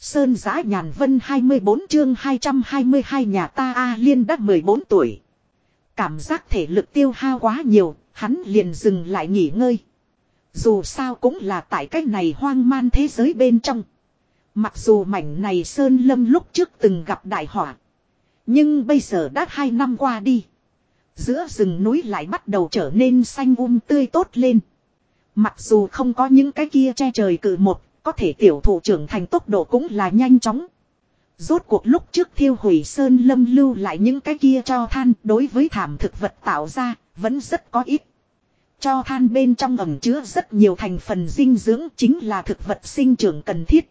Sơn giã nhàn vân 24 chương 222 nhà ta A Liên đã 14 tuổi. Cảm giác thể lực tiêu hao quá nhiều, hắn liền dừng lại nghỉ ngơi. Dù sao cũng là tại cách này hoang man thế giới bên trong. Mặc dù mảnh này Sơn Lâm lúc trước từng gặp đại hỏa Nhưng bây giờ đã hai năm qua đi. Giữa rừng núi lại bắt đầu trở nên xanh um tươi tốt lên. Mặc dù không có những cái kia che trời cử một, có thể tiểu thủ trưởng thành tốc độ cũng là nhanh chóng. Rốt cuộc lúc trước thiêu hủy sơn lâm lưu lại những cái kia cho than đối với thảm thực vật tạo ra, vẫn rất có ít. Cho than bên trong ẩm chứa rất nhiều thành phần dinh dưỡng chính là thực vật sinh trưởng cần thiết.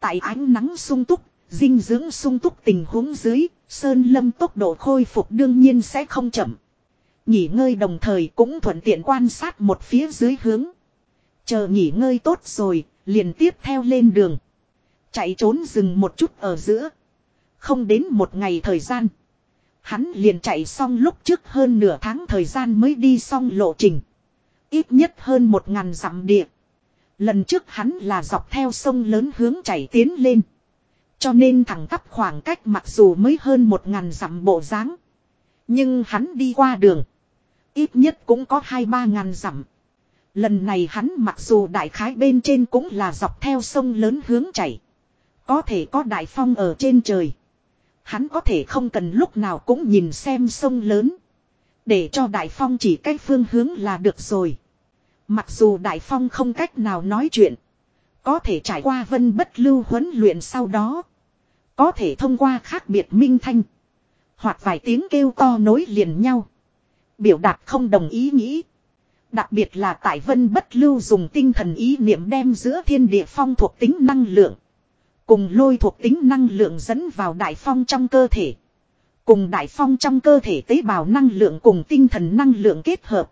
Tại ánh nắng sung túc, dinh dưỡng sung túc tình huống dưới, sơn lâm tốc độ khôi phục đương nhiên sẽ không chậm. Nghỉ ngơi đồng thời cũng thuận tiện quan sát một phía dưới hướng. Chờ nghỉ ngơi tốt rồi, liền tiếp theo lên đường. Chạy trốn dừng một chút ở giữa. Không đến một ngày thời gian. Hắn liền chạy xong lúc trước hơn nửa tháng thời gian mới đi xong lộ trình. Ít nhất hơn một ngàn dặm địa. Lần trước hắn là dọc theo sông lớn hướng chảy tiến lên. Cho nên thẳng tắp khoảng cách mặc dù mới hơn một ngàn dặm bộ dáng Nhưng hắn đi qua đường. Ít nhất cũng có hai ba ngàn dặm. Lần này hắn mặc dù đại khái bên trên cũng là dọc theo sông lớn hướng chảy. Có thể có đại phong ở trên trời. Hắn có thể không cần lúc nào cũng nhìn xem sông lớn. Để cho đại phong chỉ cách phương hướng là được rồi. Mặc dù đại phong không cách nào nói chuyện. Có thể trải qua vân bất lưu huấn luyện sau đó. Có thể thông qua khác biệt minh thanh. Hoặc vài tiếng kêu to nối liền nhau. Biểu đạt không đồng ý nghĩ. Đặc biệt là tại vân bất lưu dùng tinh thần ý niệm đem giữa thiên địa phong thuộc tính năng lượng. Cùng lôi thuộc tính năng lượng dẫn vào đại phong trong cơ thể. Cùng đại phong trong cơ thể tế bào năng lượng cùng tinh thần năng lượng kết hợp.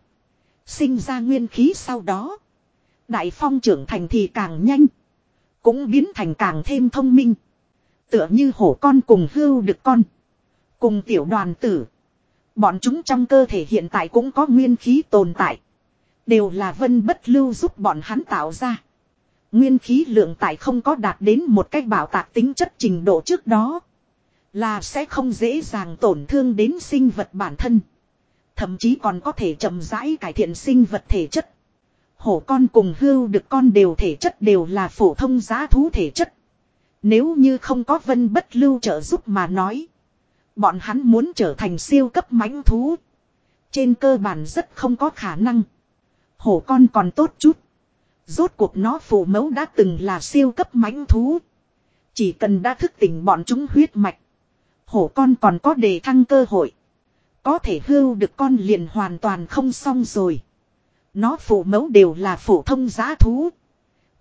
Sinh ra nguyên khí sau đó. Đại phong trưởng thành thì càng nhanh. Cũng biến thành càng thêm thông minh. Tựa như hổ con cùng hưu được con. Cùng tiểu đoàn tử. Bọn chúng trong cơ thể hiện tại cũng có nguyên khí tồn tại. Đều là vân bất lưu giúp bọn hắn tạo ra. Nguyên khí lượng tại không có đạt đến một cách bảo tạc tính chất trình độ trước đó. Là sẽ không dễ dàng tổn thương đến sinh vật bản thân. Thậm chí còn có thể chậm rãi cải thiện sinh vật thể chất. Hổ con cùng hưu được con đều thể chất đều là phổ thông giá thú thể chất. Nếu như không có vân bất lưu trợ giúp mà nói. Bọn hắn muốn trở thành siêu cấp mãnh thú. Trên cơ bản rất không có khả năng. Hổ con còn tốt chút. Rốt cuộc nó phụ mẫu đã từng là siêu cấp mãnh thú. Chỉ cần đã thức tỉnh bọn chúng huyết mạch. Hổ con còn có đề thăng cơ hội. Có thể hưu được con liền hoàn toàn không xong rồi. Nó phụ mẫu đều là phổ thông giá thú.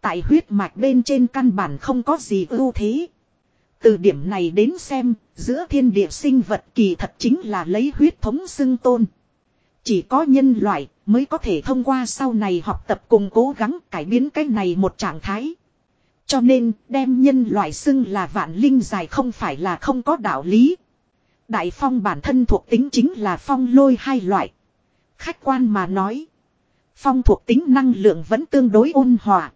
Tại huyết mạch bên trên căn bản không có gì ưu thế. Từ điểm này đến xem, giữa thiên địa sinh vật kỳ thật chính là lấy huyết thống xưng tôn. Chỉ có nhân loại mới có thể thông qua sau này học tập cùng cố gắng cải biến cái này một trạng thái. Cho nên, đem nhân loại xưng là vạn linh dài không phải là không có đạo lý. Đại phong bản thân thuộc tính chính là phong lôi hai loại. Khách quan mà nói. Phong thuộc tính năng lượng vẫn tương đối ôn hòa.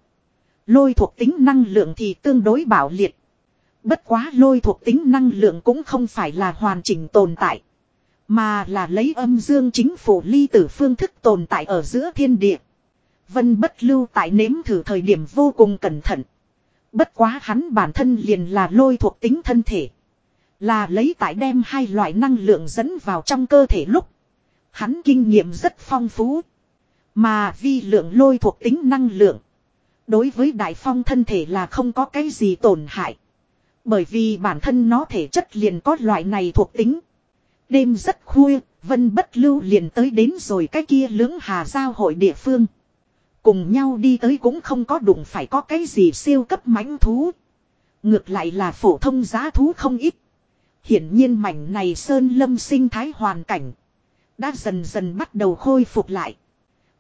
Lôi thuộc tính năng lượng thì tương đối bảo liệt. Bất quá lôi thuộc tính năng lượng cũng không phải là hoàn chỉnh tồn tại. Mà là lấy âm dương chính phủ ly tử phương thức tồn tại ở giữa thiên địa. Vân bất lưu tại nếm thử thời điểm vô cùng cẩn thận. Bất quá hắn bản thân liền là lôi thuộc tính thân thể. Là lấy tại đem hai loại năng lượng dẫn vào trong cơ thể lúc. Hắn kinh nghiệm rất phong phú. Mà vi lượng lôi thuộc tính năng lượng. Đối với đại phong thân thể là không có cái gì tổn hại. Bởi vì bản thân nó thể chất liền có loại này thuộc tính. Đêm rất khuya, Vân Bất Lưu liền tới đến rồi cái kia lưỡng hà giao hội địa phương. Cùng nhau đi tới cũng không có đụng phải có cái gì siêu cấp mãnh thú. Ngược lại là phổ thông giá thú không ít. Hiển nhiên mảnh này sơn lâm sinh thái hoàn cảnh. Đã dần dần bắt đầu khôi phục lại.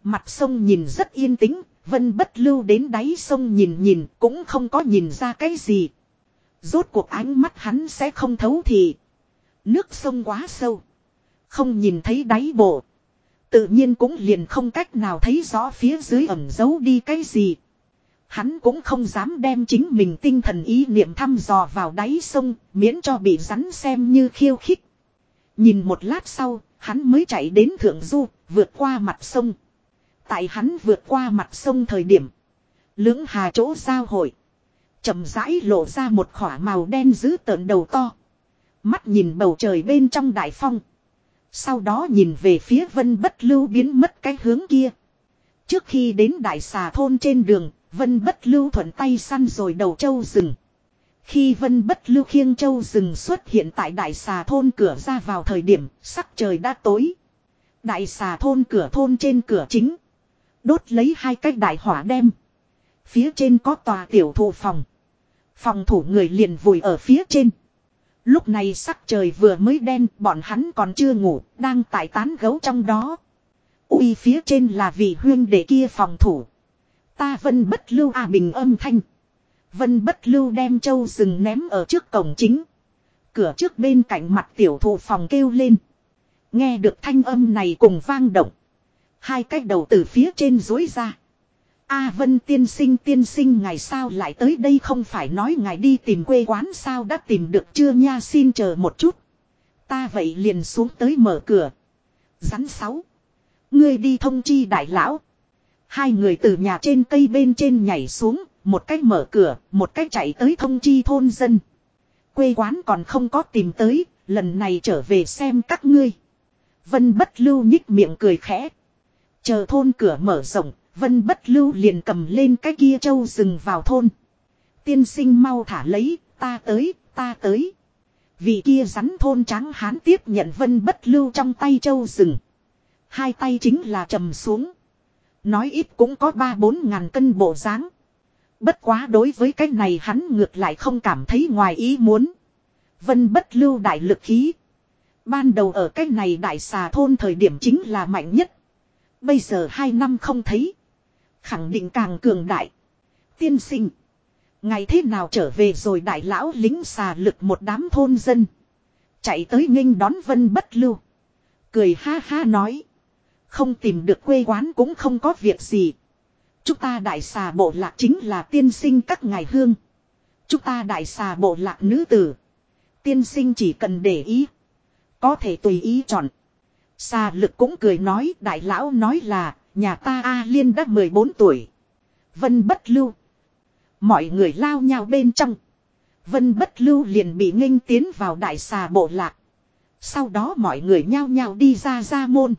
Mặt sông nhìn rất yên tĩnh, Vân Bất Lưu đến đáy sông nhìn nhìn cũng không có nhìn ra cái gì. Rốt cuộc ánh mắt hắn sẽ không thấu thì. Nước sông quá sâu. Không nhìn thấy đáy bộ. Tự nhiên cũng liền không cách nào thấy rõ phía dưới ẩm giấu đi cái gì. Hắn cũng không dám đem chính mình tinh thần ý niệm thăm dò vào đáy sông, miễn cho bị rắn xem như khiêu khích. Nhìn một lát sau, hắn mới chạy đến thượng du, vượt qua mặt sông. Tại hắn vượt qua mặt sông thời điểm. Lưỡng hà chỗ giao hội. chậm rãi lộ ra một khỏa màu đen giữ tợn đầu to. Mắt nhìn bầu trời bên trong đại phong. Sau đó nhìn về phía vân bất lưu biến mất cái hướng kia. Trước khi đến đại xà thôn trên đường, vân bất lưu thuận tay săn rồi đầu châu rừng. Khi vân bất lưu khiêng châu rừng xuất hiện tại đại xà thôn cửa ra vào thời điểm sắc trời đã tối. Đại xà thôn cửa thôn trên cửa chính. Đốt lấy hai cái đại hỏa đem. Phía trên có tòa tiểu thụ phòng. Phòng thủ người liền vùi ở phía trên. Lúc này sắc trời vừa mới đen, bọn hắn còn chưa ngủ, đang tại tán gấu trong đó. Ui phía trên là vị huyên đệ kia phòng thủ. Ta vân bất lưu à bình âm thanh. Vân bất lưu đem châu rừng ném ở trước cổng chính. Cửa trước bên cạnh mặt tiểu thụ phòng kêu lên. Nghe được thanh âm này cùng vang động. Hai cái đầu từ phía trên dối ra. A Vân tiên sinh tiên sinh ngày sao lại tới đây không phải nói ngài đi tìm quê quán sao đã tìm được chưa nha xin chờ một chút. Ta vậy liền xuống tới mở cửa. Rắn sáu. Ngươi đi thông chi đại lão. Hai người từ nhà trên cây bên trên nhảy xuống, một cách mở cửa, một cách chạy tới thông chi thôn dân. Quê quán còn không có tìm tới, lần này trở về xem các ngươi. Vân bất lưu nhích miệng cười khẽ. Chờ thôn cửa mở rộng, Vân bất lưu liền cầm lên cái kia châu rừng vào thôn. Tiên sinh mau thả lấy, ta tới, ta tới. Vì kia rắn thôn trắng hán tiếp nhận vân bất lưu trong tay châu rừng. Hai tay chính là trầm xuống. Nói ít cũng có ba bốn ngàn cân bộ dáng. Bất quá đối với cái này hắn ngược lại không cảm thấy ngoài ý muốn. Vân bất lưu đại lực khí. Ban đầu ở cái này đại xà thôn thời điểm chính là mạnh nhất. Bây giờ hai năm không thấy. Khẳng định càng cường đại. Tiên sinh. Ngày thế nào trở về rồi đại lão lính xà lực một đám thôn dân. Chạy tới nghênh đón vân bất lưu. Cười ha ha nói. Không tìm được quê quán cũng không có việc gì. Chúng ta đại xà bộ lạc chính là tiên sinh các ngài hương. Chúng ta đại xà bộ lạc nữ tử. Tiên sinh chỉ cần để ý. Có thể tùy ý chọn. Xà lực cũng cười nói, đại lão nói là Nhà ta A Liên đã 14 tuổi. Vân bất lưu. Mọi người lao nhau bên trong. Vân bất lưu liền bị nghênh tiến vào đại xà bộ lạc. Sau đó mọi người nhao nhao đi ra ra môn.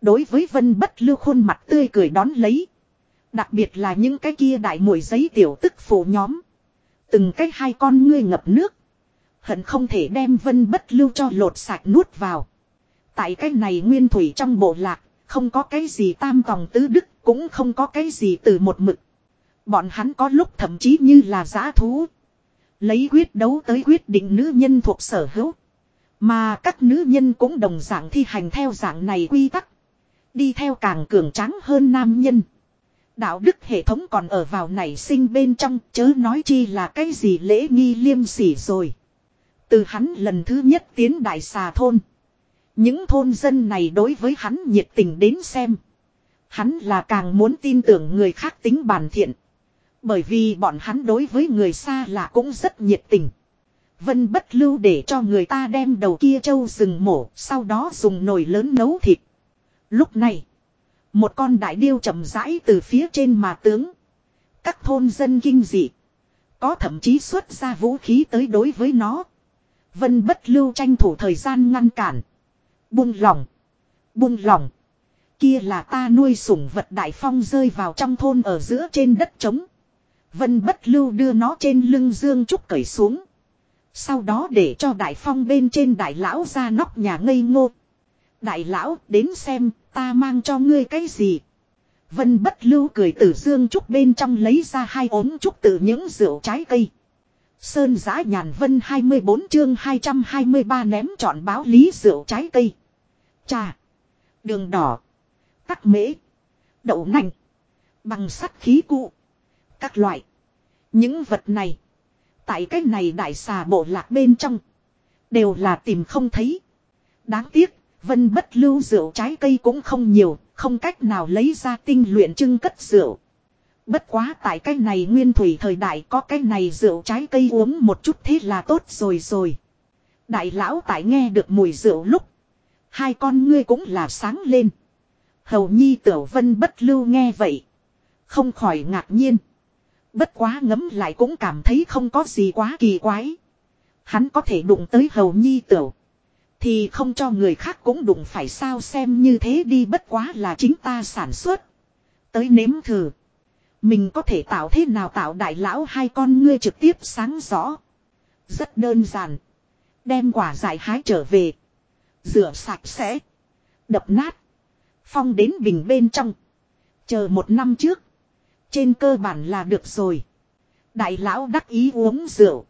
Đối với vân bất lưu khuôn mặt tươi cười đón lấy. Đặc biệt là những cái kia đại mùi giấy tiểu tức phủ nhóm. Từng cái hai con ngươi ngập nước. Hận không thể đem vân bất lưu cho lột sạch nuốt vào. Tại cái này nguyên thủy trong bộ lạc. Không có cái gì tam tòng tứ đức, cũng không có cái gì từ một mực. Bọn hắn có lúc thậm chí như là giã thú. Lấy quyết đấu tới quyết định nữ nhân thuộc sở hữu. Mà các nữ nhân cũng đồng dạng thi hành theo dạng này quy tắc. Đi theo càng cường tráng hơn nam nhân. Đạo đức hệ thống còn ở vào nảy sinh bên trong chớ nói chi là cái gì lễ nghi liêm sỉ rồi. Từ hắn lần thứ nhất tiến đại xà thôn. Những thôn dân này đối với hắn nhiệt tình đến xem. Hắn là càng muốn tin tưởng người khác tính bản thiện. Bởi vì bọn hắn đối với người xa lạ cũng rất nhiệt tình. Vân bất lưu để cho người ta đem đầu kia trâu rừng mổ, sau đó dùng nồi lớn nấu thịt. Lúc này, một con đại điêu chậm rãi từ phía trên mà tướng. Các thôn dân kinh dị. Có thậm chí xuất ra vũ khí tới đối với nó. Vân bất lưu tranh thủ thời gian ngăn cản. Buông lỏng. Buông lỏng. Kia là ta nuôi sủng vật đại phong rơi vào trong thôn ở giữa trên đất trống. Vân bất lưu đưa nó trên lưng dương trúc cởi xuống. Sau đó để cho đại phong bên trên đại lão ra nóc nhà ngây ngô. Đại lão, đến xem, ta mang cho ngươi cái gì. Vân bất lưu cười từ dương trúc bên trong lấy ra hai ống trúc từ những rượu trái cây. Sơn giã nhàn vân 24 chương 223 ném chọn báo lý rượu trái cây. Trà. Đường đỏ. Tắc mễ. Đậu nành. Bằng sắt khí cụ. Các loại. Những vật này. Tại cái này đại xà bộ lạc bên trong. Đều là tìm không thấy. Đáng tiếc. Vân bất lưu rượu trái cây cũng không nhiều. Không cách nào lấy ra tinh luyện trưng cất rượu. Bất quá tại cái này nguyên thủy thời đại có cái này rượu trái cây uống một chút thế là tốt rồi rồi. Đại lão tại nghe được mùi rượu lúc. Hai con ngươi cũng là sáng lên. Hầu nhi tiểu vân bất lưu nghe vậy. Không khỏi ngạc nhiên. Bất quá ngấm lại cũng cảm thấy không có gì quá kỳ quái. Hắn có thể đụng tới hầu nhi tiểu. Thì không cho người khác cũng đụng phải sao xem như thế đi, bất quá là chính ta sản xuất. Tới nếm thử. Mình có thể tạo thế nào tạo đại lão hai con ngươi trực tiếp sáng rõ. Rất đơn giản. Đem quả giải hái trở về. Rửa sạch sẽ. Đập nát. Phong đến bình bên trong. Chờ một năm trước. Trên cơ bản là được rồi. Đại lão đắc ý uống rượu.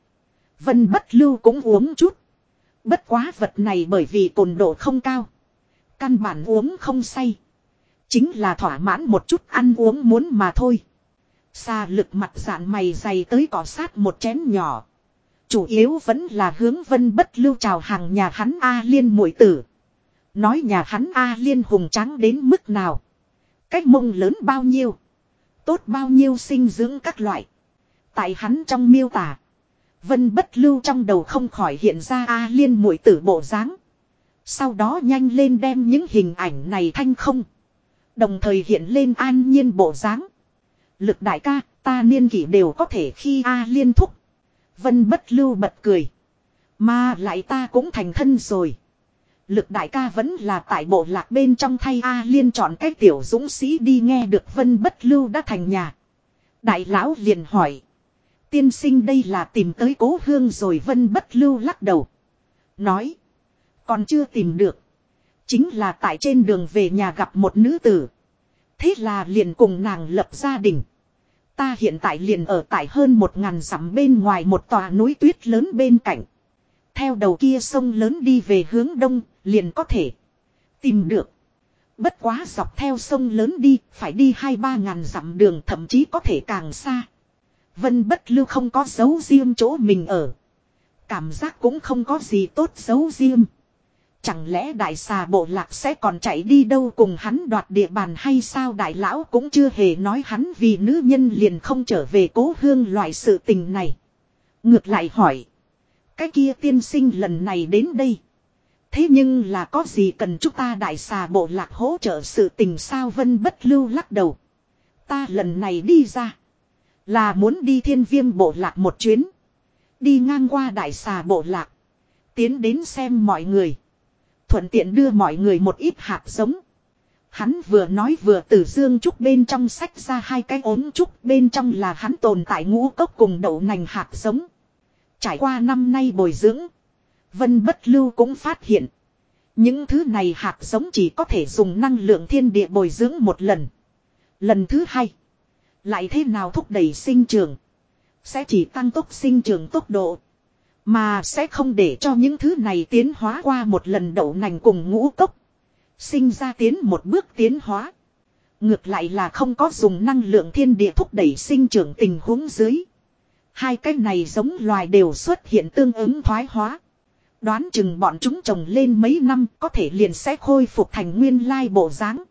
Vân bất lưu cũng uống chút. Bất quá vật này bởi vì cồn độ không cao. Căn bản uống không say. Chính là thỏa mãn một chút ăn uống muốn mà thôi. Xa lực mặt dạn mày dày tới cỏ sát một chén nhỏ. Chủ yếu vẫn là hướng vân bất lưu chào hàng nhà hắn A liên muội tử. Nói nhà hắn A liên hùng trắng đến mức nào. Cách mông lớn bao nhiêu. Tốt bao nhiêu sinh dưỡng các loại. Tại hắn trong miêu tả. Vân bất lưu trong đầu không khỏi hiện ra A liên muội tử bộ dáng. Sau đó nhanh lên đem những hình ảnh này thanh không. Đồng thời hiện lên an nhiên bộ dáng. Lực đại ca, ta niên kỷ đều có thể khi A liên thúc. Vân bất lưu bật cười. Mà lại ta cũng thành thân rồi. Lực đại ca vẫn là tại bộ lạc bên trong thay A liên chọn cái tiểu dũng sĩ đi nghe được vân bất lưu đã thành nhà. Đại lão liền hỏi. Tiên sinh đây là tìm tới cố hương rồi vân bất lưu lắc đầu. Nói. Còn chưa tìm được. Chính là tại trên đường về nhà gặp một nữ tử. Thế là liền cùng nàng lập gia đình. Ta hiện tại liền ở tại hơn một ngàn dặm bên ngoài một tòa núi tuyết lớn bên cạnh. Theo đầu kia sông lớn đi về hướng đông, liền có thể tìm được. Bất quá dọc theo sông lớn đi, phải đi hai ba ngàn dặm đường thậm chí có thể càng xa. Vân bất lưu không có dấu riêng chỗ mình ở. Cảm giác cũng không có gì tốt dấu riêng. Chẳng lẽ đại xà bộ lạc sẽ còn chạy đi đâu cùng hắn đoạt địa bàn hay sao đại lão cũng chưa hề nói hắn vì nữ nhân liền không trở về cố hương loại sự tình này. Ngược lại hỏi. Cái kia tiên sinh lần này đến đây. Thế nhưng là có gì cần chúng ta đại xà bộ lạc hỗ trợ sự tình sao vân bất lưu lắc đầu. Ta lần này đi ra. Là muốn đi thiên viêm bộ lạc một chuyến. Đi ngang qua đại xà bộ lạc. Tiến đến xem mọi người. Thuận tiện đưa mọi người một ít hạt giống. Hắn vừa nói vừa từ dương trúc bên trong sách ra hai cái ốm trúc, bên trong là hắn tồn tại ngũ cốc cùng đậu nành hạt giống. Trải qua năm nay bồi dưỡng. Vân bất lưu cũng phát hiện. Những thứ này hạt giống chỉ có thể dùng năng lượng thiên địa bồi dưỡng một lần. Lần thứ hai. Lại thế nào thúc đẩy sinh trường. Sẽ chỉ tăng tốc sinh trường tốc độ. Mà sẽ không để cho những thứ này tiến hóa qua một lần đậu nành cùng ngũ cốc. Sinh ra tiến một bước tiến hóa. Ngược lại là không có dùng năng lượng thiên địa thúc đẩy sinh trưởng tình huống dưới. Hai cái này giống loài đều xuất hiện tương ứng thoái hóa. Đoán chừng bọn chúng trồng lên mấy năm có thể liền sẽ khôi phục thành nguyên lai bộ dáng.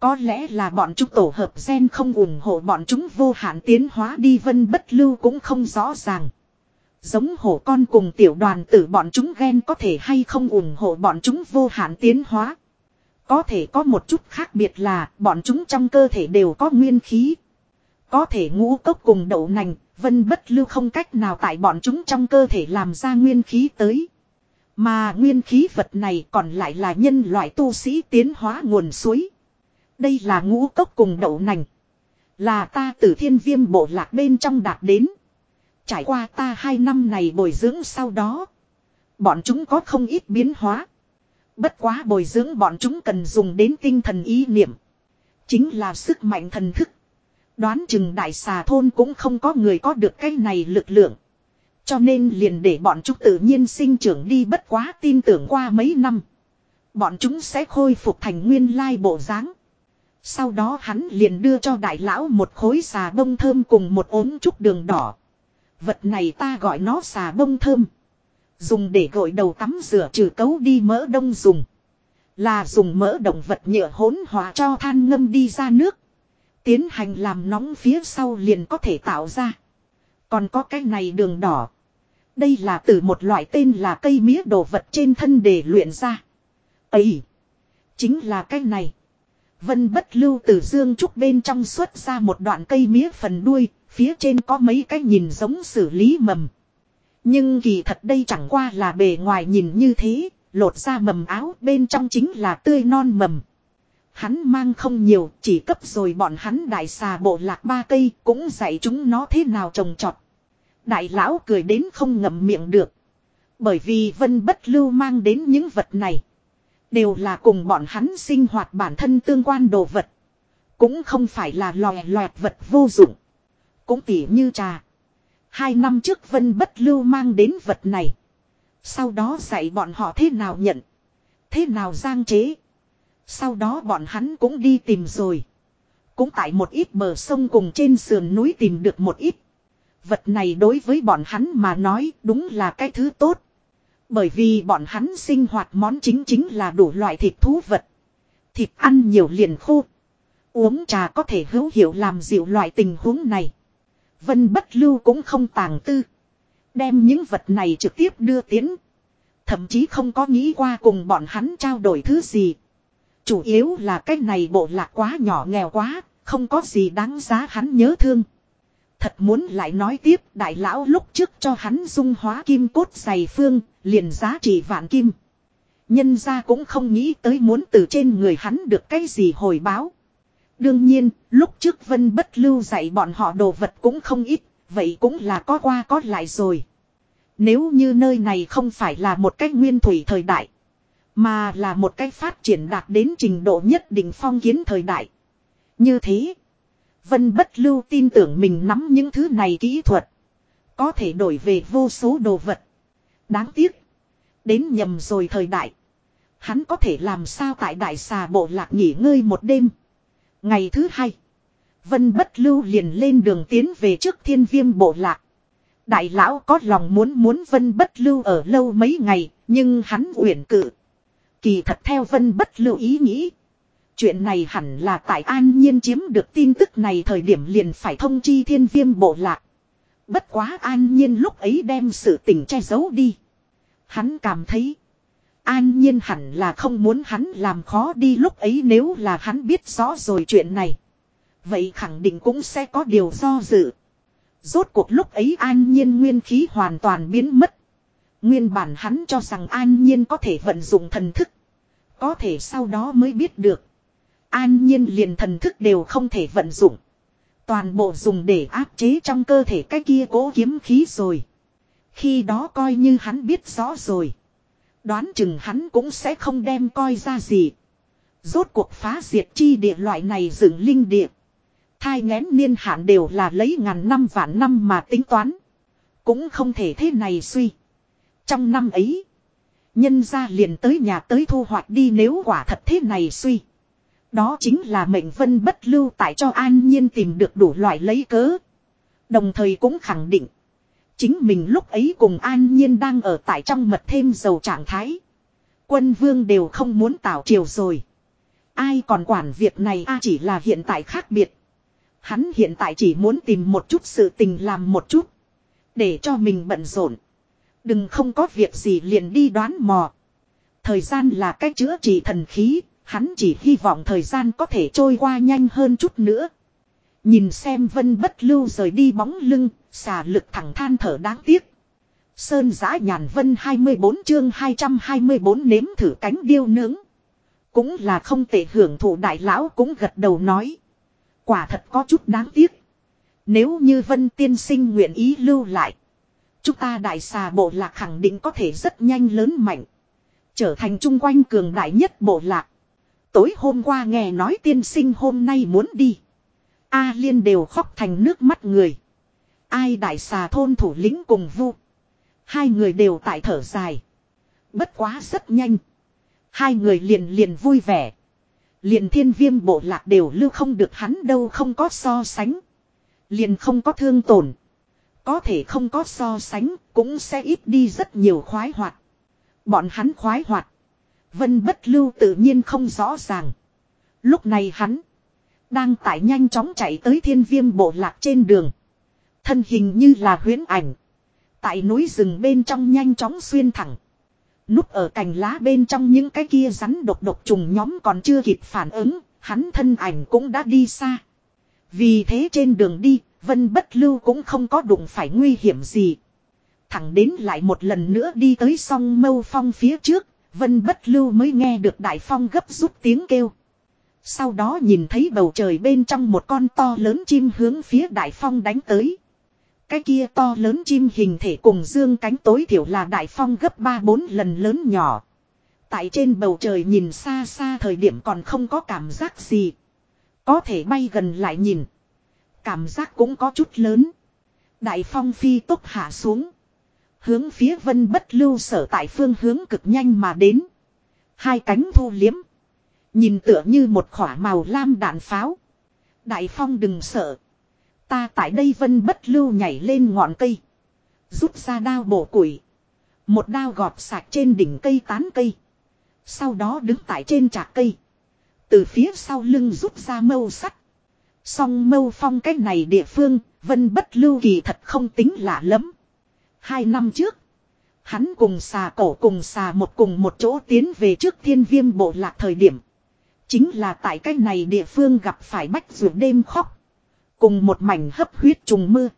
Có lẽ là bọn chúng tổ hợp gen không ủng hộ bọn chúng vô hạn tiến hóa đi vân bất lưu cũng không rõ ràng. Giống hổ con cùng tiểu đoàn tử bọn chúng ghen có thể hay không ủng hộ bọn chúng vô hạn tiến hóa. Có thể có một chút khác biệt là bọn chúng trong cơ thể đều có nguyên khí. Có thể ngũ cốc cùng đậu nành, vân bất lưu không cách nào tại bọn chúng trong cơ thể làm ra nguyên khí tới. Mà nguyên khí vật này còn lại là nhân loại tu sĩ tiến hóa nguồn suối. Đây là ngũ cốc cùng đậu nành. Là ta từ thiên viêm bộ lạc bên trong đạt đến. Trải qua ta hai năm này bồi dưỡng sau đó. Bọn chúng có không ít biến hóa. Bất quá bồi dưỡng bọn chúng cần dùng đến tinh thần ý niệm. Chính là sức mạnh thần thức. Đoán chừng đại xà thôn cũng không có người có được cái này lực lượng. Cho nên liền để bọn chúng tự nhiên sinh trưởng đi bất quá tin tưởng qua mấy năm. Bọn chúng sẽ khôi phục thành nguyên lai bộ dáng. Sau đó hắn liền đưa cho đại lão một khối xà bông thơm cùng một ốm trúc đường đỏ. Vật này ta gọi nó xà bông thơm. Dùng để gội đầu tắm rửa trừ cấu đi mỡ đông dùng. Là dùng mỡ động vật nhựa hỗn hòa cho than ngâm đi ra nước. Tiến hành làm nóng phía sau liền có thể tạo ra. Còn có cái này đường đỏ. Đây là từ một loại tên là cây mía đồ vật trên thân để luyện ra. Ấy! Chính là cái này. Vân bất lưu từ dương trúc bên trong xuất ra một đoạn cây mía phần đuôi, phía trên có mấy cái nhìn giống xử lý mầm. Nhưng kỳ thật đây chẳng qua là bề ngoài nhìn như thế, lột ra mầm áo bên trong chính là tươi non mầm. Hắn mang không nhiều, chỉ cấp rồi bọn hắn đại xà bộ lạc ba cây, cũng dạy chúng nó thế nào trồng trọt. Đại lão cười đến không ngậm miệng được. Bởi vì vân bất lưu mang đến những vật này. Đều là cùng bọn hắn sinh hoạt bản thân tương quan đồ vật. Cũng không phải là lòe loẹt vật vô dụng. Cũng tỉ như trà. Hai năm trước Vân Bất Lưu mang đến vật này. Sau đó dạy bọn họ thế nào nhận. Thế nào giang chế. Sau đó bọn hắn cũng đi tìm rồi. Cũng tại một ít bờ sông cùng trên sườn núi tìm được một ít. Vật này đối với bọn hắn mà nói đúng là cái thứ tốt. Bởi vì bọn hắn sinh hoạt món chính chính là đủ loại thịt thú vật. Thịt ăn nhiều liền khô. Uống trà có thể hữu hiệu làm dịu loại tình huống này. Vân bất lưu cũng không tàng tư. Đem những vật này trực tiếp đưa tiến. Thậm chí không có nghĩ qua cùng bọn hắn trao đổi thứ gì. Chủ yếu là cái này bộ lạc quá nhỏ nghèo quá, không có gì đáng giá hắn nhớ thương. Thật muốn lại nói tiếp đại lão lúc trước cho hắn dung hóa kim cốt dày phương, liền giá trị vạn kim. Nhân ra cũng không nghĩ tới muốn từ trên người hắn được cái gì hồi báo. Đương nhiên, lúc trước Vân Bất Lưu dạy bọn họ đồ vật cũng không ít, vậy cũng là có qua có lại rồi. Nếu như nơi này không phải là một cách nguyên thủy thời đại, mà là một cách phát triển đạt đến trình độ nhất định phong kiến thời đại. Như thế, Vân Bất Lưu tin tưởng mình nắm những thứ này kỹ thuật, có thể đổi về vô số đồ vật. Đáng tiếc, đến nhầm rồi thời đại. Hắn có thể làm sao tại đại xà bộ lạc nghỉ ngơi một đêm. Ngày thứ hai. Vân bất lưu liền lên đường tiến về trước thiên viêm bộ lạc. Đại lão có lòng muốn muốn vân bất lưu ở lâu mấy ngày, nhưng hắn uyển cự. Kỳ thật theo vân bất lưu ý nghĩ. Chuyện này hẳn là tại an nhiên chiếm được tin tức này thời điểm liền phải thông chi thiên viêm bộ lạc. Bất quá an nhiên lúc ấy đem sự tình che giấu đi. Hắn cảm thấy. An nhiên hẳn là không muốn hắn làm khó đi lúc ấy nếu là hắn biết rõ rồi chuyện này. Vậy khẳng định cũng sẽ có điều do dự. Rốt cuộc lúc ấy an nhiên nguyên khí hoàn toàn biến mất. Nguyên bản hắn cho rằng an nhiên có thể vận dụng thần thức. Có thể sau đó mới biết được. An nhiên liền thần thức đều không thể vận dụng. Toàn bộ dùng để áp chế trong cơ thể cái kia cố kiếm khí rồi. Khi đó coi như hắn biết rõ rồi. Đoán chừng hắn cũng sẽ không đem coi ra gì. Rốt cuộc phá diệt chi địa loại này dựng linh địa. Thai ngén niên hạn đều là lấy ngàn năm vạn năm mà tính toán. Cũng không thể thế này suy. Trong năm ấy. Nhân ra liền tới nhà tới thu hoạch đi nếu quả thật thế này suy. Đó chính là mệnh vân bất lưu tại cho an nhiên tìm được đủ loại lấy cớ. Đồng thời cũng khẳng định. Chính mình lúc ấy cùng an nhiên đang ở tại trong mật thêm dầu trạng thái. Quân vương đều không muốn tạo triều rồi. Ai còn quản việc này a chỉ là hiện tại khác biệt. Hắn hiện tại chỉ muốn tìm một chút sự tình làm một chút. Để cho mình bận rộn. Đừng không có việc gì liền đi đoán mò. Thời gian là cách chữa trị thần khí. Hắn chỉ hy vọng thời gian có thể trôi qua nhanh hơn chút nữa. Nhìn xem vân bất lưu rời đi bóng lưng, xà lực thẳng than thở đáng tiếc. Sơn giã nhàn vân 24 chương 224 nếm thử cánh điêu nướng. Cũng là không tệ hưởng thụ đại lão cũng gật đầu nói. Quả thật có chút đáng tiếc. Nếu như vân tiên sinh nguyện ý lưu lại. Chúng ta đại xà bộ lạc khẳng định có thể rất nhanh lớn mạnh. Trở thành chung quanh cường đại nhất bộ lạc. Tối hôm qua nghe nói tiên sinh hôm nay muốn đi. A liên đều khóc thành nước mắt người. Ai đại xà thôn thủ lĩnh cùng vu. Hai người đều tại thở dài. Bất quá rất nhanh. Hai người liền liền vui vẻ. Liền thiên viêm bộ lạc đều lưu không được hắn đâu không có so sánh. Liền không có thương tổn. Có thể không có so sánh cũng sẽ ít đi rất nhiều khoái hoạt. Bọn hắn khoái hoạt. Vân bất lưu tự nhiên không rõ ràng. Lúc này hắn. Đang tại nhanh chóng chạy tới thiên viêm bộ lạc trên đường. Thân hình như là huyễn ảnh. Tại núi rừng bên trong nhanh chóng xuyên thẳng. Núp ở cành lá bên trong những cái kia rắn độc độc trùng nhóm còn chưa kịp phản ứng, hắn thân ảnh cũng đã đi xa. Vì thế trên đường đi, Vân Bất Lưu cũng không có đụng phải nguy hiểm gì. Thẳng đến lại một lần nữa đi tới song mâu phong phía trước, Vân Bất Lưu mới nghe được Đại Phong gấp rút tiếng kêu. Sau đó nhìn thấy bầu trời bên trong một con to lớn chim hướng phía Đại Phong đánh tới. Cái kia to lớn chim hình thể cùng dương cánh tối thiểu là Đại Phong gấp 3-4 lần lớn nhỏ. Tại trên bầu trời nhìn xa xa thời điểm còn không có cảm giác gì. Có thể bay gần lại nhìn. Cảm giác cũng có chút lớn. Đại phong phi tốc hạ xuống. Hướng phía vân bất lưu sở tại phương hướng cực nhanh mà đến. Hai cánh thu liếm. Nhìn tựa như một khỏa màu lam đạn pháo. Đại phong đừng sợ. Ta tại đây vân bất lưu nhảy lên ngọn cây. Rút ra đao bổ củi. Một đao gọt sạch trên đỉnh cây tán cây. Sau đó đứng tại trên trạc cây. Từ phía sau lưng rút ra mâu sắt. Song mâu phong cách này địa phương, vân bất lưu kỳ thật không tính lạ lắm. Hai năm trước, hắn cùng xà cổ cùng xà một cùng một chỗ tiến về trước thiên viêm bộ lạc thời điểm. Chính là tại cách này địa phương gặp phải bách ruột đêm khóc. Cùng một mảnh hấp huyết trùng mưa.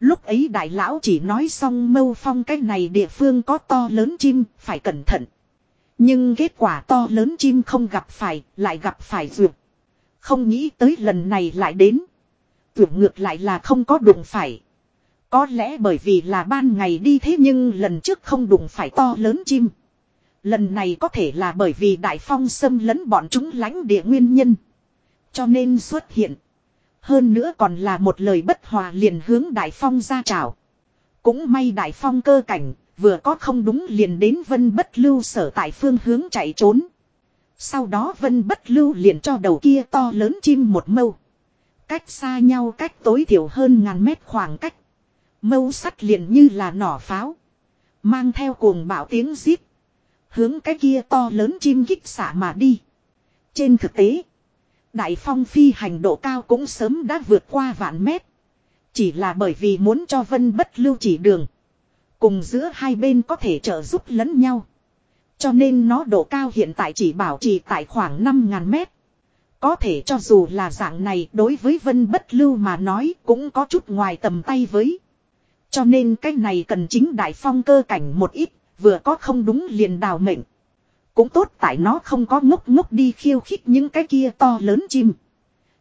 Lúc ấy đại lão chỉ nói xong mâu phong cái này địa phương có to lớn chim, phải cẩn thận. Nhưng kết quả to lớn chim không gặp phải, lại gặp phải ruột. Không nghĩ tới lần này lại đến. Tưởng ngược lại là không có đụng phải. Có lẽ bởi vì là ban ngày đi thế nhưng lần trước không đụng phải to lớn chim. Lần này có thể là bởi vì đại phong xâm lấn bọn chúng lánh địa nguyên nhân. Cho nên xuất hiện. Hơn nữa còn là một lời bất hòa liền hướng đại phong ra trào. Cũng may đại phong cơ cảnh, vừa có không đúng liền đến vân bất lưu sở tại phương hướng chạy trốn. Sau đó vân bất lưu liền cho đầu kia to lớn chim một mâu. Cách xa nhau cách tối thiểu hơn ngàn mét khoảng cách. Mâu sắt liền như là nỏ pháo. Mang theo cuồng bạo tiếng giết. Hướng cái kia to lớn chim kích xả mà đi. Trên thực tế. Đại phong phi hành độ cao cũng sớm đã vượt qua vạn mét. Chỉ là bởi vì muốn cho vân bất lưu chỉ đường. Cùng giữa hai bên có thể trợ giúp lẫn nhau. Cho nên nó độ cao hiện tại chỉ bảo trì tại khoảng 5.000 mét. Có thể cho dù là dạng này đối với vân bất lưu mà nói cũng có chút ngoài tầm tay với. Cho nên cái này cần chính đại phong cơ cảnh một ít, vừa có không đúng liền đào mệnh. Cũng tốt tại nó không có ngốc ngốc đi khiêu khích những cái kia to lớn chim.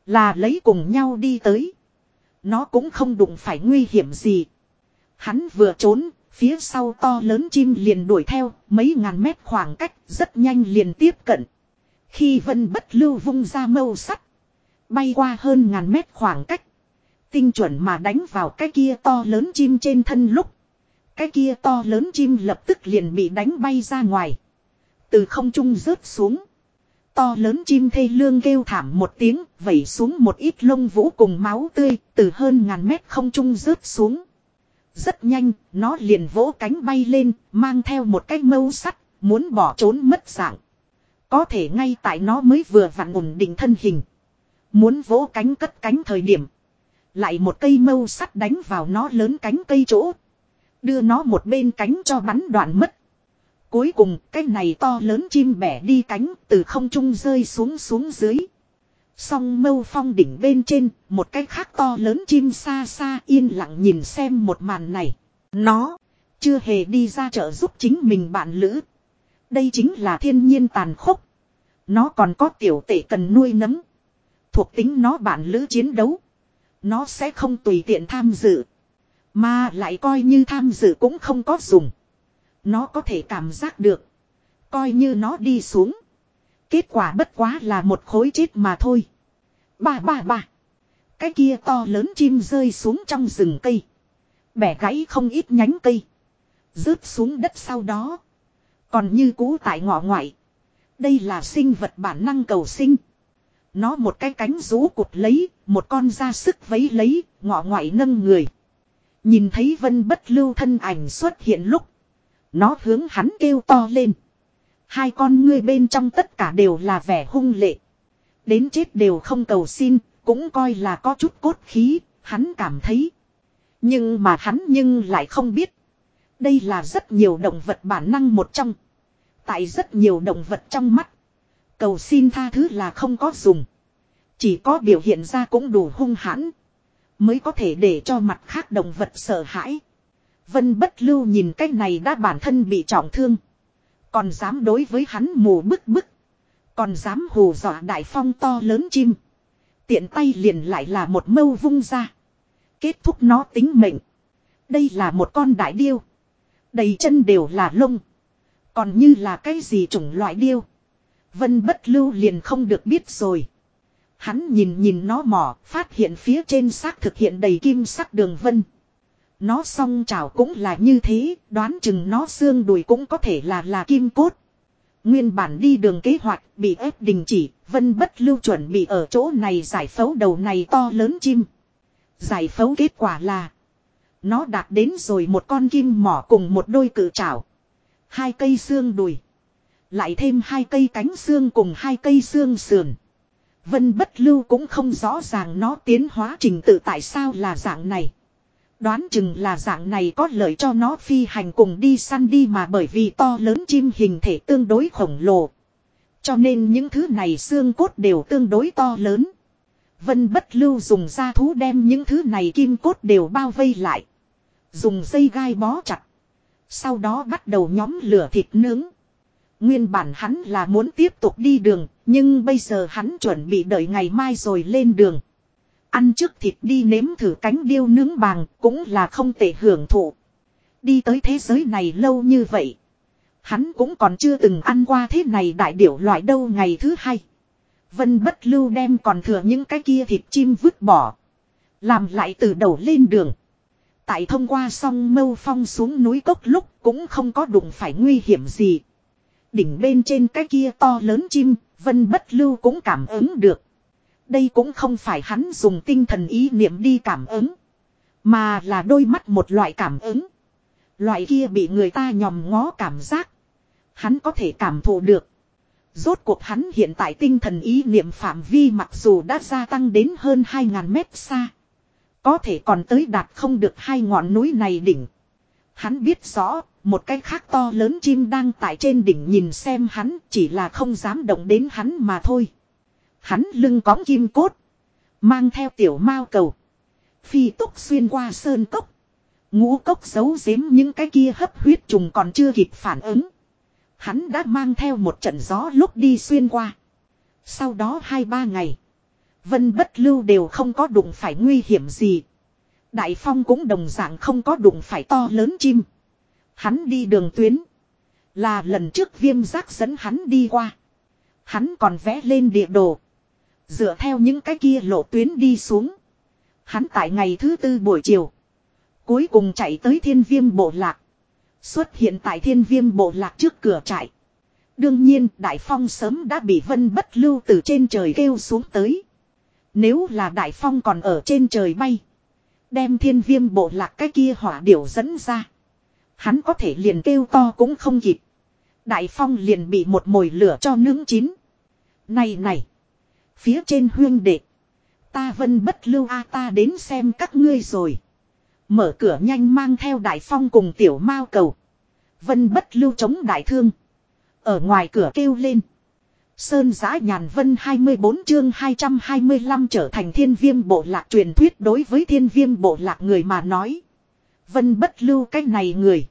Là lấy cùng nhau đi tới. Nó cũng không đụng phải nguy hiểm gì. Hắn vừa trốn, Phía sau to lớn chim liền đuổi theo, mấy ngàn mét khoảng cách, rất nhanh liền tiếp cận. Khi vân bất lưu vung ra mâu sắt, bay qua hơn ngàn mét khoảng cách. Tinh chuẩn mà đánh vào cái kia to lớn chim trên thân lúc. Cái kia to lớn chim lập tức liền bị đánh bay ra ngoài. Từ không trung rớt xuống. To lớn chim thây lương kêu thảm một tiếng, vẩy xuống một ít lông vũ cùng máu tươi, từ hơn ngàn mét không trung rớt xuống. Rất nhanh, nó liền vỗ cánh bay lên, mang theo một cái mâu sắt, muốn bỏ trốn mất dạng. Có thể ngay tại nó mới vừa vặn ổn định thân hình. Muốn vỗ cánh cất cánh thời điểm. Lại một cây mâu sắt đánh vào nó lớn cánh cây chỗ. Đưa nó một bên cánh cho bắn đoạn mất. Cuối cùng cái này to lớn chim bẻ đi cánh từ không trung rơi xuống xuống dưới. Song mâu phong đỉnh bên trên, một cái khác to lớn chim xa xa yên lặng nhìn xem một màn này. Nó, chưa hề đi ra chợ giúp chính mình bạn lữ. Đây chính là thiên nhiên tàn khốc. Nó còn có tiểu tệ cần nuôi nấm. Thuộc tính nó bạn lữ chiến đấu. Nó sẽ không tùy tiện tham dự. Mà lại coi như tham dự cũng không có dùng. Nó có thể cảm giác được. Coi như nó đi xuống. Kết quả bất quá là một khối chết mà thôi. bà bà bà, Cái kia to lớn chim rơi xuống trong rừng cây. Bẻ gãy không ít nhánh cây. Rớt xuống đất sau đó. Còn như cũ tại ngọ ngoại. Đây là sinh vật bản năng cầu sinh. Nó một cái cánh rú cụt lấy, một con ra sức vấy lấy, ngọ ngoại nâng người. Nhìn thấy vân bất lưu thân ảnh xuất hiện lúc. Nó hướng hắn kêu to lên. Hai con ngươi bên trong tất cả đều là vẻ hung lệ. Đến chết đều không cầu xin, cũng coi là có chút cốt khí, hắn cảm thấy. Nhưng mà hắn nhưng lại không biết. Đây là rất nhiều động vật bản năng một trong. Tại rất nhiều động vật trong mắt. Cầu xin tha thứ là không có dùng. Chỉ có biểu hiện ra cũng đủ hung hãn. Mới có thể để cho mặt khác động vật sợ hãi. Vân bất lưu nhìn cái này đã bản thân bị trọng thương. Còn dám đối với hắn mù bức bức. Còn dám hù dọa đại phong to lớn chim. Tiện tay liền lại là một mâu vung ra. Kết thúc nó tính mệnh. Đây là một con đại điêu. Đầy chân đều là lông. Còn như là cái gì chủng loại điêu. Vân bất lưu liền không được biết rồi. Hắn nhìn nhìn nó mỏ, phát hiện phía trên xác thực hiện đầy kim sắc đường vân. Nó song chảo cũng là như thế, đoán chừng nó xương đùi cũng có thể là là kim cốt. Nguyên bản đi đường kế hoạch bị ép đình chỉ, vân bất lưu chuẩn bị ở chỗ này giải phẫu đầu này to lớn chim. Giải phẫu kết quả là nó đạt đến rồi một con kim mỏ cùng một đôi cự chảo Hai cây xương đùi. Lại thêm hai cây cánh xương cùng hai cây xương sườn. Vân bất lưu cũng không rõ ràng nó tiến hóa trình tự tại sao là dạng này. Đoán chừng là dạng này có lợi cho nó phi hành cùng đi săn đi mà bởi vì to lớn chim hình thể tương đối khổng lồ. Cho nên những thứ này xương cốt đều tương đối to lớn. Vân bất lưu dùng da thú đem những thứ này kim cốt đều bao vây lại. Dùng dây gai bó chặt. Sau đó bắt đầu nhóm lửa thịt nướng. Nguyên bản hắn là muốn tiếp tục đi đường, nhưng bây giờ hắn chuẩn bị đợi ngày mai rồi lên đường. Ăn trước thịt đi nếm thử cánh điêu nướng bàng cũng là không tệ hưởng thụ. Đi tới thế giới này lâu như vậy. Hắn cũng còn chưa từng ăn qua thế này đại điểu loại đâu ngày thứ hai. Vân bất lưu đem còn thừa những cái kia thịt chim vứt bỏ. Làm lại từ đầu lên đường. Tại thông qua sông mâu phong xuống núi cốc lúc cũng không có đụng phải nguy hiểm gì. Đỉnh bên trên cái kia to lớn chim, vân bất lưu cũng cảm ứng được. Đây cũng không phải hắn dùng tinh thần ý niệm đi cảm ứng. Mà là đôi mắt một loại cảm ứng. Loại kia bị người ta nhòm ngó cảm giác. Hắn có thể cảm thụ được. Rốt cuộc hắn hiện tại tinh thần ý niệm phạm vi mặc dù đã gia tăng đến hơn 2.000 mét xa. Có thể còn tới đạt không được hai ngọn núi này đỉnh. Hắn biết rõ, một cái khác to lớn chim đang tại trên đỉnh nhìn xem hắn chỉ là không dám động đến hắn mà thôi. Hắn lưng cõng kim cốt. Mang theo tiểu mao cầu. Phi tốc xuyên qua sơn cốc. Ngũ cốc giấu giếm những cái kia hấp huyết trùng còn chưa kịp phản ứng. Hắn đã mang theo một trận gió lúc đi xuyên qua. Sau đó hai ba ngày. Vân bất lưu đều không có đụng phải nguy hiểm gì. Đại phong cũng đồng dạng không có đụng phải to lớn chim. Hắn đi đường tuyến. Là lần trước viêm giác dẫn hắn đi qua. Hắn còn vẽ lên địa đồ. Dựa theo những cái kia lộ tuyến đi xuống. Hắn tại ngày thứ tư buổi chiều. Cuối cùng chạy tới thiên viêm bộ lạc. Xuất hiện tại thiên viêm bộ lạc trước cửa trại. Đương nhiên, Đại Phong sớm đã bị Vân Bất Lưu từ trên trời kêu xuống tới. Nếu là Đại Phong còn ở trên trời bay. Đem thiên viêm bộ lạc cái kia hỏa điểu dẫn ra. Hắn có thể liền kêu to cũng không kịp. Đại Phong liền bị một mồi lửa cho nướng chín. Này này. Phía trên huyên đệ. Ta vân bất lưu a, ta đến xem các ngươi rồi. Mở cửa nhanh mang theo đại phong cùng tiểu mao cầu. Vân bất lưu chống đại thương. Ở ngoài cửa kêu lên. Sơn giã nhàn vân 24 chương 225 trở thành thiên viêm bộ lạc truyền thuyết đối với thiên viêm bộ lạc người mà nói. Vân bất lưu cái này người.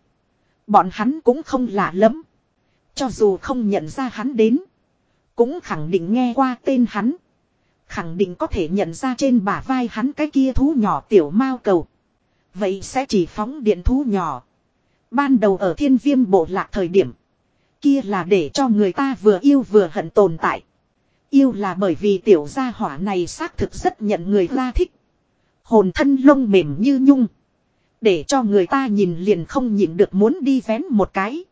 Bọn hắn cũng không lạ lắm. Cho dù không nhận ra hắn đến. Cũng khẳng định nghe qua tên hắn. Khẳng định có thể nhận ra trên bả vai hắn cái kia thú nhỏ tiểu mao cầu. Vậy sẽ chỉ phóng điện thú nhỏ. Ban đầu ở thiên viêm bộ lạc thời điểm. Kia là để cho người ta vừa yêu vừa hận tồn tại. Yêu là bởi vì tiểu gia hỏa này xác thực rất nhận người ta thích. Hồn thân lông mềm như nhung. Để cho người ta nhìn liền không nhìn được muốn đi vén một cái.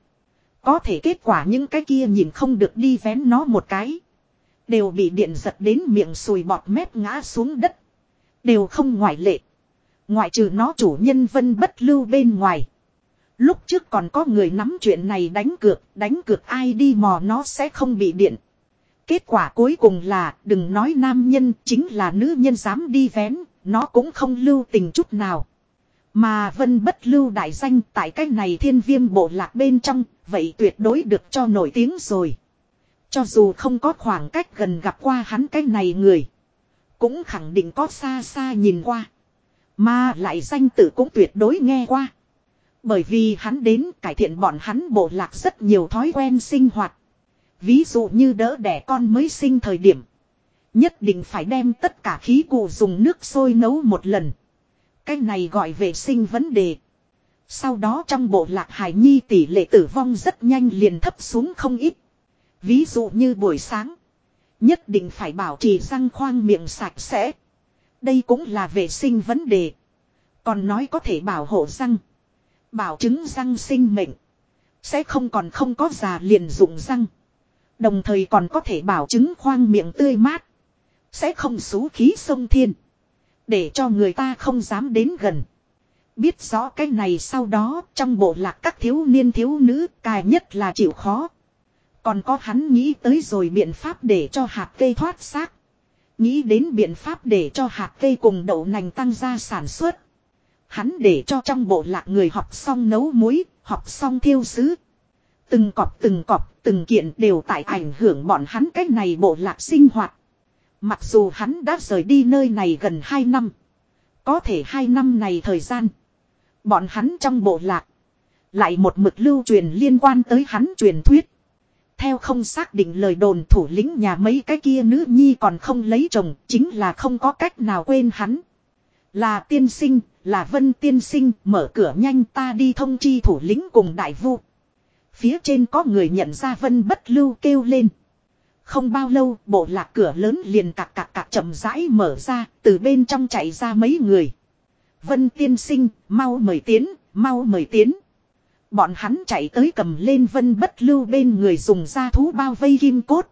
Có thể kết quả những cái kia nhìn không được đi vén nó một cái. Đều bị điện giật đến miệng sùi bọt mép ngã xuống đất. Đều không ngoại lệ. Ngoại trừ nó chủ nhân vân bất lưu bên ngoài. Lúc trước còn có người nắm chuyện này đánh cược, đánh cược ai đi mò nó sẽ không bị điện. Kết quả cuối cùng là đừng nói nam nhân chính là nữ nhân dám đi vén, nó cũng không lưu tình chút nào. Mà vân bất lưu đại danh tại cái này thiên viêm bộ lạc bên trong, vậy tuyệt đối được cho nổi tiếng rồi. Cho dù không có khoảng cách gần gặp qua hắn cái này người. Cũng khẳng định có xa xa nhìn qua. Mà lại danh tử cũng tuyệt đối nghe qua. Bởi vì hắn đến cải thiện bọn hắn bộ lạc rất nhiều thói quen sinh hoạt. Ví dụ như đỡ đẻ con mới sinh thời điểm. Nhất định phải đem tất cả khí cụ dùng nước sôi nấu một lần. Cái này gọi vệ sinh vấn đề. Sau đó trong bộ lạc hải nhi tỷ lệ tử vong rất nhanh liền thấp xuống không ít. Ví dụ như buổi sáng. Nhất định phải bảo trì răng khoang miệng sạch sẽ. Đây cũng là vệ sinh vấn đề. Còn nói có thể bảo hộ răng. Bảo chứng răng sinh mệnh. Sẽ không còn không có già liền dụng răng. Đồng thời còn có thể bảo chứng khoang miệng tươi mát. Sẽ không xú khí sông thiên. Để cho người ta không dám đến gần. Biết rõ cái này sau đó trong bộ lạc các thiếu niên thiếu nữ cài nhất là chịu khó. Còn có hắn nghĩ tới rồi biện pháp để cho hạt cây thoát xác. Nghĩ đến biện pháp để cho hạt cây cùng đậu nành tăng ra sản xuất. Hắn để cho trong bộ lạc người học xong nấu muối, học xong thiêu sứ. Từng cọp từng cọp, từng kiện đều tại ảnh hưởng bọn hắn cách này bộ lạc sinh hoạt. Mặc dù hắn đã rời đi nơi này gần 2 năm. Có thể 2 năm này thời gian. Bọn hắn trong bộ lạc. Lại một mực lưu truyền liên quan tới hắn truyền thuyết. Theo không xác định lời đồn thủ lĩnh nhà mấy cái kia nữ nhi còn không lấy chồng. Chính là không có cách nào quên hắn. Là tiên sinh, là vân tiên sinh, mở cửa nhanh ta đi thông chi thủ lĩnh cùng đại vu. Phía trên có người nhận ra vân bất lưu kêu lên. Không bao lâu bộ lạc cửa lớn liền cạc cạc cạc chậm rãi mở ra, từ bên trong chạy ra mấy người. Vân tiên sinh, mau mời tiến, mau mời tiến. Bọn hắn chạy tới cầm lên vân bất lưu bên người dùng da thú bao vây kim cốt.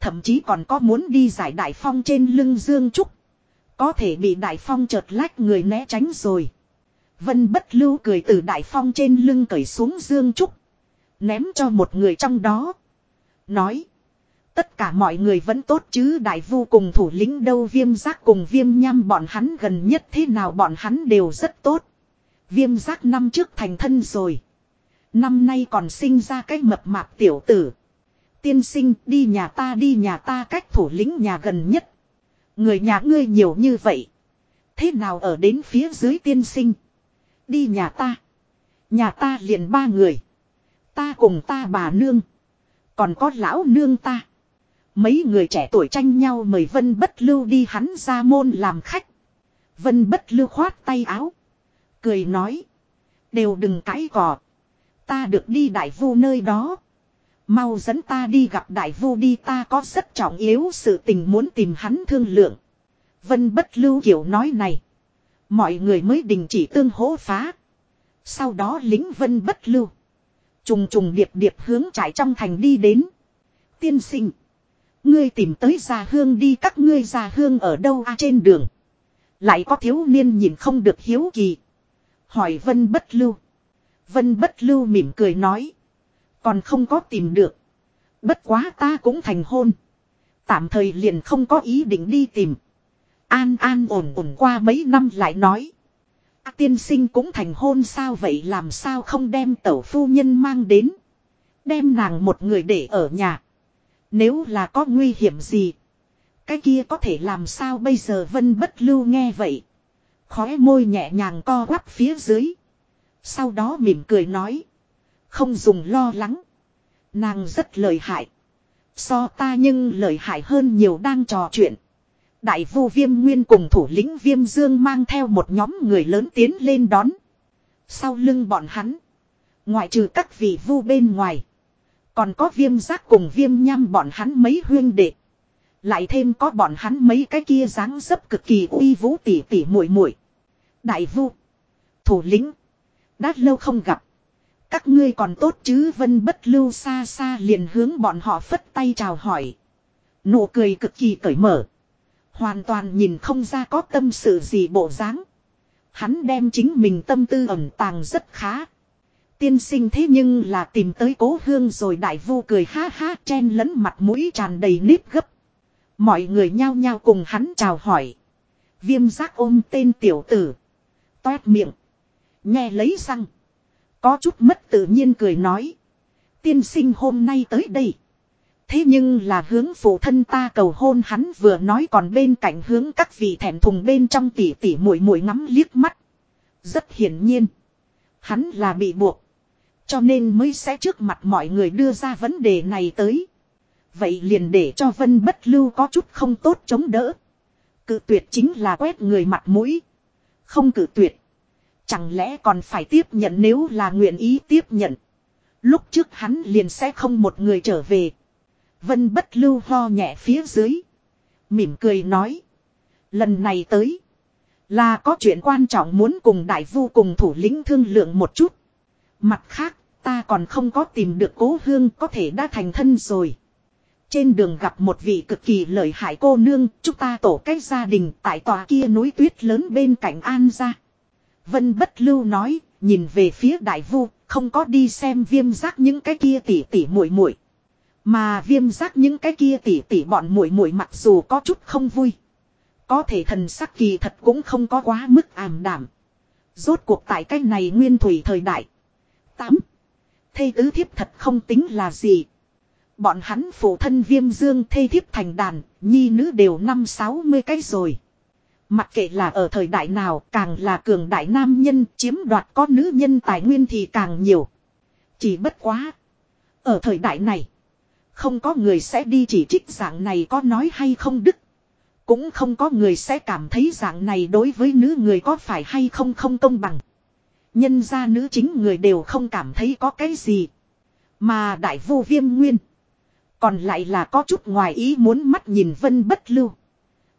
Thậm chí còn có muốn đi giải đại phong trên lưng Dương Trúc. Có thể bị đại phong chợt lách người né tránh rồi. Vân bất lưu cười từ đại phong trên lưng cởi xuống Dương Trúc. Ném cho một người trong đó. Nói. Tất cả mọi người vẫn tốt chứ đại vu cùng thủ lĩnh đâu viêm giác cùng viêm nham bọn hắn gần nhất thế nào bọn hắn đều rất tốt. Viêm giác năm trước thành thân rồi. Năm nay còn sinh ra cái mập mạp tiểu tử. Tiên sinh, đi nhà ta, đi nhà ta cách thủ lĩnh nhà gần nhất. Người nhà ngươi nhiều như vậy. Thế nào ở đến phía dưới tiên sinh. Đi nhà ta. Nhà ta liền ba người. Ta cùng ta bà nương. Còn có lão nương ta. Mấy người trẻ tuổi tranh nhau mời Vân Bất Lưu đi hắn ra môn làm khách. Vân Bất Lưu khoát tay áo. Cười nói. Đều đừng cãi cò. Ta được đi đại vu nơi đó. Mau dẫn ta đi gặp đại vu đi ta có rất trọng yếu sự tình muốn tìm hắn thương lượng. Vân Bất Lưu kiểu nói này. Mọi người mới đình chỉ tương hỗ phá. Sau đó lính Vân Bất Lưu. Trùng trùng điệp điệp hướng trải trong thành đi đến. Tiên sinh. Ngươi tìm tới gia hương đi các ngươi gia hương ở đâu à trên đường. Lại có thiếu niên nhìn không được hiếu kỳ. Hỏi Vân Bất Lưu. Vân Bất Lưu mỉm cười nói. Còn không có tìm được. Bất quá ta cũng thành hôn. Tạm thời liền không có ý định đi tìm. An an ổn ổn qua mấy năm lại nói. À, tiên sinh cũng thành hôn sao vậy làm sao không đem tẩu phu nhân mang đến. Đem nàng một người để ở nhà. Nếu là có nguy hiểm gì. Cái kia có thể làm sao bây giờ vân bất lưu nghe vậy. Khóe môi nhẹ nhàng co quắp phía dưới. Sau đó mỉm cười nói. Không dùng lo lắng. Nàng rất lợi hại. So ta nhưng lợi hại hơn nhiều đang trò chuyện. Đại vu viêm nguyên cùng thủ lĩnh viêm dương mang theo một nhóm người lớn tiến lên đón. Sau lưng bọn hắn. Ngoại trừ các vị vu bên ngoài. Còn có viêm giác cùng viêm nham bọn hắn mấy huyên đệ. Lại thêm có bọn hắn mấy cái kia dáng dấp cực kỳ uy vũ tỉ tỉ muội muội. Đại vu. Thủ lĩnh. Đã lâu không gặp. Các ngươi còn tốt chứ vân bất lưu xa xa liền hướng bọn họ phất tay chào hỏi. Nụ cười cực kỳ cởi mở. Hoàn toàn nhìn không ra có tâm sự gì bộ dáng. Hắn đem chính mình tâm tư ẩn tàng rất khá. Tiên sinh thế nhưng là tìm tới cố hương rồi đại vu cười ha ha, chen lẫn mặt mũi tràn đầy nếp gấp. Mọi người nhao nhao cùng hắn chào hỏi. Viêm giác ôm tên tiểu tử. Toét miệng. Nghe lấy răng. Có chút mất tự nhiên cười nói. Tiên sinh hôm nay tới đây. Thế nhưng là hướng phụ thân ta cầu hôn hắn vừa nói còn bên cạnh hướng các vị thẹn thùng bên trong tỉ tỉ mũi mũi ngắm liếc mắt. Rất hiển nhiên. Hắn là bị buộc. Cho nên mới sẽ trước mặt mọi người đưa ra vấn đề này tới. Vậy liền để cho Vân Bất Lưu có chút không tốt chống đỡ. Cự tuyệt chính là quét người mặt mũi. Không cự tuyệt. Chẳng lẽ còn phải tiếp nhận nếu là nguyện ý tiếp nhận. Lúc trước hắn liền sẽ không một người trở về. Vân bất lưu ho nhẹ phía dưới. Mỉm cười nói. Lần này tới. Là có chuyện quan trọng muốn cùng đại vu cùng thủ lĩnh thương lượng một chút. Mặt khác, ta còn không có tìm được cố hương có thể đã thành thân rồi. Trên đường gặp một vị cực kỳ lợi hại cô nương, chúng ta tổ cách gia đình tại tòa kia núi tuyết lớn bên cạnh An ra. Vân bất lưu nói, nhìn về phía đại vu, không có đi xem viêm giác những cái kia tỉ tỉ muội muội. Mà viêm giác những cái kia tỉ tỉ bọn muội muội mặc dù có chút không vui. Có thể thần sắc kỳ thật cũng không có quá mức ảm đảm. Rốt cuộc tại cái này nguyên thủy thời đại. 8. Thây tứ thiếp thật không tính là gì. Bọn hắn phụ thân viêm dương thây thiếp thành đàn, nhi nữ đều năm sáu mươi cái rồi. Mặc kệ là ở thời đại nào càng là cường đại nam nhân chiếm đoạt con nữ nhân tài nguyên thì càng nhiều. Chỉ bất quá. Ở thời đại này. Không có người sẽ đi chỉ trích dạng này có nói hay không đức. Cũng không có người sẽ cảm thấy dạng này đối với nữ người có phải hay không không công bằng. Nhân gia nữ chính người đều không cảm thấy có cái gì. Mà đại vô viêm nguyên. Còn lại là có chút ngoài ý muốn mắt nhìn vân bất lưu.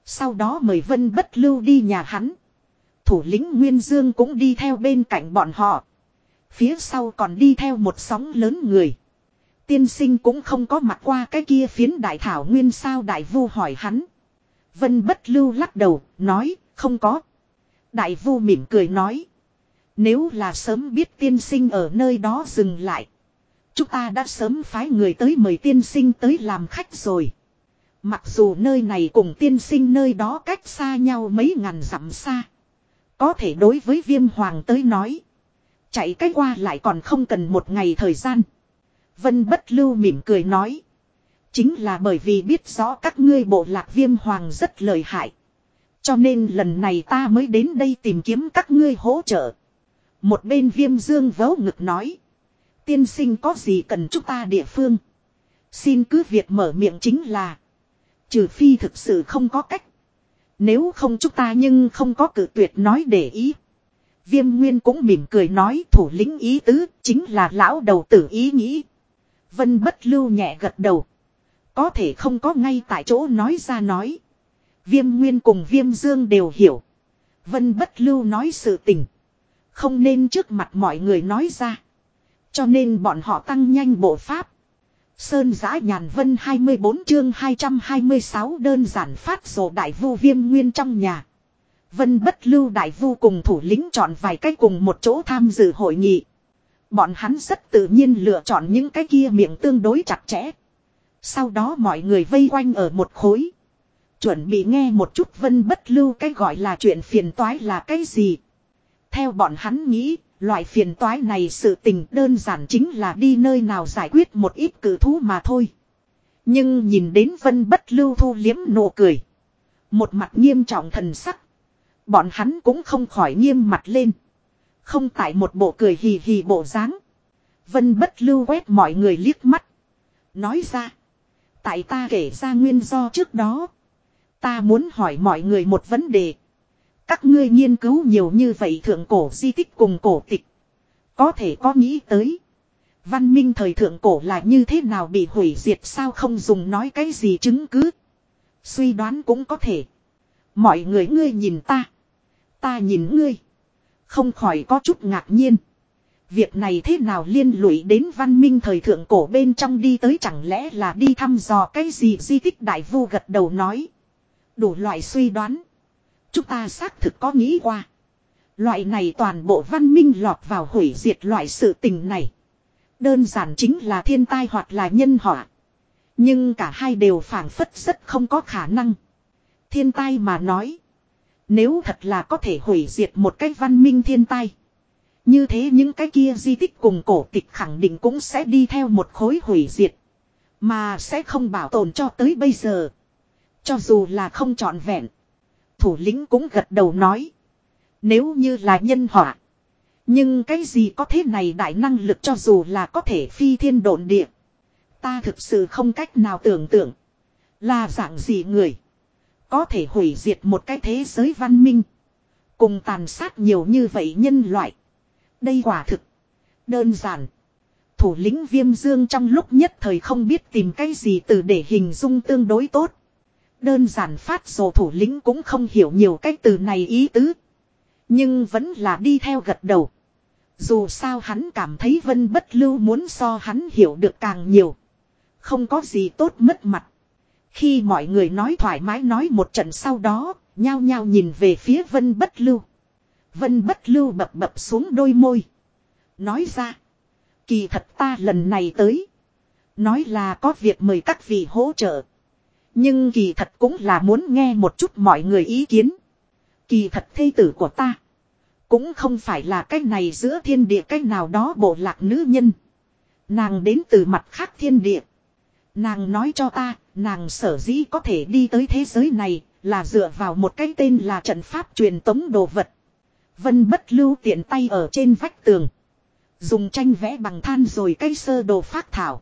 Sau đó mời vân bất lưu đi nhà hắn. Thủ lĩnh Nguyên Dương cũng đi theo bên cạnh bọn họ. Phía sau còn đi theo một sóng lớn người. Tiên sinh cũng không có mặt qua cái kia phiến đại thảo nguyên sao đại vu hỏi hắn. Vân bất lưu lắc đầu, nói, không có. Đại vu mỉm cười nói. Nếu là sớm biết tiên sinh ở nơi đó dừng lại. Chúng ta đã sớm phái người tới mời tiên sinh tới làm khách rồi. Mặc dù nơi này cùng tiên sinh nơi đó cách xa nhau mấy ngàn dặm xa. Có thể đối với viêm hoàng tới nói. Chạy cách qua lại còn không cần một ngày thời gian. Vân bất lưu mỉm cười nói. Chính là bởi vì biết rõ các ngươi bộ lạc viêm hoàng rất lợi hại. Cho nên lần này ta mới đến đây tìm kiếm các ngươi hỗ trợ. Một bên viêm dương vấu ngực nói. Tiên sinh có gì cần chúng ta địa phương. Xin cứ việc mở miệng chính là. Trừ phi thực sự không có cách. Nếu không chúng ta nhưng không có cử tuyệt nói để ý. Viêm Nguyên cũng mỉm cười nói thủ lĩnh ý tứ chính là lão đầu tử ý nghĩ. Vân bất lưu nhẹ gật đầu. Có thể không có ngay tại chỗ nói ra nói. Viêm Nguyên cùng Viêm Dương đều hiểu. Vân bất lưu nói sự tình. Không nên trước mặt mọi người nói ra. Cho nên bọn họ tăng nhanh bộ pháp. Sơn giã nhàn vân 24 chương 226 đơn giản phát sổ đại vu viêm nguyên trong nhà. Vân bất lưu đại vu cùng thủ lĩnh chọn vài cách cùng một chỗ tham dự hội nghị. Bọn hắn rất tự nhiên lựa chọn những cái kia miệng tương đối chặt chẽ. Sau đó mọi người vây quanh ở một khối. Chuẩn bị nghe một chút vân bất lưu cái gọi là chuyện phiền toái là cái gì. Theo bọn hắn nghĩ, Loại phiền toái này sự tình đơn giản chính là đi nơi nào giải quyết một ít cử thú mà thôi. Nhưng nhìn đến vân bất lưu thu liếm nụ cười. Một mặt nghiêm trọng thần sắc. Bọn hắn cũng không khỏi nghiêm mặt lên. Không tại một bộ cười hì hì bộ dáng. Vân bất lưu quét mọi người liếc mắt. Nói ra. Tại ta kể ra nguyên do trước đó. Ta muốn hỏi mọi người một vấn đề. Các ngươi nghiên cứu nhiều như vậy thượng cổ di tích cùng cổ tịch. Có thể có nghĩ tới. Văn minh thời thượng cổ là như thế nào bị hủy diệt sao không dùng nói cái gì chứng cứ. Suy đoán cũng có thể. Mọi người ngươi nhìn ta. Ta nhìn ngươi. Không khỏi có chút ngạc nhiên. Việc này thế nào liên lụy đến văn minh thời thượng cổ bên trong đi tới chẳng lẽ là đi thăm dò cái gì di tích đại vu gật đầu nói. Đủ loại suy đoán. Chúng ta xác thực có nghĩ qua. Loại này toàn bộ văn minh lọt vào hủy diệt loại sự tình này. Đơn giản chính là thiên tai hoặc là nhân họa. Nhưng cả hai đều phản phất rất không có khả năng. Thiên tai mà nói. Nếu thật là có thể hủy diệt một cái văn minh thiên tai. Như thế những cái kia di tích cùng cổ tịch khẳng định cũng sẽ đi theo một khối hủy diệt. Mà sẽ không bảo tồn cho tới bây giờ. Cho dù là không trọn vẹn. Thủ lĩnh cũng gật đầu nói. Nếu như là nhân họa. Nhưng cái gì có thế này đại năng lực cho dù là có thể phi thiên độn địa. Ta thực sự không cách nào tưởng tượng. Là dạng gì người. Có thể hủy diệt một cái thế giới văn minh. Cùng tàn sát nhiều như vậy nhân loại. Đây quả thực. Đơn giản. Thủ lĩnh viêm dương trong lúc nhất thời không biết tìm cái gì từ để hình dung tương đối tốt. Đơn giản phát dồ thủ lĩnh cũng không hiểu nhiều cái từ này ý tứ. Nhưng vẫn là đi theo gật đầu. Dù sao hắn cảm thấy vân bất lưu muốn so hắn hiểu được càng nhiều. Không có gì tốt mất mặt. Khi mọi người nói thoải mái nói một trận sau đó, nhao nhao nhìn về phía vân bất lưu. Vân bất lưu bập bập xuống đôi môi. Nói ra. Kỳ thật ta lần này tới. Nói là có việc mời các vị hỗ trợ. Nhưng kỳ thật cũng là muốn nghe một chút mọi người ý kiến. Kỳ thật thây tử của ta. Cũng không phải là cái này giữa thiên địa cái nào đó bộ lạc nữ nhân. Nàng đến từ mặt khác thiên địa. Nàng nói cho ta, nàng sở dĩ có thể đi tới thế giới này, là dựa vào một cái tên là trận pháp truyền tống đồ vật. Vân bất lưu tiện tay ở trên vách tường. Dùng tranh vẽ bằng than rồi cây sơ đồ phát thảo.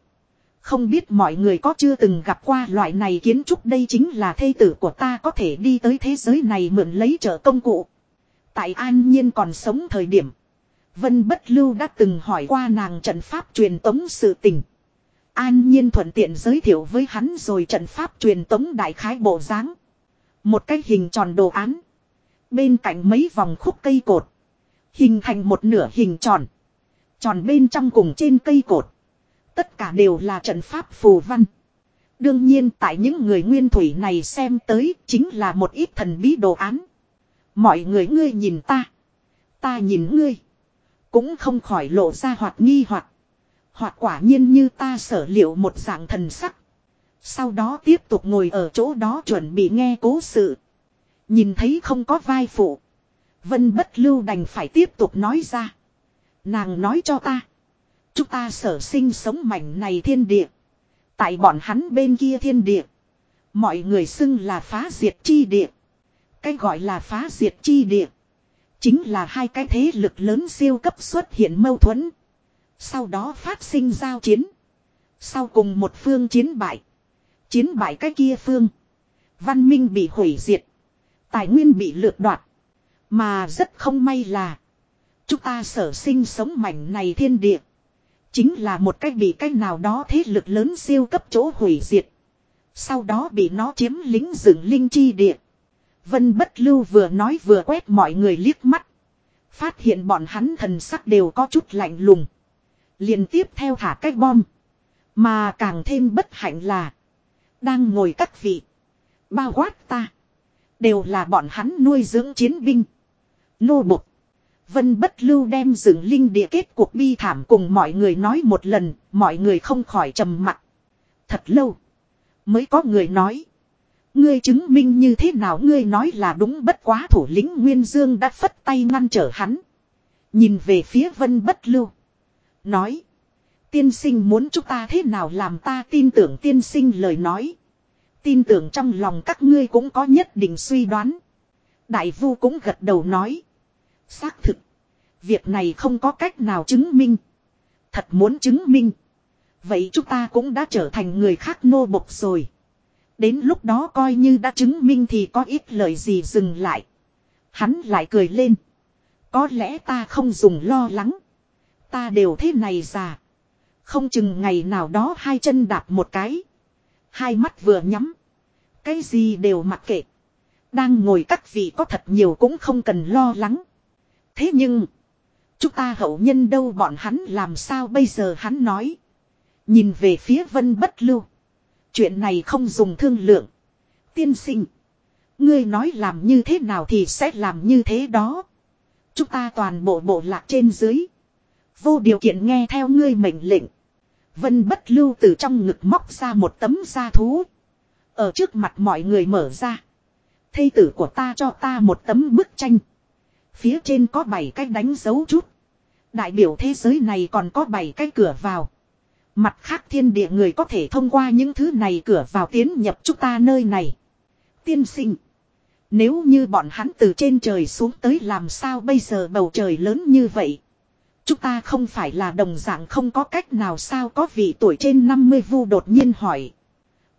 Không biết mọi người có chưa từng gặp qua loại này kiến trúc đây chính là thây tử của ta có thể đi tới thế giới này mượn lấy trợ công cụ. Tại an nhiên còn sống thời điểm. Vân Bất Lưu đã từng hỏi qua nàng trận pháp truyền tống sự tình. An nhiên thuận tiện giới thiệu với hắn rồi trận pháp truyền tống đại khái bộ dáng Một cái hình tròn đồ án. Bên cạnh mấy vòng khúc cây cột. Hình thành một nửa hình tròn. Tròn bên trong cùng trên cây cột. Tất cả đều là trận pháp phù văn. Đương nhiên tại những người nguyên thủy này xem tới chính là một ít thần bí đồ án. Mọi người ngươi nhìn ta. Ta nhìn ngươi. Cũng không khỏi lộ ra hoặc nghi hoặc Hoặc quả nhiên như ta sở liệu một dạng thần sắc. Sau đó tiếp tục ngồi ở chỗ đó chuẩn bị nghe cố sự. Nhìn thấy không có vai phụ. Vân bất lưu đành phải tiếp tục nói ra. Nàng nói cho ta. Chúng ta sở sinh sống mảnh này thiên địa. Tại bọn hắn bên kia thiên địa. Mọi người xưng là phá diệt chi địa. Cái gọi là phá diệt chi địa. Chính là hai cái thế lực lớn siêu cấp xuất hiện mâu thuẫn. Sau đó phát sinh giao chiến. Sau cùng một phương chiến bại. Chiến bại cái kia phương. Văn minh bị hủy diệt. Tài nguyên bị lược đoạt. Mà rất không may là. Chúng ta sở sinh sống mảnh này thiên địa. Chính là một cách bị cách nào đó thế lực lớn siêu cấp chỗ hủy diệt. Sau đó bị nó chiếm lính dựng linh chi địa. Vân bất lưu vừa nói vừa quét mọi người liếc mắt. Phát hiện bọn hắn thần sắc đều có chút lạnh lùng. liền tiếp theo thả cái bom. Mà càng thêm bất hạnh là. Đang ngồi các vị. Bao quát ta. Đều là bọn hắn nuôi dưỡng chiến binh. Nô bục. Vân bất lưu đem dựng linh địa kết cuộc bi thảm cùng mọi người nói một lần. Mọi người không khỏi trầm mặt. Thật lâu. Mới có người nói. Ngươi chứng minh như thế nào ngươi nói là đúng bất quá thủ lĩnh Nguyên Dương đã phất tay ngăn trở hắn. Nhìn về phía vân bất lưu. Nói. Tiên sinh muốn chúng ta thế nào làm ta tin tưởng tiên sinh lời nói. Tin tưởng trong lòng các ngươi cũng có nhất định suy đoán. Đại vu cũng gật đầu nói. Xác thực. Việc này không có cách nào chứng minh. Thật muốn chứng minh. Vậy chúng ta cũng đã trở thành người khác nô bộc rồi. Đến lúc đó coi như đã chứng minh thì có ít lời gì dừng lại. Hắn lại cười lên. Có lẽ ta không dùng lo lắng. Ta đều thế này già. Không chừng ngày nào đó hai chân đạp một cái. Hai mắt vừa nhắm. Cái gì đều mặc kệ. Đang ngồi các vị có thật nhiều cũng không cần lo lắng. Thế nhưng. Chúng ta hậu nhân đâu bọn hắn làm sao bây giờ hắn nói. Nhìn về phía vân bất lưu. Chuyện này không dùng thương lượng. Tiên sinh. Ngươi nói làm như thế nào thì sẽ làm như thế đó. Chúng ta toàn bộ bộ lạc trên dưới. Vô điều kiện nghe theo ngươi mệnh lệnh. Vân bất lưu từ trong ngực móc ra một tấm da thú. Ở trước mặt mọi người mở ra. Thây tử của ta cho ta một tấm bức tranh. Phía trên có bảy cái đánh dấu chút. Đại biểu thế giới này còn có bảy cái cửa vào. Mặt khác thiên địa người có thể thông qua những thứ này cửa vào tiến nhập chúng ta nơi này. Tiên sinh. Nếu như bọn hắn từ trên trời xuống tới làm sao bây giờ bầu trời lớn như vậy. Chúng ta không phải là đồng dạng không có cách nào sao có vị tuổi trên 50 vu đột nhiên hỏi.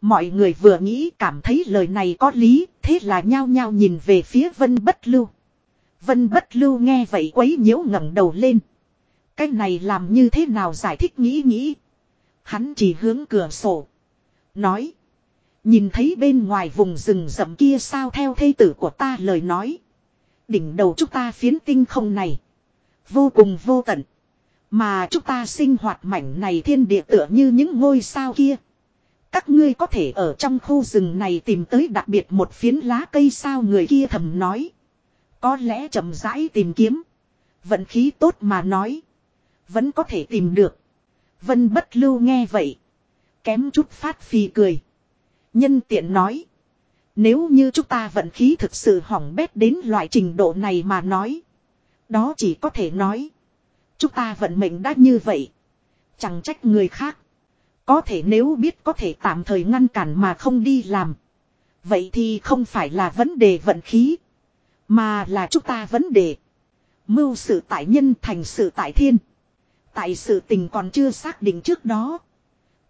Mọi người vừa nghĩ cảm thấy lời này có lý, thế là nhao nhao nhìn về phía vân bất lưu. Vân bất lưu nghe vậy quấy nhiễu ngẩng đầu lên. Cái này làm như thế nào giải thích nghĩ nghĩ. Hắn chỉ hướng cửa sổ. Nói. Nhìn thấy bên ngoài vùng rừng rậm kia sao theo thây tử của ta lời nói. Đỉnh đầu chúng ta phiến tinh không này. Vô cùng vô tận. Mà chúng ta sinh hoạt mảnh này thiên địa tựa như những ngôi sao kia. Các ngươi có thể ở trong khu rừng này tìm tới đặc biệt một phiến lá cây sao người kia thầm nói. Có lẽ chậm rãi tìm kiếm. Vận khí tốt mà nói. Vẫn có thể tìm được. Vân bất lưu nghe vậy. Kém chút phát phi cười. Nhân tiện nói. Nếu như chúng ta vận khí thực sự hỏng bét đến loại trình độ này mà nói. Đó chỉ có thể nói. Chúng ta vận mệnh đã như vậy. Chẳng trách người khác. Có thể nếu biết có thể tạm thời ngăn cản mà không đi làm. Vậy thì không phải là vấn đề vận khí. Mà là chúng ta vấn đề. Mưu sự tại nhân thành sự tại thiên. Tại sự tình còn chưa xác định trước đó.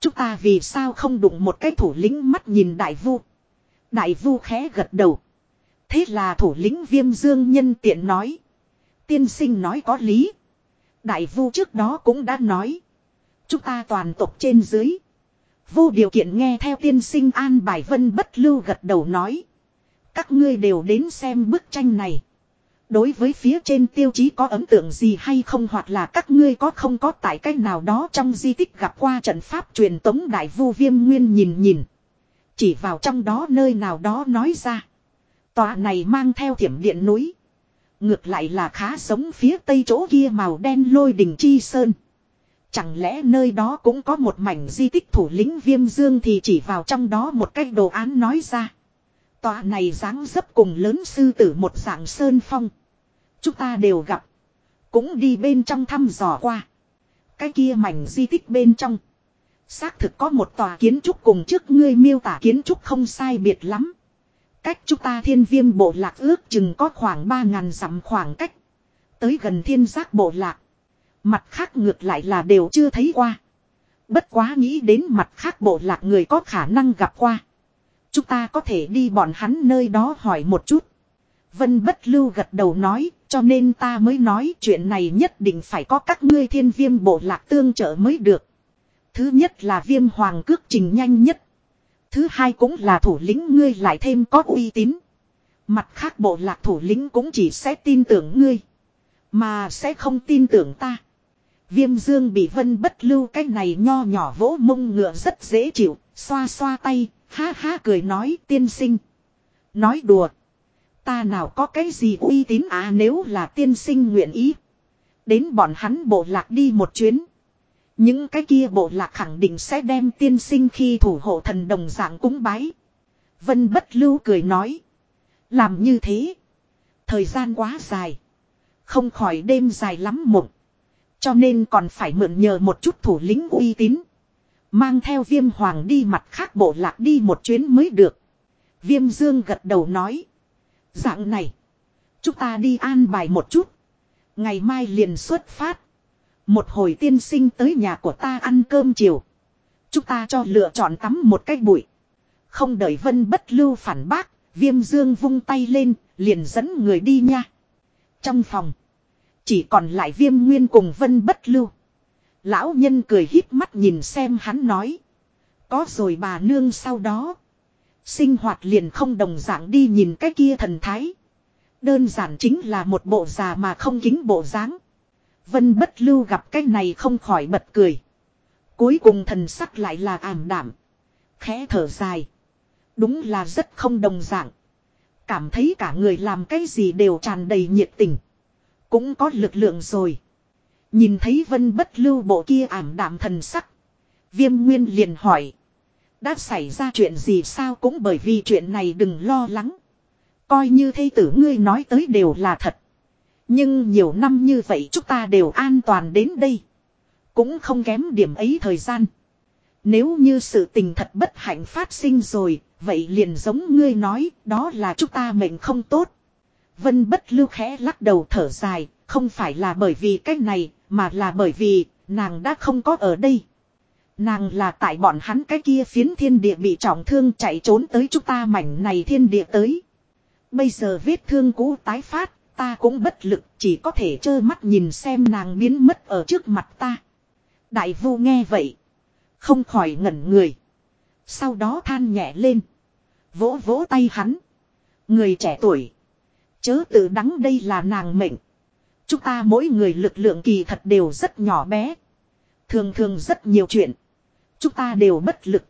Chúng ta vì sao không đụng một cái thủ lĩnh mắt nhìn đại vu. Đại vu khẽ gật đầu. Thế là thủ lĩnh viêm dương nhân tiện nói. Tiên sinh nói có lý. Đại vu trước đó cũng đã nói. Chúng ta toàn tộc trên dưới. Vô điều kiện nghe theo tiên sinh an bài vân bất lưu gật đầu nói. Các ngươi đều đến xem bức tranh này. Đối với phía trên tiêu chí có ấn tượng gì hay không hoặc là các ngươi có không có tại cách nào đó trong di tích gặp qua trận pháp truyền tống đại vu viêm nguyên nhìn nhìn. Chỉ vào trong đó nơi nào đó nói ra. Tòa này mang theo thiểm điện núi. Ngược lại là khá sống phía tây chỗ kia màu đen lôi đỉnh chi sơn. Chẳng lẽ nơi đó cũng có một mảnh di tích thủ lĩnh viêm dương thì chỉ vào trong đó một cách đồ án nói ra. Tòa này dáng dấp cùng lớn sư tử một dạng sơn phong. Chúng ta đều gặp. Cũng đi bên trong thăm dò qua. Cái kia mảnh di tích bên trong. Xác thực có một tòa kiến trúc cùng trước ngươi miêu tả kiến trúc không sai biệt lắm. Cách chúng ta thiên viêm bộ lạc ước chừng có khoảng 3.000 dặm khoảng cách. Tới gần thiên giác bộ lạc. Mặt khác ngược lại là đều chưa thấy qua. Bất quá nghĩ đến mặt khác bộ lạc người có khả năng gặp qua. Chúng ta có thể đi bọn hắn nơi đó hỏi một chút. Vân bất lưu gật đầu nói, cho nên ta mới nói chuyện này nhất định phải có các ngươi thiên viêm bộ lạc tương trợ mới được. Thứ nhất là viêm hoàng cước trình nhanh nhất. Thứ hai cũng là thủ lĩnh ngươi lại thêm có uy tín. Mặt khác bộ lạc thủ lĩnh cũng chỉ sẽ tin tưởng ngươi. Mà sẽ không tin tưởng ta. Viêm dương bị vân bất lưu cái này nho nhỏ vỗ mông ngựa rất dễ chịu. Xoa xoa tay, ha ha cười nói, tiên sinh. Nói đùa. Ta nào có cái gì uy tín à nếu là tiên sinh nguyện ý. Đến bọn hắn bộ lạc đi một chuyến. Những cái kia bộ lạc khẳng định sẽ đem tiên sinh khi thủ hộ thần đồng dạng cúng bái. Vân bất lưu cười nói. Làm như thế. Thời gian quá dài. Không khỏi đêm dài lắm mộng. Cho nên còn phải mượn nhờ một chút thủ lĩnh uy tín. Mang theo viêm hoàng đi mặt khác bộ lạc đi một chuyến mới được. Viêm dương gật đầu nói. Dạng này. Chúng ta đi an bài một chút. Ngày mai liền xuất phát. Một hồi tiên sinh tới nhà của ta ăn cơm chiều. Chúng ta cho lựa chọn tắm một cách bụi. Không đợi vân bất lưu phản bác. Viêm dương vung tay lên. Liền dẫn người đi nha. Trong phòng. Chỉ còn lại viêm nguyên cùng vân bất lưu. Lão nhân cười híp mắt nhìn xem hắn nói. Có rồi bà nương sau đó. Sinh hoạt liền không đồng dạng đi nhìn cái kia thần thái. Đơn giản chính là một bộ già mà không kính bộ dáng. Vân bất lưu gặp cái này không khỏi bật cười. Cuối cùng thần sắc lại là ảm đảm. Khẽ thở dài. Đúng là rất không đồng dạng. Cảm thấy cả người làm cái gì đều tràn đầy nhiệt tình. Cũng có lực lượng rồi. Nhìn thấy vân bất lưu bộ kia ảm đạm thần sắc. Viêm nguyên liền hỏi. Đã xảy ra chuyện gì sao cũng bởi vì chuyện này đừng lo lắng. Coi như thây tử ngươi nói tới đều là thật. Nhưng nhiều năm như vậy chúng ta đều an toàn đến đây. Cũng không kém điểm ấy thời gian. Nếu như sự tình thật bất hạnh phát sinh rồi, vậy liền giống ngươi nói, đó là chúng ta mệnh không tốt. Vân bất lưu khẽ lắc đầu thở dài, không phải là bởi vì cách này, mà là bởi vì, nàng đã không có ở đây. Nàng là tại bọn hắn cái kia phiến thiên địa bị trọng thương chạy trốn tới chúng ta mảnh này thiên địa tới. Bây giờ vết thương cũ tái phát, ta cũng bất lực, chỉ có thể trơ mắt nhìn xem nàng biến mất ở trước mặt ta. Đại vu nghe vậy. Không khỏi ngẩn người. Sau đó than nhẹ lên. Vỗ vỗ tay hắn. Người trẻ tuổi. Chớ tự đắng đây là nàng mệnh. Chúng ta mỗi người lực lượng kỳ thật đều rất nhỏ bé. Thường thường rất nhiều chuyện. Chúng ta đều bất lực.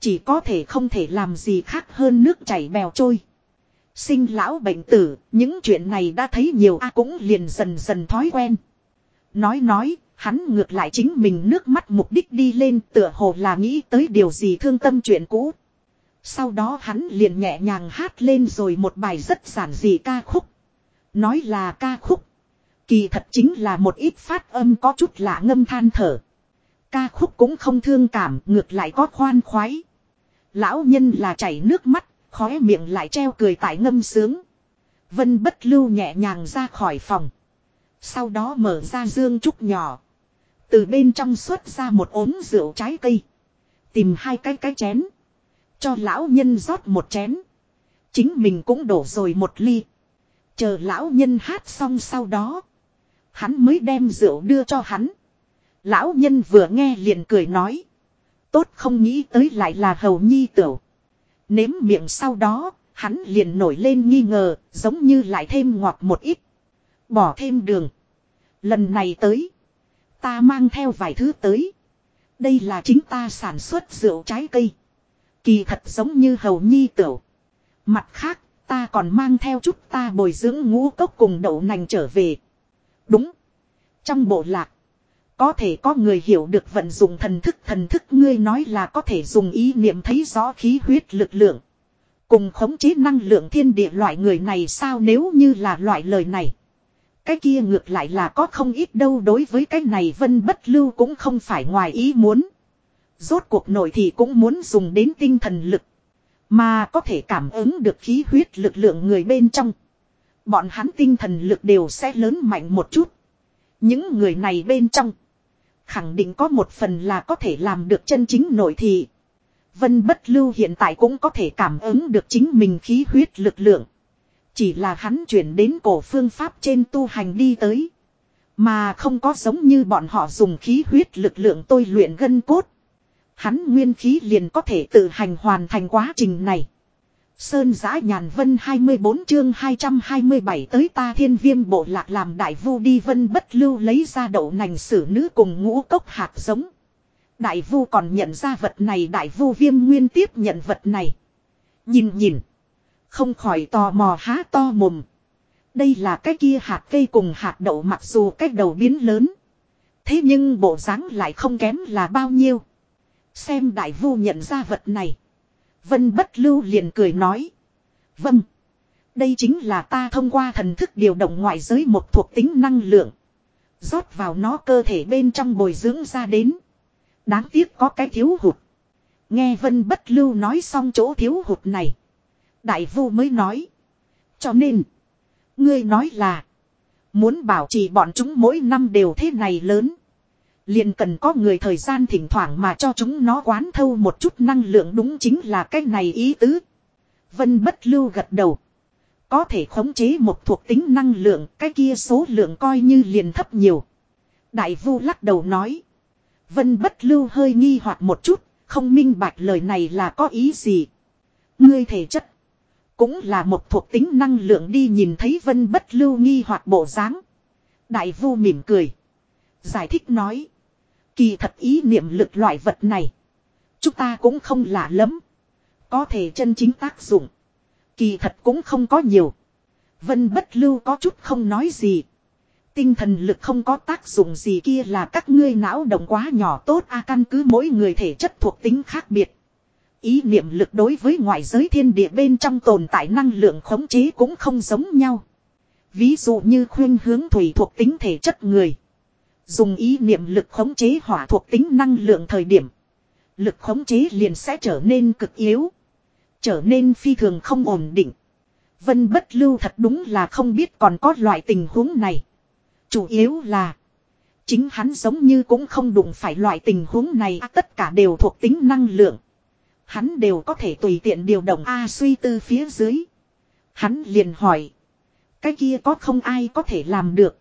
Chỉ có thể không thể làm gì khác hơn nước chảy bèo trôi. Sinh lão bệnh tử, những chuyện này đã thấy nhiều a cũng liền dần dần thói quen. Nói nói, hắn ngược lại chính mình nước mắt mục đích đi lên tựa hồ là nghĩ tới điều gì thương tâm chuyện cũ. Sau đó hắn liền nhẹ nhàng hát lên rồi một bài rất giản dị ca khúc. Nói là ca khúc. Kỳ thật chính là một ít phát âm có chút lạ ngâm than thở. Ca khúc cũng không thương cảm, ngược lại có khoan khoái. Lão nhân là chảy nước mắt, khóe miệng lại treo cười tại ngâm sướng. Vân bất lưu nhẹ nhàng ra khỏi phòng. Sau đó mở ra dương trúc nhỏ. Từ bên trong xuất ra một ốm rượu trái cây. Tìm hai cái cái chén. Cho lão nhân rót một chén. Chính mình cũng đổ rồi một ly. Chờ lão nhân hát xong sau đó. Hắn mới đem rượu đưa cho hắn. Lão nhân vừa nghe liền cười nói. Tốt không nghĩ tới lại là hầu nhi tửu. Nếm miệng sau đó, hắn liền nổi lên nghi ngờ, giống như lại thêm ngọt một ít. Bỏ thêm đường. Lần này tới. Ta mang theo vài thứ tới. Đây là chính ta sản xuất rượu trái cây. Kỳ thật giống như hầu nhi tửu. Mặt khác, ta còn mang theo chút ta bồi dưỡng ngũ cốc cùng đậu nành trở về. Đúng. Trong bộ lạc. Có thể có người hiểu được vận dụng thần thức thần thức ngươi nói là có thể dùng ý niệm thấy rõ khí huyết lực lượng. Cùng khống chế năng lượng thiên địa loại người này sao nếu như là loại lời này. Cái kia ngược lại là có không ít đâu, đối với cái này vân bất lưu cũng không phải ngoài ý muốn. Rốt cuộc nội thì cũng muốn dùng đến tinh thần lực. Mà có thể cảm ứng được khí huyết lực lượng người bên trong. Bọn hắn tinh thần lực đều sẽ lớn mạnh một chút. Những người này bên trong. Khẳng định có một phần là có thể làm được chân chính nội thị. Vân bất lưu hiện tại cũng có thể cảm ứng được chính mình khí huyết lực lượng. Chỉ là hắn chuyển đến cổ phương pháp trên tu hành đi tới. Mà không có giống như bọn họ dùng khí huyết lực lượng tôi luyện gân cốt. Hắn nguyên khí liền có thể tự hành hoàn thành quá trình này. Sơn giã nhàn vân 24 chương 227 tới ta thiên viêm bộ lạc làm đại vu đi vân bất lưu lấy ra đậu nành sử nữ cùng ngũ cốc hạt giống. Đại vu còn nhận ra vật này, đại vu viêm nguyên tiếp nhận vật này. Nhìn nhìn. Không khỏi tò mò há to mồm. Đây là cái kia hạt cây cùng hạt đậu mặc dù cách đầu biến lớn. Thế nhưng bộ dáng lại không kém là bao nhiêu. Xem đại vu nhận ra vật này. Vân bất lưu liền cười nói. Vâng. Đây chính là ta thông qua thần thức điều động ngoại giới một thuộc tính năng lượng. rót vào nó cơ thể bên trong bồi dưỡng ra đến. Đáng tiếc có cái thiếu hụt. Nghe Vân bất lưu nói xong chỗ thiếu hụt này. Đại vu mới nói. Cho nên. Ngươi nói là. Muốn bảo trì bọn chúng mỗi năm đều thế này lớn. Liền cần có người thời gian thỉnh thoảng mà cho chúng nó quán thâu một chút năng lượng đúng chính là cái này ý tứ. Vân bất lưu gật đầu. Có thể khống chế một thuộc tính năng lượng, cái kia số lượng coi như liền thấp nhiều. Đại vu lắc đầu nói. Vân bất lưu hơi nghi hoặc một chút, không minh bạch lời này là có ý gì. Ngươi thể chất. Cũng là một thuộc tính năng lượng đi nhìn thấy vân bất lưu nghi hoặc bộ dáng. Đại vu mỉm cười. Giải thích nói. Kỳ thật ý niệm lực loại vật này. Chúng ta cũng không lạ lắm. Có thể chân chính tác dụng. Kỳ thật cũng không có nhiều. Vân bất lưu có chút không nói gì. Tinh thần lực không có tác dụng gì kia là các ngươi não động quá nhỏ tốt, a căn cứ mỗi người thể chất thuộc tính khác biệt. Ý niệm lực đối với ngoại giới thiên địa bên trong tồn tại năng lượng khống chế cũng không giống nhau. Ví dụ như khuyên hướng thủy thuộc tính thể chất người. Dùng ý niệm lực khống chế hỏa thuộc tính năng lượng thời điểm. Lực khống chế liền sẽ trở nên cực yếu. Trở nên phi thường không ổn định. Vân bất lưu thật đúng là không biết còn có loại tình huống này. Chủ yếu là. Chính hắn giống như cũng không đụng phải loại tình huống này. À, tất cả đều thuộc tính năng lượng. Hắn đều có thể tùy tiện điều động A suy tư phía dưới. Hắn liền hỏi. Cái kia có không ai có thể làm được.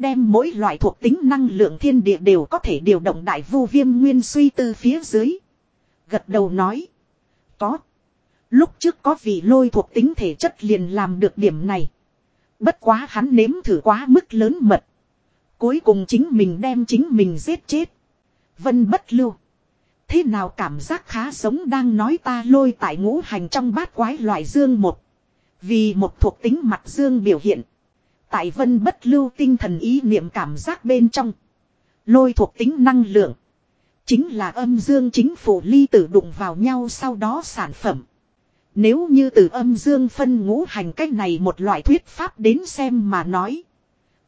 Đem mỗi loại thuộc tính năng lượng thiên địa đều có thể điều động đại vu viêm nguyên suy tư phía dưới. Gật đầu nói. Có. Lúc trước có vị lôi thuộc tính thể chất liền làm được điểm này. Bất quá hắn nếm thử quá mức lớn mật. Cuối cùng chính mình đem chính mình giết chết. Vân bất lưu. Thế nào cảm giác khá giống đang nói ta lôi tại ngũ hành trong bát quái loại dương một. Vì một thuộc tính mặt dương biểu hiện. Tại vân bất lưu tinh thần ý niệm cảm giác bên trong. Lôi thuộc tính năng lượng. Chính là âm dương chính phủ ly tử đụng vào nhau sau đó sản phẩm. Nếu như từ âm dương phân ngũ hành cách này một loại thuyết pháp đến xem mà nói.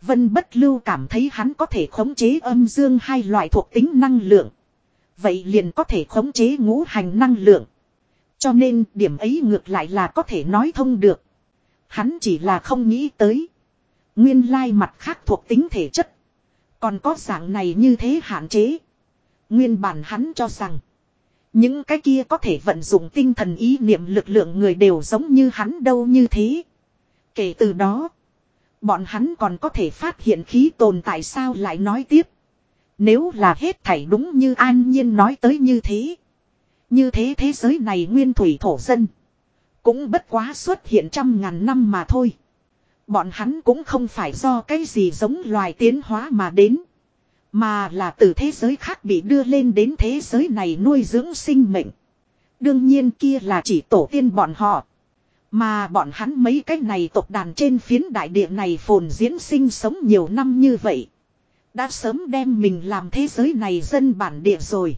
Vân bất lưu cảm thấy hắn có thể khống chế âm dương hai loại thuộc tính năng lượng. Vậy liền có thể khống chế ngũ hành năng lượng. Cho nên điểm ấy ngược lại là có thể nói thông được. Hắn chỉ là không nghĩ tới. Nguyên lai mặt khác thuộc tính thể chất. Còn có dạng này như thế hạn chế. Nguyên bản hắn cho rằng. Những cái kia có thể vận dụng tinh thần ý niệm lực lượng người đều giống như hắn đâu như thế. Kể từ đó. Bọn hắn còn có thể phát hiện khí tồn tại sao lại nói tiếp. Nếu là hết thảy đúng như an nhiên nói tới như thế. Như thế thế giới này nguyên thủy thổ dân. Cũng bất quá xuất hiện trăm ngàn năm mà thôi. Bọn hắn cũng không phải do cái gì giống loài tiến hóa mà đến. Mà là từ thế giới khác bị đưa lên đến thế giới này nuôi dưỡng sinh mệnh. Đương nhiên kia là chỉ tổ tiên bọn họ. Mà bọn hắn mấy cái này tộc đàn trên phiến đại địa này phồn diễn sinh sống nhiều năm như vậy. Đã sớm đem mình làm thế giới này dân bản địa rồi.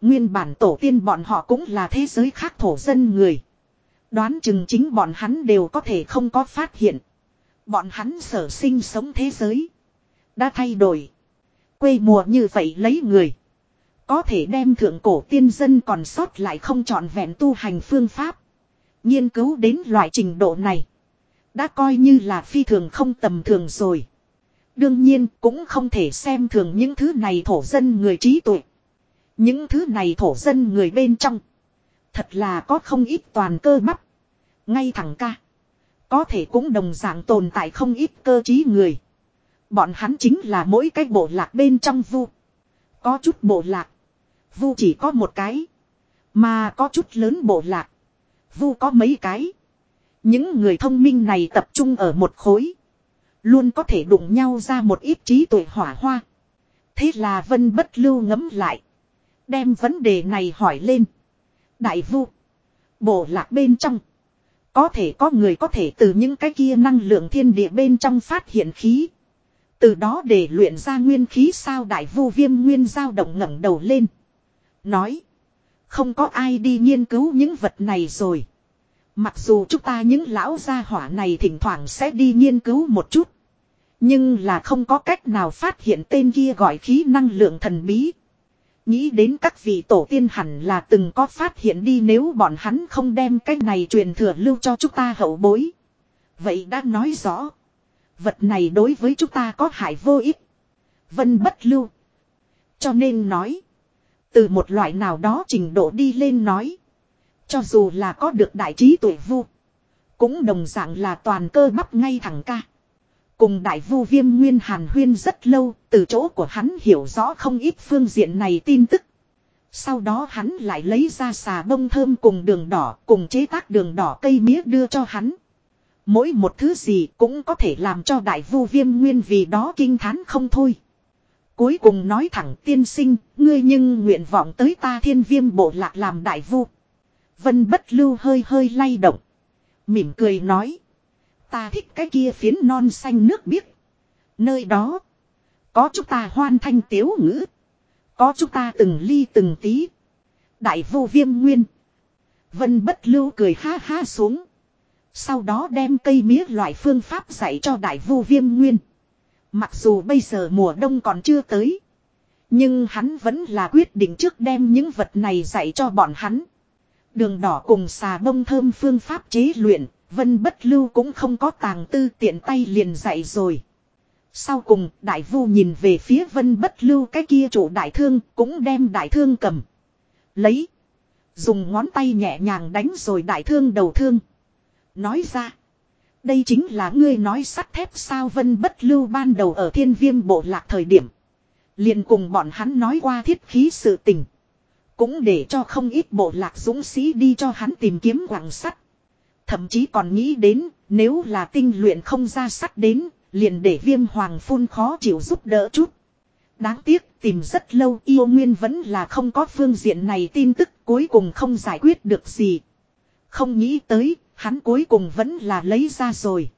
Nguyên bản tổ tiên bọn họ cũng là thế giới khác thổ dân người. Đoán chừng chính bọn hắn đều có thể không có phát hiện. Bọn hắn sở sinh sống thế giới. Đã thay đổi. Quê mùa như vậy lấy người. Có thể đem thượng cổ tiên dân còn sót lại không trọn vẹn tu hành phương pháp. Nghiên cứu đến loại trình độ này. Đã coi như là phi thường không tầm thường rồi. Đương nhiên cũng không thể xem thường những thứ này thổ dân người trí tuệ. Những thứ này thổ dân người bên trong. Thật là có không ít toàn cơ bắp. Ngay thẳng ca. Có thể cũng đồng dạng tồn tại không ít cơ trí người. Bọn hắn chính là mỗi cái bộ lạc bên trong vu. Có chút bộ lạc. Vu chỉ có một cái. Mà có chút lớn bộ lạc. Vu có mấy cái. Những người thông minh này tập trung ở một khối. Luôn có thể đụng nhau ra một ít trí tuệ hỏa hoa. Thế là Vân bất lưu ngấm lại. Đem vấn đề này hỏi lên. Đại vu. Bộ lạc bên trong. Có thể có người có thể từ những cái kia năng lượng thiên địa bên trong phát hiện khí. Từ đó để luyện ra nguyên khí sao đại vu viêm nguyên giao động ngẩng đầu lên. Nói. Không có ai đi nghiên cứu những vật này rồi. Mặc dù chúng ta những lão gia hỏa này thỉnh thoảng sẽ đi nghiên cứu một chút. Nhưng là không có cách nào phát hiện tên kia gọi khí năng lượng thần bí. Nghĩ đến các vị tổ tiên hẳn là từng có phát hiện đi nếu bọn hắn không đem cái này truyền thừa lưu cho chúng ta hậu bối. Vậy đã nói rõ. Vật này đối với chúng ta có hại vô ích. Vân bất lưu. Cho nên nói. Từ một loại nào đó trình độ đi lên nói. Cho dù là có được đại trí tuổi vu. Cũng đồng dạng là toàn cơ bắp ngay thẳng ca. Cùng đại vu viêm nguyên hàn huyên rất lâu, từ chỗ của hắn hiểu rõ không ít phương diện này tin tức. Sau đó hắn lại lấy ra xà bông thơm cùng đường đỏ, cùng chế tác đường đỏ cây mía đưa cho hắn. Mỗi một thứ gì cũng có thể làm cho đại vu viêm nguyên vì đó kinh thán không thôi. Cuối cùng nói thẳng tiên sinh, ngươi nhưng nguyện vọng tới ta thiên viêm bộ lạc làm đại vu. Vân bất lưu hơi hơi lay động. Mỉm cười nói. Ta thích cái kia phiến non xanh nước biếc. Nơi đó. Có chúng ta hoan thanh tiếu ngữ. Có chúng ta từng ly từng tí. Đại vô viêm nguyên. Vân bất lưu cười ha ha xuống. Sau đó đem cây mía loại phương pháp dạy cho đại vô viêm nguyên. Mặc dù bây giờ mùa đông còn chưa tới. Nhưng hắn vẫn là quyết định trước đem những vật này dạy cho bọn hắn. Đường đỏ cùng xà bông thơm phương pháp chế luyện, vân bất lưu cũng không có tàng tư tiện tay liền dạy rồi. Sau cùng, đại vu nhìn về phía vân bất lưu cái kia chủ đại thương, cũng đem đại thương cầm. Lấy. Dùng ngón tay nhẹ nhàng đánh rồi đại thương đầu thương. Nói ra. Đây chính là ngươi nói sắt thép sao vân bất lưu ban đầu ở thiên viêm bộ lạc thời điểm. liền cùng bọn hắn nói qua thiết khí sự tình. Cũng để cho không ít bộ lạc dũng sĩ đi cho hắn tìm kiếm quảng sắt. Thậm chí còn nghĩ đến nếu là tinh luyện không ra sắt đến liền để viêm hoàng phun khó chịu giúp đỡ chút. Đáng tiếc tìm rất lâu yêu nguyên vẫn là không có phương diện này tin tức cuối cùng không giải quyết được gì. Không nghĩ tới, hắn cuối cùng vẫn là lấy ra rồi.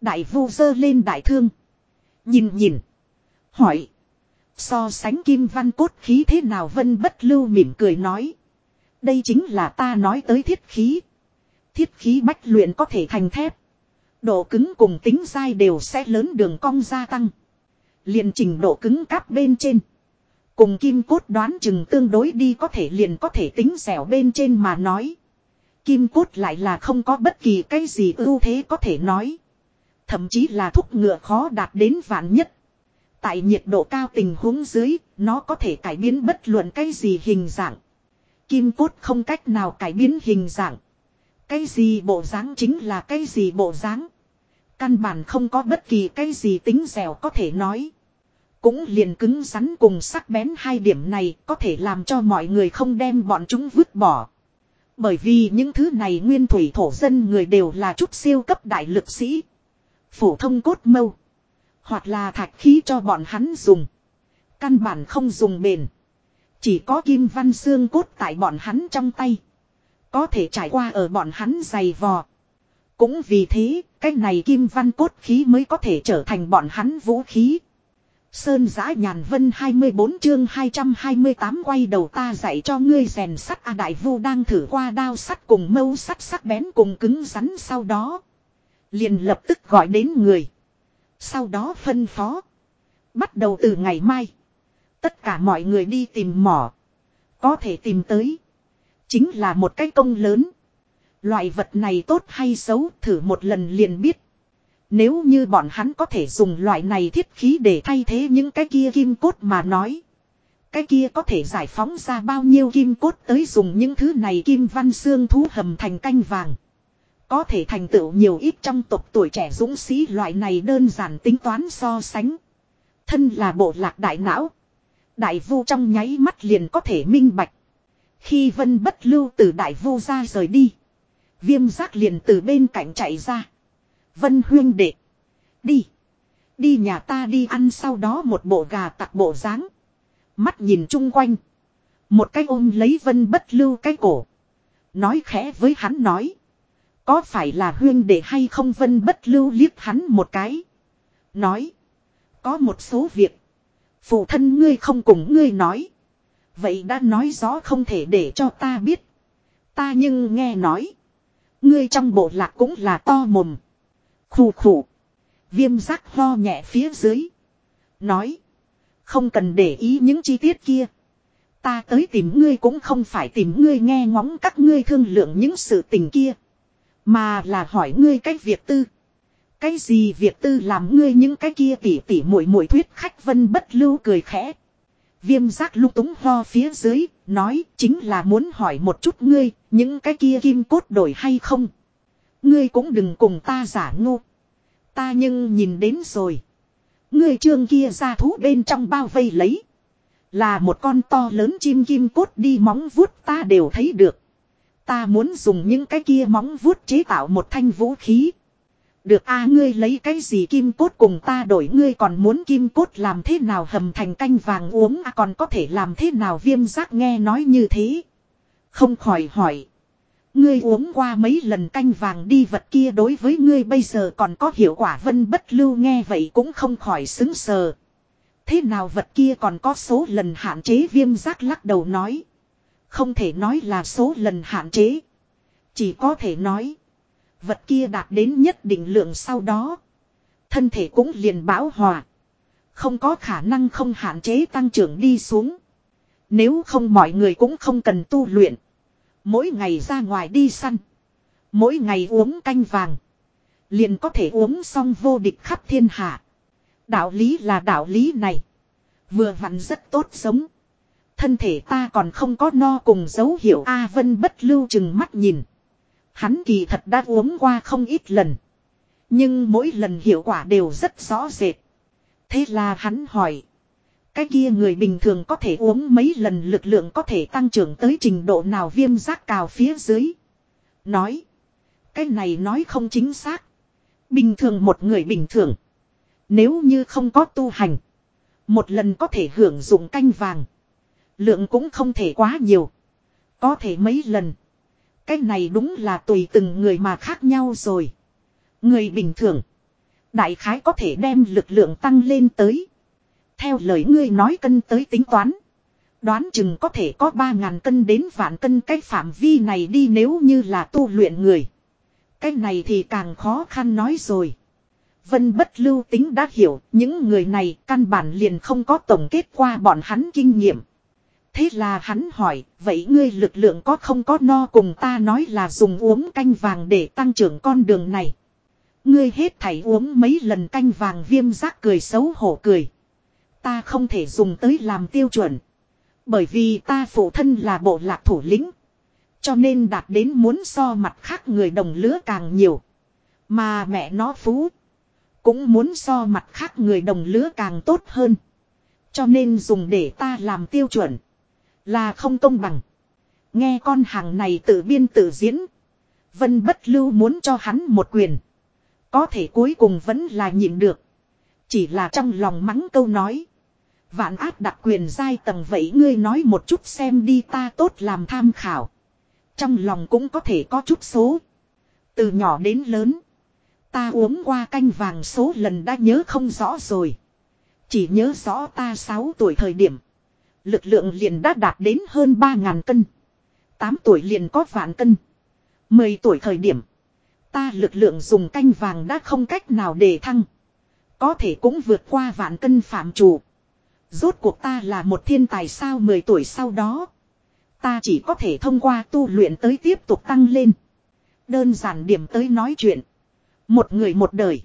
Đại vu dơ lên đại thương. Nhìn nhìn. Hỏi. So sánh kim văn cốt khí thế nào vân bất lưu mỉm cười nói. Đây chính là ta nói tới thiết khí. Thiết khí bách luyện có thể thành thép. Độ cứng cùng tính dai đều sẽ lớn đường cong gia tăng. Liền trình độ cứng cáp bên trên. Cùng kim cốt đoán chừng tương đối đi có thể liền có thể tính dẻo bên trên mà nói. Kim cốt lại là không có bất kỳ cái gì ưu thế có thể nói. Thậm chí là thúc ngựa khó đạt đến vạn nhất. Tại nhiệt độ cao tình huống dưới, nó có thể cải biến bất luận cái gì hình dạng. Kim cốt không cách nào cải biến hình dạng. Cái gì bộ dáng chính là cái gì bộ dáng. Căn bản không có bất kỳ cái gì tính dẻo có thể nói. Cũng liền cứng rắn cùng sắc bén hai điểm này có thể làm cho mọi người không đem bọn chúng vứt bỏ. Bởi vì những thứ này nguyên thủy thổ dân người đều là chút siêu cấp đại lực sĩ. Phổ thông cốt mâu. Hoặc là thạch khí cho bọn hắn dùng. Căn bản không dùng bền. Chỉ có kim văn xương cốt tại bọn hắn trong tay. Có thể trải qua ở bọn hắn dày vò. Cũng vì thế, cái này kim văn cốt khí mới có thể trở thành bọn hắn vũ khí. Sơn giã nhàn vân 24 chương 228 quay đầu ta dạy cho ngươi rèn sắt A Đại Vu đang thử qua đao sắt cùng mâu sắt sắc bén cùng cứng rắn sau đó. Liền lập tức gọi đến người. Sau đó phân phó. Bắt đầu từ ngày mai. Tất cả mọi người đi tìm mỏ. Có thể tìm tới. Chính là một cái công lớn. Loại vật này tốt hay xấu thử một lần liền biết. Nếu như bọn hắn có thể dùng loại này thiết khí để thay thế những cái kia kim cốt mà nói. Cái kia có thể giải phóng ra bao nhiêu kim cốt tới dùng những thứ này kim văn xương thú hầm thành canh vàng. Có thể thành tựu nhiều ít trong tộc tuổi trẻ dũng sĩ loại này đơn giản tính toán so sánh. Thân là bộ lạc đại não. Đại vu trong nháy mắt liền có thể minh bạch. Khi vân bất lưu từ đại vu ra rời đi. Viêm giác liền từ bên cạnh chạy ra. Vân huyên đệ. Đi. Đi nhà ta đi ăn sau đó một bộ gà tặc bộ dáng Mắt nhìn chung quanh. Một cái ôm lấy vân bất lưu cái cổ. Nói khẽ với hắn nói. Có phải là huyên đệ hay không vân bất lưu liếc hắn một cái. Nói. Có một số việc. Phụ thân ngươi không cùng ngươi nói. Vậy đã nói rõ không thể để cho ta biết. Ta nhưng nghe nói. Ngươi trong bộ lạc cũng là to mồm. Khủ khủ. Viêm giác ho nhẹ phía dưới. Nói. Không cần để ý những chi tiết kia. Ta tới tìm ngươi cũng không phải tìm ngươi nghe ngóng các ngươi thương lượng những sự tình kia. Mà là hỏi ngươi cách việc tư. Cái gì việc tư làm ngươi những cái kia tỉ tỉ muội muội thuyết khách vân bất lưu cười khẽ. Viêm giác lúc túng ho phía dưới, nói chính là muốn hỏi một chút ngươi, những cái kia kim cốt đổi hay không. Ngươi cũng đừng cùng ta giả ngu. Ta nhưng nhìn đến rồi. Ngươi trương kia ra thú bên trong bao vây lấy. Là một con to lớn chim kim cốt đi móng vuốt ta đều thấy được. Ta muốn dùng những cái kia móng vuốt chế tạo một thanh vũ khí. Được a, ngươi lấy cái gì kim cốt cùng ta đổi, ngươi còn muốn kim cốt làm thế nào hầm thành canh vàng uống à còn có thể làm thế nào viêm giác nghe nói như thế. Không khỏi hỏi. Ngươi uống qua mấy lần canh vàng đi, vật kia đối với ngươi bây giờ còn có hiệu quả, vân bất lưu nghe vậy cũng không khỏi xứng sờ. Thế nào vật kia còn có số lần hạn chế viêm giác lắc đầu nói. Không thể nói là số lần hạn chế. Chỉ có thể nói. Vật kia đạt đến nhất định lượng sau đó. Thân thể cũng liền bão hòa. Không có khả năng không hạn chế tăng trưởng đi xuống. Nếu không mọi người cũng không cần tu luyện. Mỗi ngày ra ngoài đi săn. Mỗi ngày uống canh vàng. Liền có thể uống xong vô địch khắp thiên hạ. Đạo lý là đạo lý này. Vừa vặn rất tốt sống. Thân thể ta còn không có no cùng dấu hiệu A Vân bất lưu chừng mắt nhìn. Hắn kỳ thật đã uống qua không ít lần. Nhưng mỗi lần hiệu quả đều rất rõ rệt. Thế là hắn hỏi. Cái kia người bình thường có thể uống mấy lần lực lượng có thể tăng trưởng tới trình độ nào viêm giác cào phía dưới. Nói. Cái này nói không chính xác. Bình thường một người bình thường. Nếu như không có tu hành. Một lần có thể hưởng dụng canh vàng. Lượng cũng không thể quá nhiều. Có thể mấy lần. Cái này đúng là tùy từng người mà khác nhau rồi. Người bình thường. Đại khái có thể đem lực lượng tăng lên tới. Theo lời ngươi nói cân tới tính toán. Đoán chừng có thể có 3.000 cân đến vạn cân cái phạm vi này đi nếu như là tu luyện người. Cái này thì càng khó khăn nói rồi. Vân bất lưu tính đã hiểu, những người này căn bản liền không có tổng kết qua bọn hắn kinh nghiệm. Thế là hắn hỏi, vậy ngươi lực lượng có không có no cùng ta nói là dùng uống canh vàng để tăng trưởng con đường này. Ngươi hết thảy uống mấy lần canh vàng viêm giác cười xấu hổ cười. Ta không thể dùng tới làm tiêu chuẩn. Bởi vì ta phụ thân là bộ lạc thủ lĩnh. Cho nên đạt đến muốn so mặt khác người đồng lứa càng nhiều. Mà mẹ nó phú. Cũng muốn so mặt khác người đồng lứa càng tốt hơn. Cho nên dùng để ta làm tiêu chuẩn. Là không công bằng. Nghe con hàng này tự biên tự diễn. Vân bất lưu muốn cho hắn một quyền. Có thể cuối cùng vẫn là nhịn được. Chỉ là trong lòng mắng câu nói. Vạn áp đặt quyền giai tầng vậy ngươi nói một chút xem đi ta tốt làm tham khảo. Trong lòng cũng có thể có chút số. Từ nhỏ đến lớn. Ta uống qua canh vàng số lần đã nhớ không rõ rồi. Chỉ nhớ rõ ta 6 tuổi thời điểm. Lực lượng liền đã đạt đến hơn 3.000 cân. 8 tuổi liền có vạn cân. 10 tuổi thời điểm. Ta lực lượng dùng canh vàng đã không cách nào để thăng. Có thể cũng vượt qua vạn cân phạm chủ. Rốt cuộc ta là một thiên tài sao 10 tuổi sau đó. Ta chỉ có thể thông qua tu luyện tới tiếp tục tăng lên. Đơn giản điểm tới nói chuyện. Một người một đời.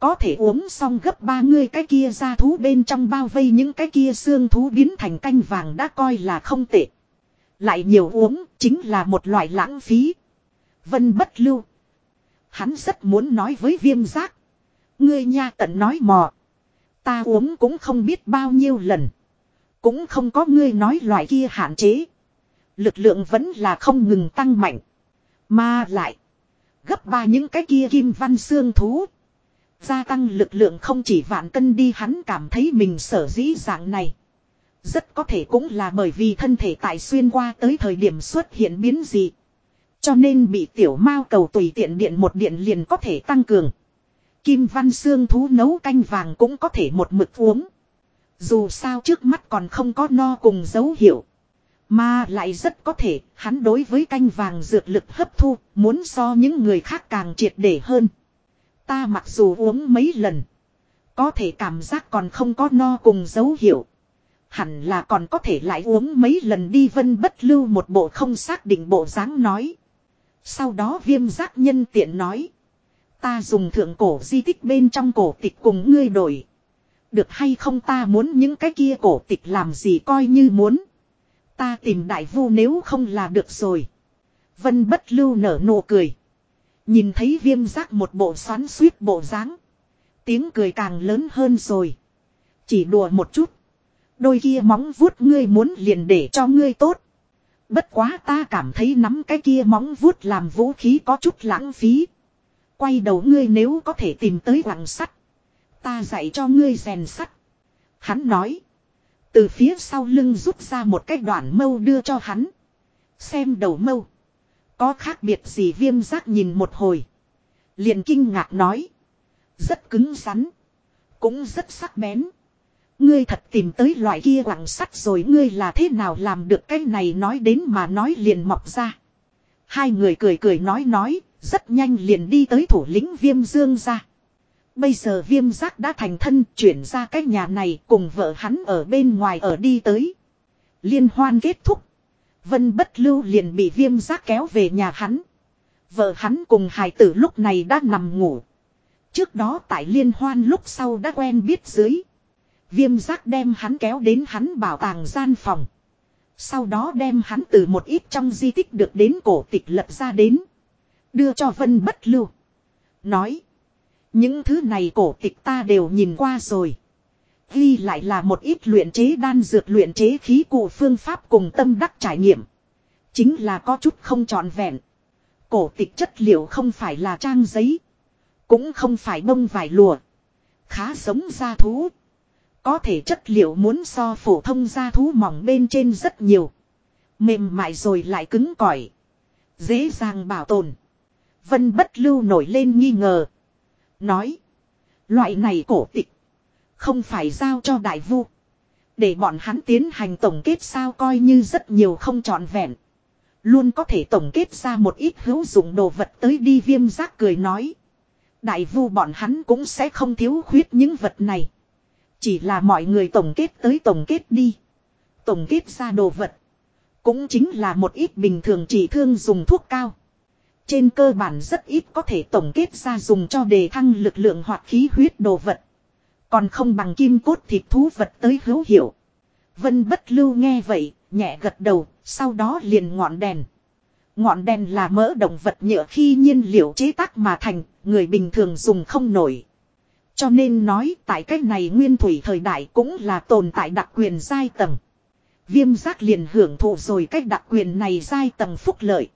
Có thể uống xong gấp ba người cái kia ra thú bên trong bao vây những cái kia xương thú biến thành canh vàng đã coi là không tệ. Lại nhiều uống chính là một loại lãng phí. Vân bất lưu. Hắn rất muốn nói với viêm giác. Ngươi nha tận nói mò. Ta uống cũng không biết bao nhiêu lần. Cũng không có ngươi nói loại kia hạn chế. Lực lượng vẫn là không ngừng tăng mạnh. Mà lại. Gấp ba những cái kia kim văn xương thú. Gia tăng lực lượng không chỉ vạn cân đi, hắn cảm thấy mình sở dĩ dạng này. Rất có thể cũng là bởi vì thân thể tại xuyên qua tới thời điểm xuất hiện biến dị. Cho nên bị tiểu mao cầu tùy tiện điện một điện liền có thể tăng cường. Kim văn xương thú nấu canh vàng cũng có thể một mực uống. Dù sao trước mắt còn không có no cùng dấu hiệu. Mà lại rất có thể, hắn đối với canh vàng dược lực hấp thu, muốn so những người khác càng triệt để hơn. Ta mặc dù uống mấy lần. Có thể cảm giác còn không có no cùng dấu hiệu. Hẳn là còn có thể lại uống mấy lần đi vân bất lưu một bộ không xác định bộ dáng nói. Sau đó viêm giác nhân tiện nói. Ta dùng thượng cổ di tích bên trong cổ tịch cùng ngươi đổi. Được hay không ta muốn những cái kia cổ tịch làm gì coi như muốn. Ta tìm đại vu nếu không là được rồi. Vân bất lưu nở nụ cười. Nhìn thấy viêm giác một bộ xoắn suýt bộ dáng Tiếng cười càng lớn hơn rồi. Chỉ đùa một chút. Đôi kia móng vuốt ngươi muốn liền để cho ngươi tốt. Bất quá ta cảm thấy nắm cái kia móng vuốt làm vũ khí có chút lãng phí. Quay đầu ngươi nếu có thể tìm tới quặng sắt. Ta dạy cho ngươi rèn sắt. Hắn nói. Từ phía sau lưng rút ra một cái đoạn mâu đưa cho hắn. Xem đầu mâu. Có khác biệt gì viêm giác nhìn một hồi. Liền kinh ngạc nói. Rất cứng rắn. Cũng rất sắc bén. Ngươi thật tìm tới loại kia quặng sắt rồi ngươi là thế nào làm được cái này nói đến mà nói liền mọc ra. Hai người cười cười nói nói, rất nhanh liền đi tới thủ lĩnh viêm dương ra. Bây giờ viêm giác đã thành thân chuyển ra cái nhà này cùng vợ hắn ở bên ngoài ở đi tới. Liên hoan kết thúc. Vân bất lưu liền bị viêm giác kéo về nhà hắn. Vợ hắn cùng hài tử lúc này đã nằm ngủ. Trước đó tại liên hoan lúc sau đã quen biết dưới. Viêm giác đem hắn kéo đến hắn bảo tàng gian phòng. Sau đó đem hắn từ một ít trong di tích được đến cổ tịch lật ra đến. Đưa cho Vân bất lưu. Nói. Những thứ này cổ tịch ta đều nhìn qua rồi. Ghi lại là một ít luyện chế đan dược luyện chế khí cụ phương pháp cùng tâm đắc trải nghiệm. Chính là có chút không trọn vẹn. Cổ tịch chất liệu không phải là trang giấy. Cũng không phải bông vải lùa. Khá giống da thú. Có thể chất liệu muốn so phổ thông da thú mỏng bên trên rất nhiều. Mềm mại rồi lại cứng cỏi. Dễ dàng bảo tồn. Vân bất lưu nổi lên nghi ngờ. Nói. Loại này cổ tịch. Không phải giao cho đại vu. Để bọn hắn tiến hành tổng kết sao coi như rất nhiều không trọn vẹn. Luôn có thể tổng kết ra một ít hữu dụng đồ vật tới đi viêm giác cười nói. Đại vu bọn hắn cũng sẽ không thiếu khuyết những vật này. Chỉ là mọi người tổng kết tới tổng kết đi. Tổng kết ra đồ vật. Cũng chính là một ít bình thường chỉ thương dùng thuốc cao. Trên cơ bản rất ít có thể tổng kết ra dùng cho đề thăng lực lượng hoặc khí huyết đồ vật. Còn không bằng kim cốt thịt thú vật tới hữu hiệu. Vân bất lưu nghe vậy, nhẹ gật đầu, sau đó liền ngọn đèn. Ngọn đèn là mỡ động vật nhựa khi nhiên liệu chế tác mà thành, người bình thường dùng không nổi. Cho nên nói tại cách này nguyên thủy thời đại cũng là tồn tại đặc quyền giai tầng. Viêm giác liền hưởng thụ rồi cách đặc quyền này giai tầng phúc lợi.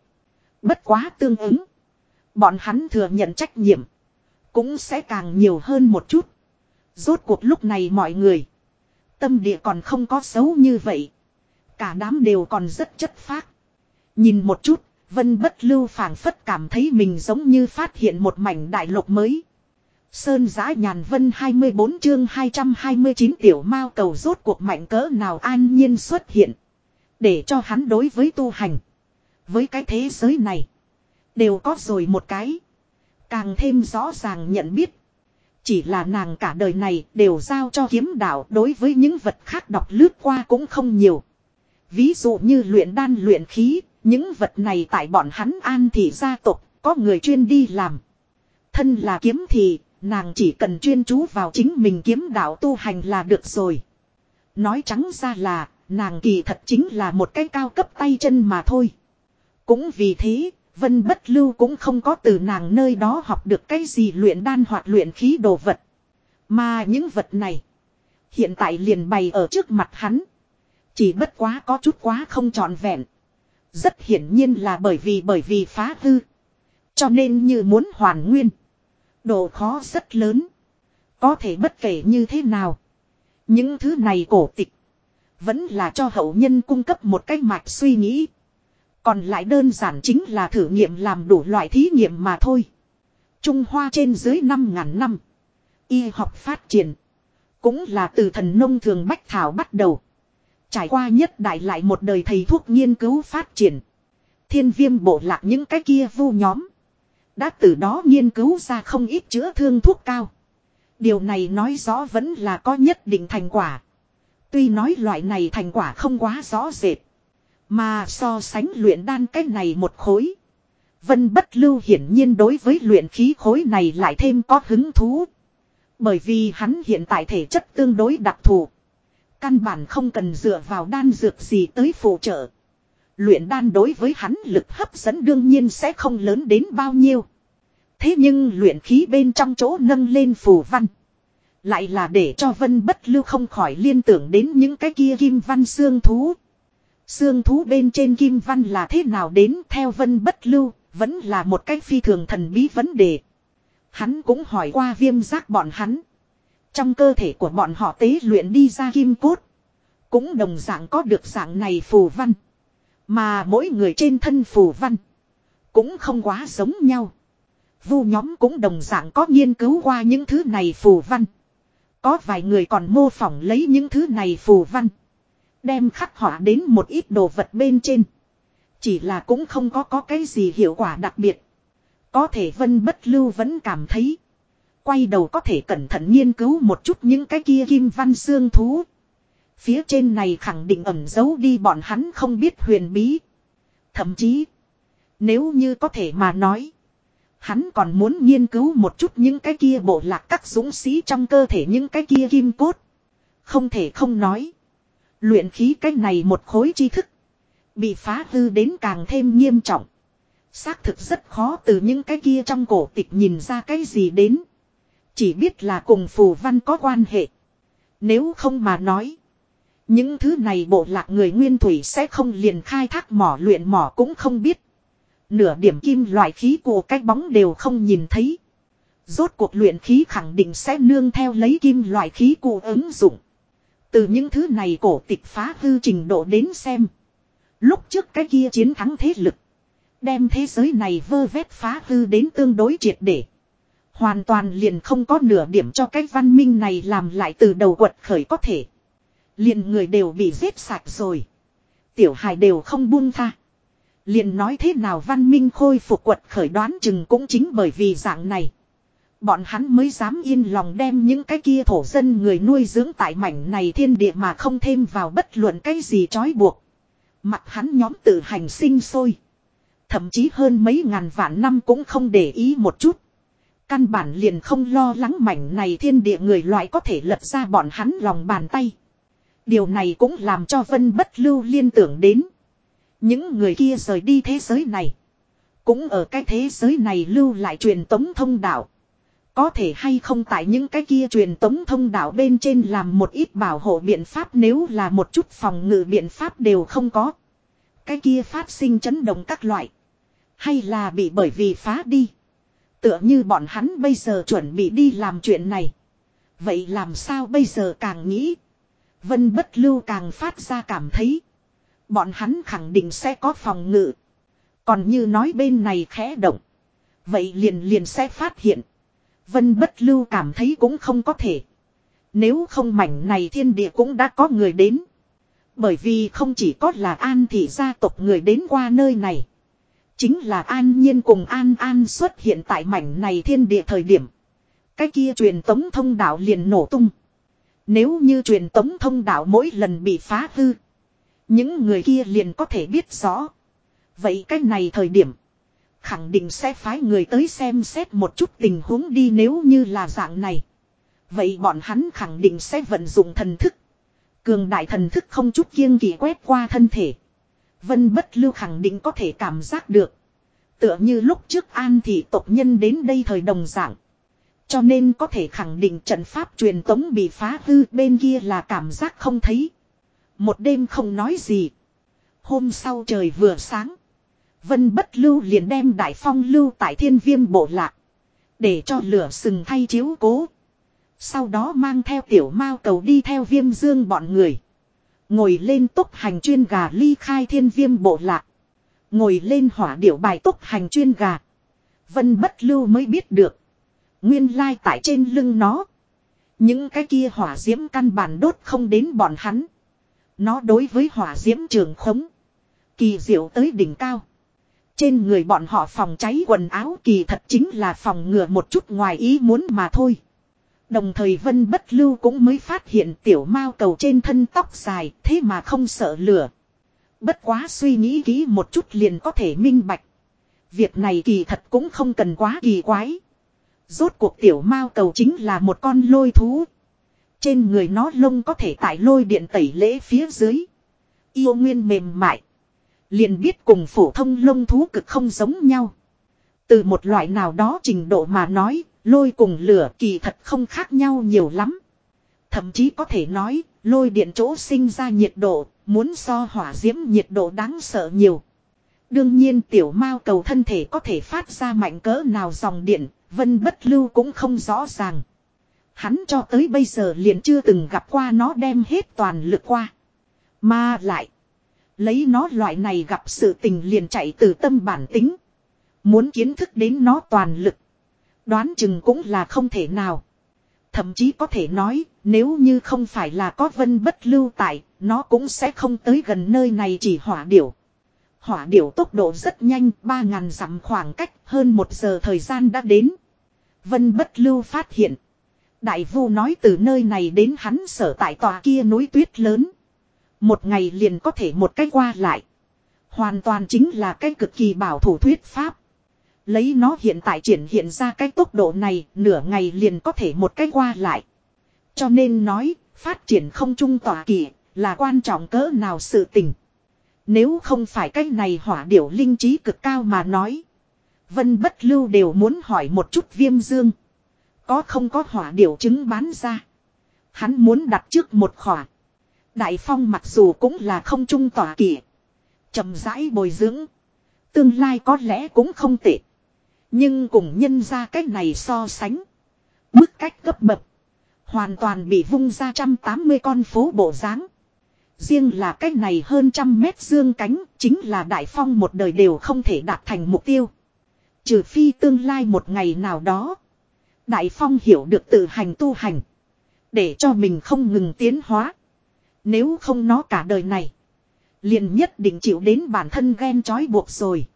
Bất quá tương ứng. Bọn hắn thừa nhận trách nhiệm. Cũng sẽ càng nhiều hơn một chút. Rốt cuộc lúc này mọi người. Tâm địa còn không có xấu như vậy. Cả đám đều còn rất chất phác. Nhìn một chút, Vân bất lưu phảng phất cảm thấy mình giống như phát hiện một mảnh đại lục mới. Sơn giã nhàn vân 24 chương 229 tiểu mao cầu rốt cuộc mạnh cỡ nào an nhiên xuất hiện. Để cho hắn đối với tu hành. Với cái thế giới này. Đều có rồi một cái. Càng thêm rõ ràng nhận biết. Chỉ là nàng cả đời này đều giao cho kiếm đạo đối với những vật khác đọc lướt qua cũng không nhiều. Ví dụ như luyện đan luyện khí, những vật này tại bọn hắn an thị gia tộc, có người chuyên đi làm. Thân là kiếm thì, nàng chỉ cần chuyên chú vào chính mình kiếm đạo tu hành là được rồi. Nói trắng ra là, nàng kỳ thật chính là một cái cao cấp tay chân mà thôi. Cũng vì thế, Vân Bất Lưu cũng không có từ nàng nơi đó học được cái gì luyện đan hoặc luyện khí đồ vật. Mà những vật này, hiện tại liền bày ở trước mặt hắn. Chỉ bất quá có chút quá không trọn vẹn. Rất hiển nhiên là bởi vì bởi vì phá hư. Cho nên như muốn hoàn nguyên. Độ khó rất lớn. Có thể bất kể như thế nào. Những thứ này cổ tịch. Vẫn là cho hậu nhân cung cấp một cách mạch suy nghĩ. Còn lại đơn giản chính là thử nghiệm làm đủ loại thí nghiệm mà thôi. Trung Hoa trên dưới 5.000 năm. Y học phát triển. Cũng là từ thần nông thường bách thảo bắt đầu. Trải qua nhất đại lại một đời thầy thuốc nghiên cứu phát triển. Thiên viêm bộ lạc những cái kia vu nhóm. Đã từ đó nghiên cứu ra không ít chữa thương thuốc cao. Điều này nói rõ vẫn là có nhất định thành quả. Tuy nói loại này thành quả không quá rõ rệt. Mà so sánh luyện đan cái này một khối. Vân bất lưu hiển nhiên đối với luyện khí khối này lại thêm có hứng thú. Bởi vì hắn hiện tại thể chất tương đối đặc thù. Căn bản không cần dựa vào đan dược gì tới phụ trợ. Luyện đan đối với hắn lực hấp dẫn đương nhiên sẽ không lớn đến bao nhiêu. Thế nhưng luyện khí bên trong chỗ nâng lên phù văn. Lại là để cho vân bất lưu không khỏi liên tưởng đến những cái kia kim văn xương thú sương thú bên trên kim văn là thế nào đến theo vân bất lưu, vẫn là một cái phi thường thần bí vấn đề. Hắn cũng hỏi qua viêm giác bọn hắn. Trong cơ thể của bọn họ tế luyện đi ra kim cốt. Cũng đồng dạng có được dạng này phù văn. Mà mỗi người trên thân phù văn. Cũng không quá giống nhau. Vu nhóm cũng đồng dạng có nghiên cứu qua những thứ này phù văn. Có vài người còn mô phỏng lấy những thứ này phù văn. Đem khắc họa đến một ít đồ vật bên trên. Chỉ là cũng không có có cái gì hiệu quả đặc biệt. Có thể vân bất lưu vẫn cảm thấy. Quay đầu có thể cẩn thận nghiên cứu một chút những cái kia kim văn xương thú. Phía trên này khẳng định ẩn giấu đi bọn hắn không biết huyền bí. Thậm chí. Nếu như có thể mà nói. Hắn còn muốn nghiên cứu một chút những cái kia bộ lạc các dũng sĩ trong cơ thể những cái kia kim cốt. Không thể không nói. Luyện khí cái này một khối tri thức. Bị phá hư đến càng thêm nghiêm trọng. Xác thực rất khó từ những cái kia trong cổ tịch nhìn ra cái gì đến. Chỉ biết là cùng phù văn có quan hệ. Nếu không mà nói. Những thứ này bộ lạc người nguyên thủy sẽ không liền khai thác mỏ luyện mỏ cũng không biết. Nửa điểm kim loại khí của cái bóng đều không nhìn thấy. Rốt cuộc luyện khí khẳng định sẽ nương theo lấy kim loại khí cụ ứng dụng. Từ những thứ này cổ tịch phá hư trình độ đến xem. Lúc trước cái kia chiến thắng thế lực. Đem thế giới này vơ vét phá hư đến tương đối triệt để. Hoàn toàn liền không có nửa điểm cho cái văn minh này làm lại từ đầu quật khởi có thể. Liền người đều bị giết sạch rồi. Tiểu hài đều không buông tha. Liền nói thế nào văn minh khôi phục quật khởi đoán chừng cũng chính bởi vì dạng này. Bọn hắn mới dám yên lòng đem những cái kia thổ dân người nuôi dưỡng tại mảnh này thiên địa mà không thêm vào bất luận cái gì trói buộc. Mặt hắn nhóm tự hành sinh sôi. Thậm chí hơn mấy ngàn vạn năm cũng không để ý một chút. Căn bản liền không lo lắng mảnh này thiên địa người loại có thể lật ra bọn hắn lòng bàn tay. Điều này cũng làm cho Vân Bất Lưu liên tưởng đến. Những người kia rời đi thế giới này. Cũng ở cái thế giới này lưu lại truyền tống thông đạo. Có thể hay không tại những cái kia truyền tống thông đạo bên trên làm một ít bảo hộ biện pháp nếu là một chút phòng ngự biện pháp đều không có. Cái kia phát sinh chấn động các loại. Hay là bị bởi vì phá đi. Tựa như bọn hắn bây giờ chuẩn bị đi làm chuyện này. Vậy làm sao bây giờ càng nghĩ. Vân bất lưu càng phát ra cảm thấy. Bọn hắn khẳng định sẽ có phòng ngự. Còn như nói bên này khẽ động. Vậy liền liền sẽ phát hiện. Vân bất lưu cảm thấy cũng không có thể. Nếu không mảnh này thiên địa cũng đã có người đến. Bởi vì không chỉ có là an thị gia tộc người đến qua nơi này. Chính là an nhiên cùng an an xuất hiện tại mảnh này thiên địa thời điểm. Cái kia truyền tống thông đạo liền nổ tung. Nếu như truyền tống thông đạo mỗi lần bị phá hư. Những người kia liền có thể biết rõ. Vậy cái này thời điểm. Khẳng định sẽ phái người tới xem xét một chút tình huống đi nếu như là dạng này. Vậy bọn hắn khẳng định sẽ vận dụng thần thức. Cường đại thần thức không chút kiêng kỳ quét qua thân thể. Vân bất lưu khẳng định có thể cảm giác được. Tựa như lúc trước an thị tộc nhân đến đây thời đồng dạng. Cho nên có thể khẳng định trận pháp truyền tống bị phá hư, bên kia là cảm giác không thấy. Một đêm không nói gì. Hôm sau trời vừa sáng. Vân bất lưu liền đem đại phong lưu tại thiên viêm bộ lạc. Để cho lửa sừng thay chiếu cố. Sau đó mang theo tiểu mao cầu đi theo viêm dương bọn người. Ngồi lên túc hành chuyên gà ly khai thiên viêm bộ lạc. Ngồi lên hỏa điểu bài túc hành chuyên gà. Vân bất lưu mới biết được. Nguyên lai tại trên lưng nó. Những cái kia hỏa diễm căn bản đốt không đến bọn hắn. Nó đối với hỏa diễm trường khống. Kỳ diệu tới đỉnh cao. Trên người bọn họ phòng cháy quần áo kỳ thật chính là phòng ngừa một chút ngoài ý muốn mà thôi. Đồng thời Vân Bất Lưu cũng mới phát hiện tiểu mao cầu trên thân tóc dài, thế mà không sợ lửa. Bất quá suy nghĩ kỹ một chút liền có thể minh bạch. Việc này kỳ thật cũng không cần quá kỳ quái. Rốt cuộc tiểu mao cầu chính là một con lôi thú. Trên người nó lông có thể tải lôi điện tẩy lễ phía dưới. Yêu nguyên mềm mại. Liền biết cùng phổ thông lông thú cực không giống nhau. Từ một loại nào đó trình độ mà nói, lôi cùng lửa kỳ thật không khác nhau nhiều lắm. Thậm chí có thể nói, lôi điện chỗ sinh ra nhiệt độ, muốn so hỏa diễm nhiệt độ đáng sợ nhiều. Đương nhiên tiểu mao cầu thân thể có thể phát ra mạnh cỡ nào dòng điện, vân bất lưu cũng không rõ ràng. Hắn cho tới bây giờ liền chưa từng gặp qua nó đem hết toàn lực qua. Mà lại. Lấy nó loại này gặp sự tình liền chạy từ tâm bản tính. Muốn kiến thức đến nó toàn lực. Đoán chừng cũng là không thể nào. Thậm chí có thể nói, nếu như không phải là có vân bất lưu tại, nó cũng sẽ không tới gần nơi này chỉ hỏa điểu. Hỏa điểu tốc độ rất nhanh, 3.000 dặm khoảng cách, hơn một giờ thời gian đã đến. Vân bất lưu phát hiện. Đại vu nói từ nơi này đến hắn sở tại tòa kia núi tuyết lớn. Một ngày liền có thể một cách qua lại. Hoàn toàn chính là cái cực kỳ bảo thủ thuyết pháp. Lấy nó hiện tại triển hiện ra cái tốc độ này nửa ngày liền có thể một cách qua lại. Cho nên nói, phát triển không trung tỏa kỳ là quan trọng cỡ nào sự tình. Nếu không phải cái này hỏa điểu linh trí cực cao mà nói. Vân bất lưu đều muốn hỏi một chút viêm dương. Có không có hỏa điểu chứng bán ra. Hắn muốn đặt trước một khỏa. Đại phong mặc dù cũng là không trung tỏa kỷ. chậm rãi bồi dưỡng. Tương lai có lẽ cũng không tệ. Nhưng cùng nhân ra cách này so sánh. Mức cách cấp bậc. Hoàn toàn bị vung ra trăm tám mươi con phố bộ dáng Riêng là cách này hơn trăm mét dương cánh chính là đại phong một đời đều không thể đạt thành mục tiêu. Trừ phi tương lai một ngày nào đó. Đại phong hiểu được tự hành tu hành. Để cho mình không ngừng tiến hóa. Nếu không nó cả đời này. Liền nhất định chịu đến bản thân ghen trói buộc rồi.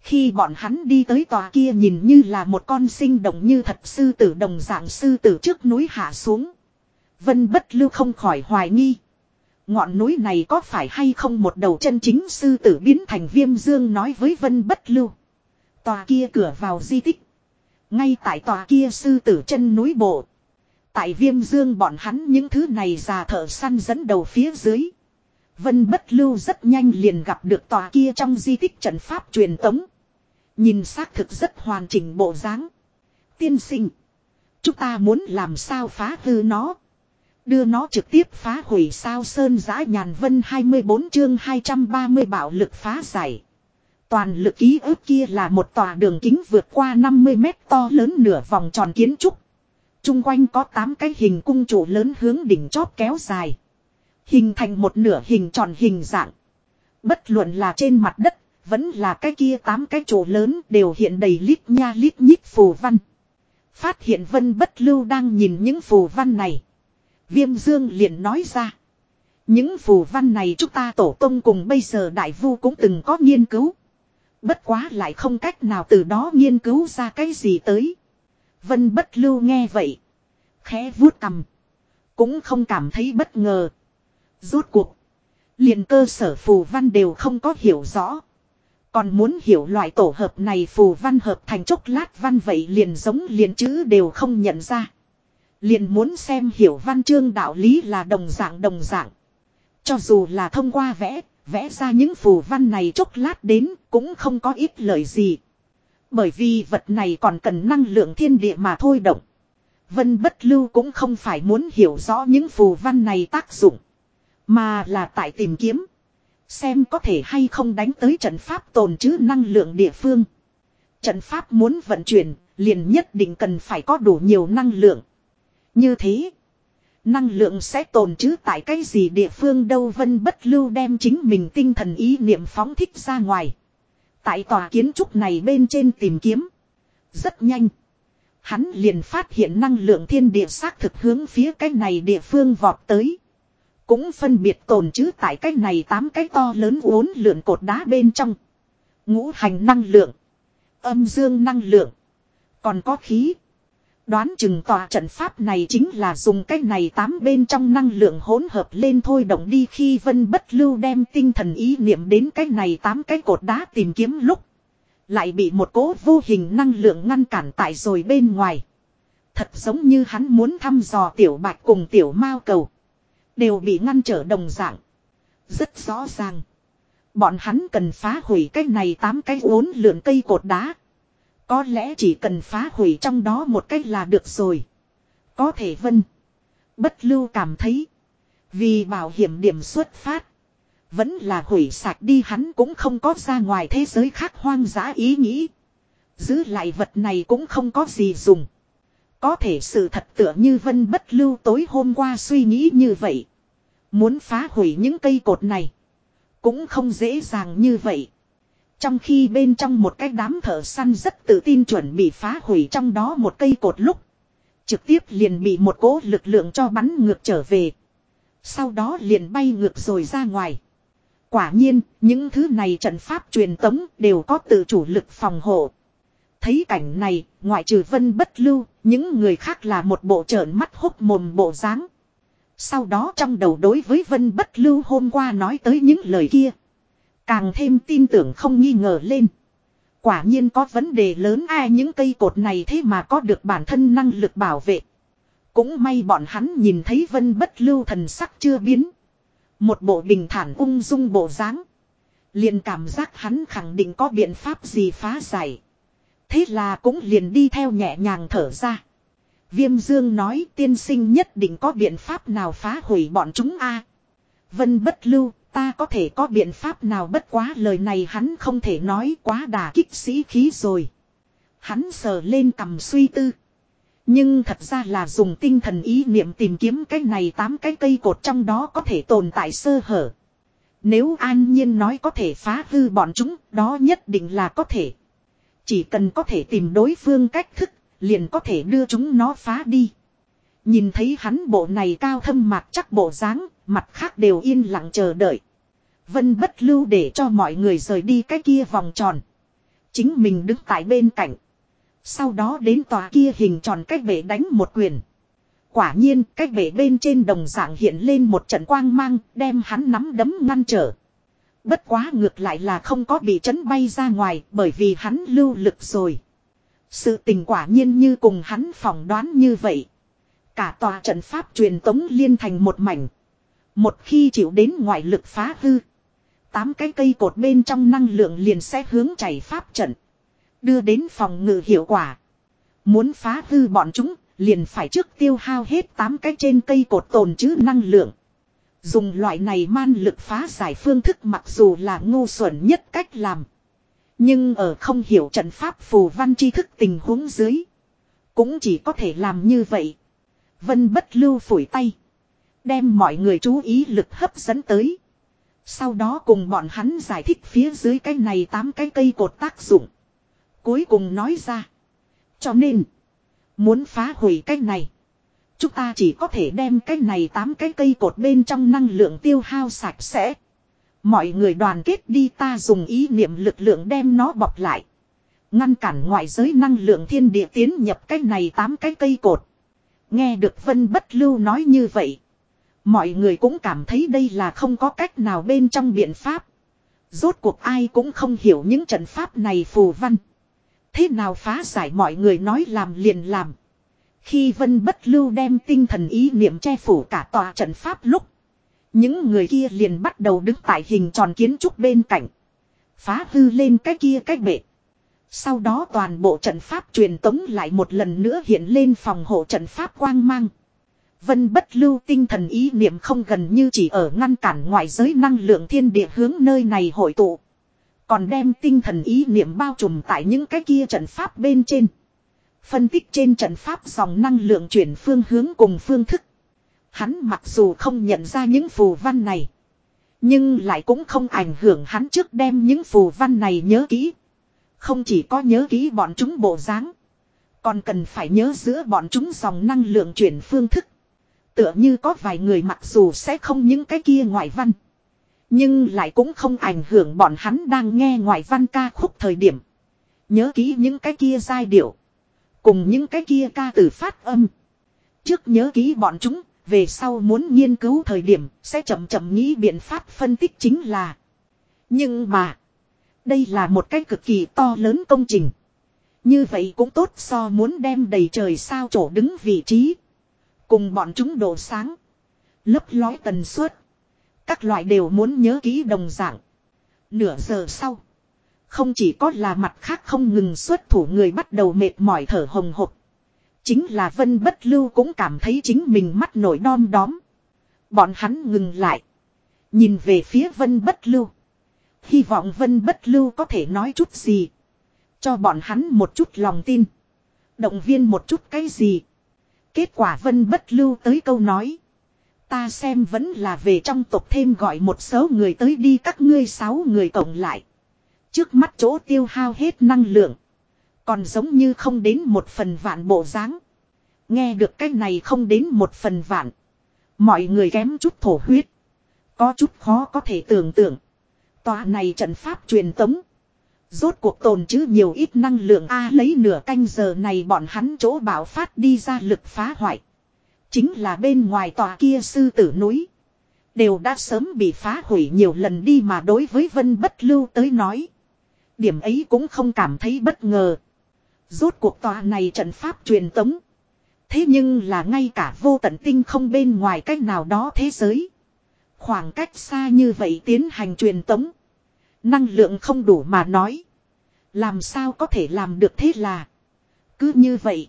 Khi bọn hắn đi tới tòa kia nhìn như là một con sinh động như thật sư tử đồng dạng sư tử trước núi hạ xuống. Vân bất lưu không khỏi hoài nghi. Ngọn núi này có phải hay không một đầu chân chính sư tử biến thành viêm dương nói với vân bất lưu. Tòa kia cửa vào di tích. Ngay tại tòa kia sư tử chân núi bộ. Tại viêm dương bọn hắn những thứ này già thợ săn dẫn đầu phía dưới. Vân bất lưu rất nhanh liền gặp được tòa kia trong di tích trận pháp truyền tống. Nhìn xác thực rất hoàn chỉnh bộ dáng. Tiên sinh. Chúng ta muốn làm sao phá hư nó. Đưa nó trực tiếp phá hủy sao sơn giã nhàn vân 24 chương 230 bạo lực phá giải. Toàn lực ký ức kia là một tòa đường kính vượt qua 50 mét to lớn nửa vòng tròn kiến trúc. Trung quanh có 8 cái hình cung trụ lớn hướng đỉnh chóp kéo dài. Hình thành một nửa hình tròn hình dạng. Bất luận là trên mặt đất, vẫn là cái kia tám cái trụ lớn đều hiện đầy lít nha lít nhít phù văn. Phát hiện vân bất lưu đang nhìn những phù văn này. Viêm dương liền nói ra. Những phù văn này chúng ta tổ tông cùng bây giờ đại vu cũng từng có nghiên cứu. Bất quá lại không cách nào từ đó nghiên cứu ra cái gì tới. Vân bất lưu nghe vậy. Khẽ vuốt cầm. Cũng không cảm thấy bất ngờ. Rốt cuộc. liền cơ sở phù văn đều không có hiểu rõ. Còn muốn hiểu loại tổ hợp này phù văn hợp thành chốc lát văn vậy liền giống liền chữ đều không nhận ra. Liền muốn xem hiểu văn chương đạo lý là đồng dạng đồng dạng. Cho dù là thông qua vẽ, vẽ ra những phù văn này chốc lát đến cũng không có ít lời gì. Bởi vì vật này còn cần năng lượng thiên địa mà thôi động. Vân bất lưu cũng không phải muốn hiểu rõ những phù văn này tác dụng. Mà là tại tìm kiếm. Xem có thể hay không đánh tới trận pháp tồn chứ năng lượng địa phương. Trận pháp muốn vận chuyển, liền nhất định cần phải có đủ nhiều năng lượng. Như thế, năng lượng sẽ tồn chứ tại cái gì địa phương đâu vân bất lưu đem chính mình tinh thần ý niệm phóng thích ra ngoài. Tại tòa kiến trúc này bên trên tìm kiếm. Rất nhanh. Hắn liền phát hiện năng lượng thiên địa xác thực hướng phía cái này địa phương vọt tới. Cũng phân biệt tồn chứ tại cái này tám cái to lớn uốn lượn cột đá bên trong. Ngũ hành năng lượng. Âm dương năng lượng. Còn có khí. Đoán chừng tòa trận pháp này chính là dùng cái này tám bên trong năng lượng hỗn hợp lên thôi động đi khi vân bất lưu đem tinh thần ý niệm đến cái này tám cái cột đá tìm kiếm lúc. Lại bị một cố vô hình năng lượng ngăn cản tại rồi bên ngoài. Thật giống như hắn muốn thăm dò tiểu bạch cùng tiểu mao cầu. Đều bị ngăn trở đồng dạng. Rất rõ ràng. Bọn hắn cần phá hủy cái này tám cái uốn lượn cây cột đá. Có lẽ chỉ cần phá hủy trong đó một cách là được rồi. Có thể vân. Bất lưu cảm thấy. Vì bảo hiểm điểm xuất phát. Vẫn là hủy sạch đi hắn cũng không có ra ngoài thế giới khác hoang dã ý nghĩ. Giữ lại vật này cũng không có gì dùng. Có thể sự thật tựa như vân bất lưu tối hôm qua suy nghĩ như vậy. Muốn phá hủy những cây cột này. Cũng không dễ dàng như vậy. Trong khi bên trong một cái đám thợ săn rất tự tin chuẩn bị phá hủy trong đó một cây cột lúc. Trực tiếp liền bị một cỗ lực lượng cho bắn ngược trở về. Sau đó liền bay ngược rồi ra ngoài. Quả nhiên, những thứ này trận pháp truyền tống đều có tự chủ lực phòng hộ. Thấy cảnh này, ngoại trừ vân bất lưu, những người khác là một bộ trợn mắt hốc mồm bộ dáng. Sau đó trong đầu đối với vân bất lưu hôm qua nói tới những lời kia. Càng thêm tin tưởng không nghi ngờ lên. Quả nhiên có vấn đề lớn ai những cây cột này thế mà có được bản thân năng lực bảo vệ. Cũng may bọn hắn nhìn thấy vân bất lưu thần sắc chưa biến. Một bộ bình thản ung dung bộ dáng liền cảm giác hắn khẳng định có biện pháp gì phá giải. Thế là cũng liền đi theo nhẹ nhàng thở ra. Viêm dương nói tiên sinh nhất định có biện pháp nào phá hủy bọn chúng a Vân bất lưu, ta có thể có biện pháp nào bất quá lời này hắn không thể nói quá đà kích sĩ khí rồi. Hắn sờ lên cầm suy tư. Nhưng thật ra là dùng tinh thần ý niệm tìm kiếm cái này tám cái cây cột trong đó có thể tồn tại sơ hở. Nếu an nhiên nói có thể phá hư bọn chúng, đó nhất định là có thể. Chỉ cần có thể tìm đối phương cách thức, liền có thể đưa chúng nó phá đi. Nhìn thấy hắn bộ này cao thâm mạc chắc bộ dáng, mặt khác đều yên lặng chờ đợi. Vân bất lưu để cho mọi người rời đi cái kia vòng tròn. Chính mình đứng tại bên cạnh. Sau đó đến tòa kia hình tròn cách bể đánh một quyền. Quả nhiên cách bể bên trên đồng dạng hiện lên một trận quang mang đem hắn nắm đấm ngăn trở. Bất quá ngược lại là không có bị chấn bay ra ngoài bởi vì hắn lưu lực rồi. Sự tình quả nhiên như cùng hắn phỏng đoán như vậy. Cả tòa trận pháp truyền tống liên thành một mảnh. Một khi chịu đến ngoại lực phá hư. Tám cái cây cột bên trong năng lượng liền sẽ hướng chảy pháp trận. Đưa đến phòng ngự hiệu quả. Muốn phá hư bọn chúng, liền phải trước tiêu hao hết tám cái trên cây cột tồn chứ năng lượng. Dùng loại này man lực phá giải phương thức mặc dù là ngu xuẩn nhất cách làm. Nhưng ở không hiểu trận pháp phù văn tri thức tình huống dưới. Cũng chỉ có thể làm như vậy. Vân bất lưu phủi tay. Đem mọi người chú ý lực hấp dẫn tới. Sau đó cùng bọn hắn giải thích phía dưới cái này tám cái cây cột tác dụng. Cuối cùng nói ra. Cho nên. Muốn phá hủy cái này. Chúng ta chỉ có thể đem cái này tám cái cây cột bên trong năng lượng tiêu hao sạch sẽ. Mọi người đoàn kết đi ta dùng ý niệm lực lượng đem nó bọc lại. Ngăn cản ngoại giới năng lượng thiên địa tiến nhập cái này tám cái cây cột. Nghe được Vân Bất Lưu nói như vậy. Mọi người cũng cảm thấy đây là không có cách nào bên trong biện pháp. Rốt cuộc ai cũng không hiểu những trận pháp này phù văn. Thế nào phá giải mọi người nói làm liền làm. Khi Vân Bất Lưu đem tinh thần ý niệm che phủ cả tòa trận pháp lúc. Những người kia liền bắt đầu đứng tại hình tròn kiến trúc bên cạnh. Phá hư lên cái kia cái bệ. Sau đó toàn bộ trận pháp truyền tống lại một lần nữa hiện lên phòng hộ trận pháp quang mang. Vân bất lưu tinh thần ý niệm không gần như chỉ ở ngăn cản ngoại giới năng lượng thiên địa hướng nơi này hội tụ. Còn đem tinh thần ý niệm bao trùm tại những cái kia trận pháp bên trên. Phân tích trên trận pháp dòng năng lượng chuyển phương hướng cùng phương thức. Hắn mặc dù không nhận ra những phù văn này. Nhưng lại cũng không ảnh hưởng hắn trước đem những phù văn này nhớ kỹ. Không chỉ có nhớ kỹ bọn chúng bộ dáng. Còn cần phải nhớ giữa bọn chúng dòng năng lượng chuyển phương thức. Tựa như có vài người mặc dù sẽ không những cái kia ngoại văn. Nhưng lại cũng không ảnh hưởng bọn hắn đang nghe ngoại văn ca khúc thời điểm. Nhớ kỹ những cái kia giai điệu. Cùng những cái kia ca từ phát âm. Trước nhớ kỹ bọn chúng, về sau muốn nghiên cứu thời điểm, sẽ chậm chậm nghĩ biện pháp phân tích chính là. Nhưng mà, đây là một cái cực kỳ to lớn công trình. Như vậy cũng tốt so muốn đem đầy trời sao chỗ đứng vị trí. Cùng bọn chúng độ sáng. Lấp lói tần suất. Các loại đều muốn nhớ kỹ đồng dạng. Nửa giờ sau. Không chỉ có là mặt khác không ngừng xuất thủ người bắt đầu mệt mỏi thở hồng hộc. Chính là Vân Bất Lưu cũng cảm thấy chính mình mắt nổi đom đóm. Bọn hắn ngừng lại. Nhìn về phía Vân Bất Lưu. Hy vọng Vân Bất Lưu có thể nói chút gì. Cho bọn hắn một chút lòng tin. Động viên một chút cái gì. Kết quả Vân Bất Lưu tới câu nói. Ta xem vẫn là về trong tộc thêm gọi một số người tới đi các ngươi sáu người cộng lại. trước mắt chỗ tiêu hao hết năng lượng. Còn giống như không đến một phần vạn bộ dáng Nghe được cái này không đến một phần vạn. Mọi người kém chút thổ huyết. Có chút khó có thể tưởng tượng. Tòa này trận pháp truyền tống. Rốt cuộc tồn chứ nhiều ít năng lượng A lấy nửa canh giờ này bọn hắn chỗ bảo phát đi ra lực phá hoại. Chính là bên ngoài tòa kia sư tử núi. Đều đã sớm bị phá hủy nhiều lần đi mà đối với vân bất lưu tới nói. Điểm ấy cũng không cảm thấy bất ngờ. Rốt cuộc tòa này trận pháp truyền tống. Thế nhưng là ngay cả vô tận tinh không bên ngoài cách nào đó thế giới. Khoảng cách xa như vậy tiến hành truyền tống. Năng lượng không đủ mà nói. Làm sao có thể làm được thế là. Cứ như vậy.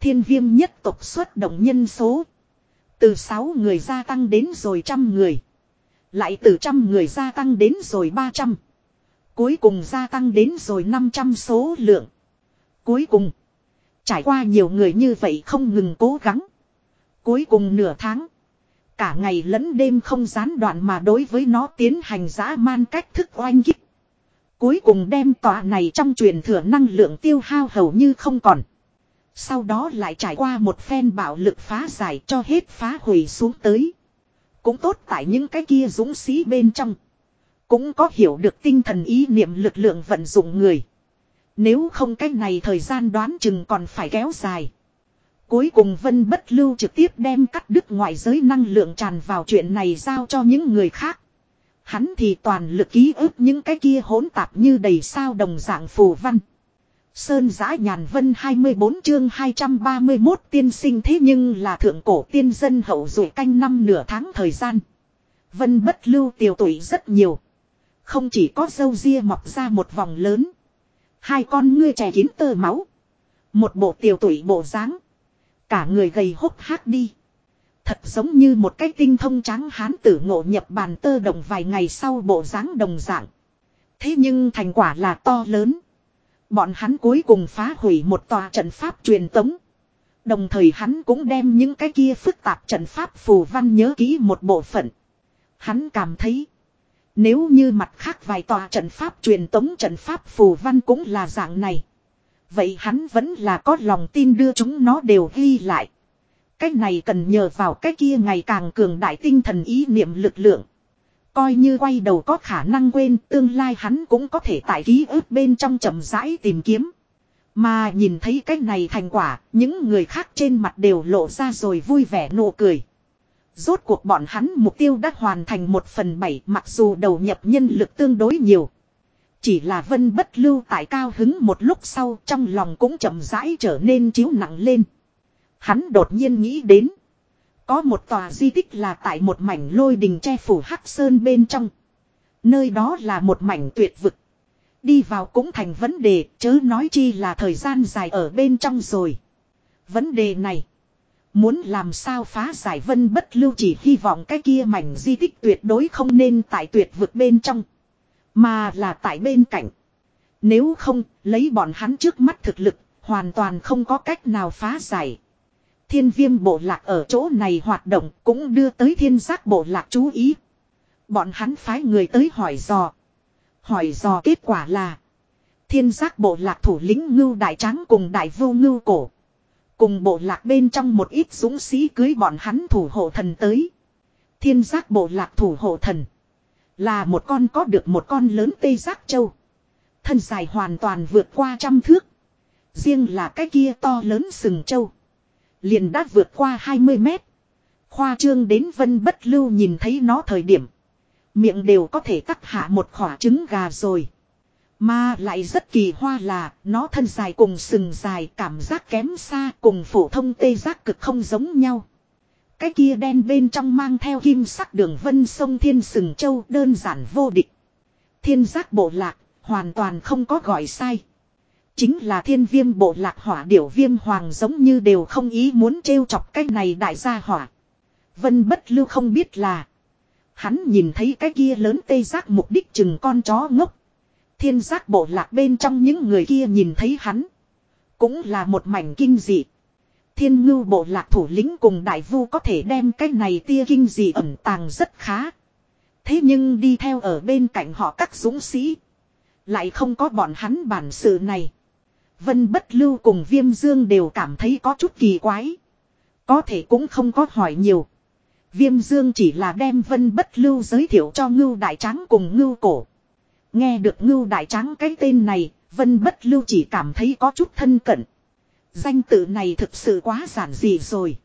Thiên viêm nhất tộc xuất động nhân số. Từ 6 người gia tăng đến rồi trăm người. Lại từ trăm người gia tăng đến rồi 300. Cuối cùng gia tăng đến rồi 500 số lượng. Cuối cùng. Trải qua nhiều người như vậy không ngừng cố gắng. Cuối cùng nửa tháng. Cả ngày lẫn đêm không gián đoạn mà đối với nó tiến hành dã man cách thức oanh kích. Cuối cùng đem tòa này trong truyền thừa năng lượng tiêu hao hầu như không còn. Sau đó lại trải qua một phen bạo lực phá giải cho hết phá hủy xuống tới. Cũng tốt tại những cái kia dũng sĩ bên trong. Cũng có hiểu được tinh thần ý niệm lực lượng vận dụng người. Nếu không cái này thời gian đoán chừng còn phải kéo dài. Cuối cùng Vân Bất Lưu trực tiếp đem cắt đứt ngoại giới năng lượng tràn vào chuyện này giao cho những người khác. Hắn thì toàn lực ký ức những cái kia hỗn tạp như đầy sao đồng dạng phù văn. Sơn giã nhàn vân 24 chương 231 tiên sinh thế nhưng là thượng cổ tiên dân hậu dụ canh năm nửa tháng thời gian. Vân bất lưu tiểu tuổi rất nhiều. Không chỉ có dâu ria mọc ra một vòng lớn. Hai con ngươi trẻ kín tơ máu. Một bộ tiểu tuổi bộ dáng Cả người gầy hốc hác đi. Thật giống như một cái tinh thông trắng hán tử ngộ nhập bàn tơ đồng vài ngày sau bộ dáng đồng dạng. Thế nhưng thành quả là to lớn. Bọn hắn cuối cùng phá hủy một tòa trận pháp truyền tống. Đồng thời hắn cũng đem những cái kia phức tạp trận pháp phù văn nhớ kỹ một bộ phận. Hắn cảm thấy. Nếu như mặt khác vài tòa trận pháp truyền tống trận pháp phù văn cũng là dạng này. Vậy hắn vẫn là có lòng tin đưa chúng nó đều ghi lại. Cái này cần nhờ vào cái kia ngày càng cường đại tinh thần ý niệm lực lượng. Coi như quay đầu có khả năng quên tương lai hắn cũng có thể tại ký ức bên trong chậm rãi tìm kiếm. Mà nhìn thấy cái này thành quả, những người khác trên mặt đều lộ ra rồi vui vẻ nụ cười. Rốt cuộc bọn hắn mục tiêu đã hoàn thành một phần bảy mặc dù đầu nhập nhân lực tương đối nhiều. Chỉ là vân bất lưu tại cao hứng một lúc sau trong lòng cũng chậm rãi trở nên chiếu nặng lên. Hắn đột nhiên nghĩ đến. Có một tòa di tích là tại một mảnh lôi đình che phủ hắc sơn bên trong. Nơi đó là một mảnh tuyệt vực. Đi vào cũng thành vấn đề, chớ nói chi là thời gian dài ở bên trong rồi. Vấn đề này. Muốn làm sao phá giải vân bất lưu chỉ hy vọng cái kia mảnh di tích tuyệt đối không nên tại tuyệt vực bên trong. Mà là tại bên cạnh. Nếu không, lấy bọn hắn trước mắt thực lực, hoàn toàn không có cách nào phá giải. Thiên viêm bộ lạc ở chỗ này hoạt động cũng đưa tới thiên giác bộ lạc chú ý. Bọn hắn phái người tới hỏi dò. Hỏi dò kết quả là. Thiên giác bộ lạc thủ lĩnh ngưu đại tráng cùng đại vô ngưu cổ. Cùng bộ lạc bên trong một ít dũng sĩ cưới bọn hắn thủ hộ thần tới. Thiên giác bộ lạc thủ hộ thần. Là một con có được một con lớn tê giác châu. Thân dài hoàn toàn vượt qua trăm thước. Riêng là cái kia to lớn sừng châu. Liền đã vượt qua 20 mét. Khoa trương đến vân bất lưu nhìn thấy nó thời điểm. Miệng đều có thể cắt hạ một khỏa trứng gà rồi. Mà lại rất kỳ hoa là nó thân dài cùng sừng dài cảm giác kém xa cùng phổ thông tê giác cực không giống nhau. Cái kia đen bên trong mang theo kim sắc đường vân sông thiên sừng châu đơn giản vô địch. Thiên giác bộ lạc, hoàn toàn không có gọi sai. Chính là thiên viêm bộ lạc hỏa điểu viêm hoàng giống như đều không ý muốn trêu chọc cái này đại gia hỏa. Vân bất lưu không biết là. Hắn nhìn thấy cái kia lớn tê giác mục đích chừng con chó ngốc. Thiên giác bộ lạc bên trong những người kia nhìn thấy hắn. Cũng là một mảnh kinh dị. Thiên ngưu bộ lạc thủ lĩnh cùng đại vu có thể đem cái này tia kinh dị ẩn tàng rất khá. Thế nhưng đi theo ở bên cạnh họ các dũng sĩ. Lại không có bọn hắn bản sự này. Vân bất lưu cùng viêm dương đều cảm thấy có chút kỳ quái. Có thể cũng không có hỏi nhiều. Viêm dương chỉ là đem vân bất lưu giới thiệu cho ngưu đại tráng cùng ngưu cổ. Nghe được ngưu đại tráng cái tên này, vân bất lưu chỉ cảm thấy có chút thân cận. Danh tự này thực sự quá giản dị rồi.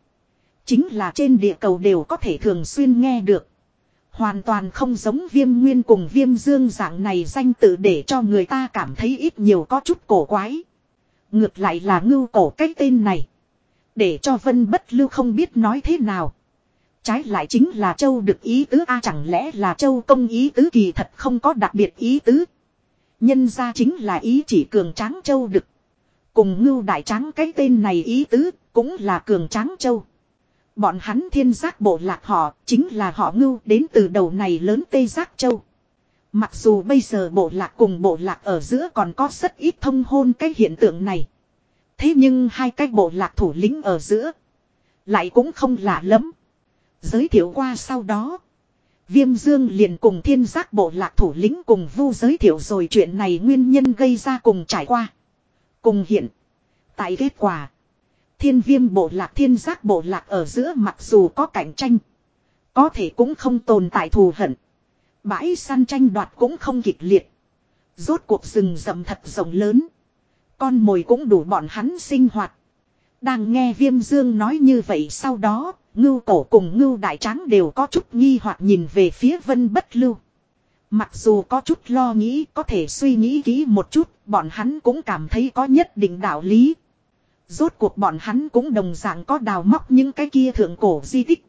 Chính là trên địa cầu đều có thể thường xuyên nghe được. Hoàn toàn không giống viêm nguyên cùng viêm dương dạng này danh tự để cho người ta cảm thấy ít nhiều có chút cổ quái. Ngược lại là ngưu cổ cái tên này. Để cho vân bất lưu không biết nói thế nào. Trái lại chính là châu được ý tứ a, chẳng lẽ là châu công ý tứ kỳ thật không có đặc biệt ý tứ. Nhân ra chính là ý chỉ cường tráng châu được. Cùng ngưu đại tráng cái tên này ý tứ cũng là cường tráng châu. Bọn hắn thiên giác bộ lạc họ chính là họ ngưu đến từ đầu này lớn tây giác châu. Mặc dù bây giờ bộ lạc cùng bộ lạc ở giữa còn có rất ít thông hôn cái hiện tượng này. Thế nhưng hai cái bộ lạc thủ lĩnh ở giữa. Lại cũng không lạ lắm. Giới thiệu qua sau đó. Viêm dương liền cùng thiên giác bộ lạc thủ lĩnh cùng vu giới thiệu rồi chuyện này nguyên nhân gây ra cùng trải qua. Cùng hiện. Tại kết quả. Thiên viêm bộ lạc thiên giác bộ lạc ở giữa mặc dù có cạnh tranh. Có thể cũng không tồn tại thù hận. Bãi săn tranh đoạt cũng không kịch liệt. Rốt cuộc rừng rậm thật rộng lớn. Con mồi cũng đủ bọn hắn sinh hoạt. Đang nghe viêm dương nói như vậy sau đó, ngưu cổ cùng ngưu đại tráng đều có chút nghi hoặc nhìn về phía vân bất lưu. Mặc dù có chút lo nghĩ có thể suy nghĩ kỹ một chút, bọn hắn cũng cảm thấy có nhất định đạo lý. Rốt cuộc bọn hắn cũng đồng dạng có đào móc những cái kia thượng cổ di tích.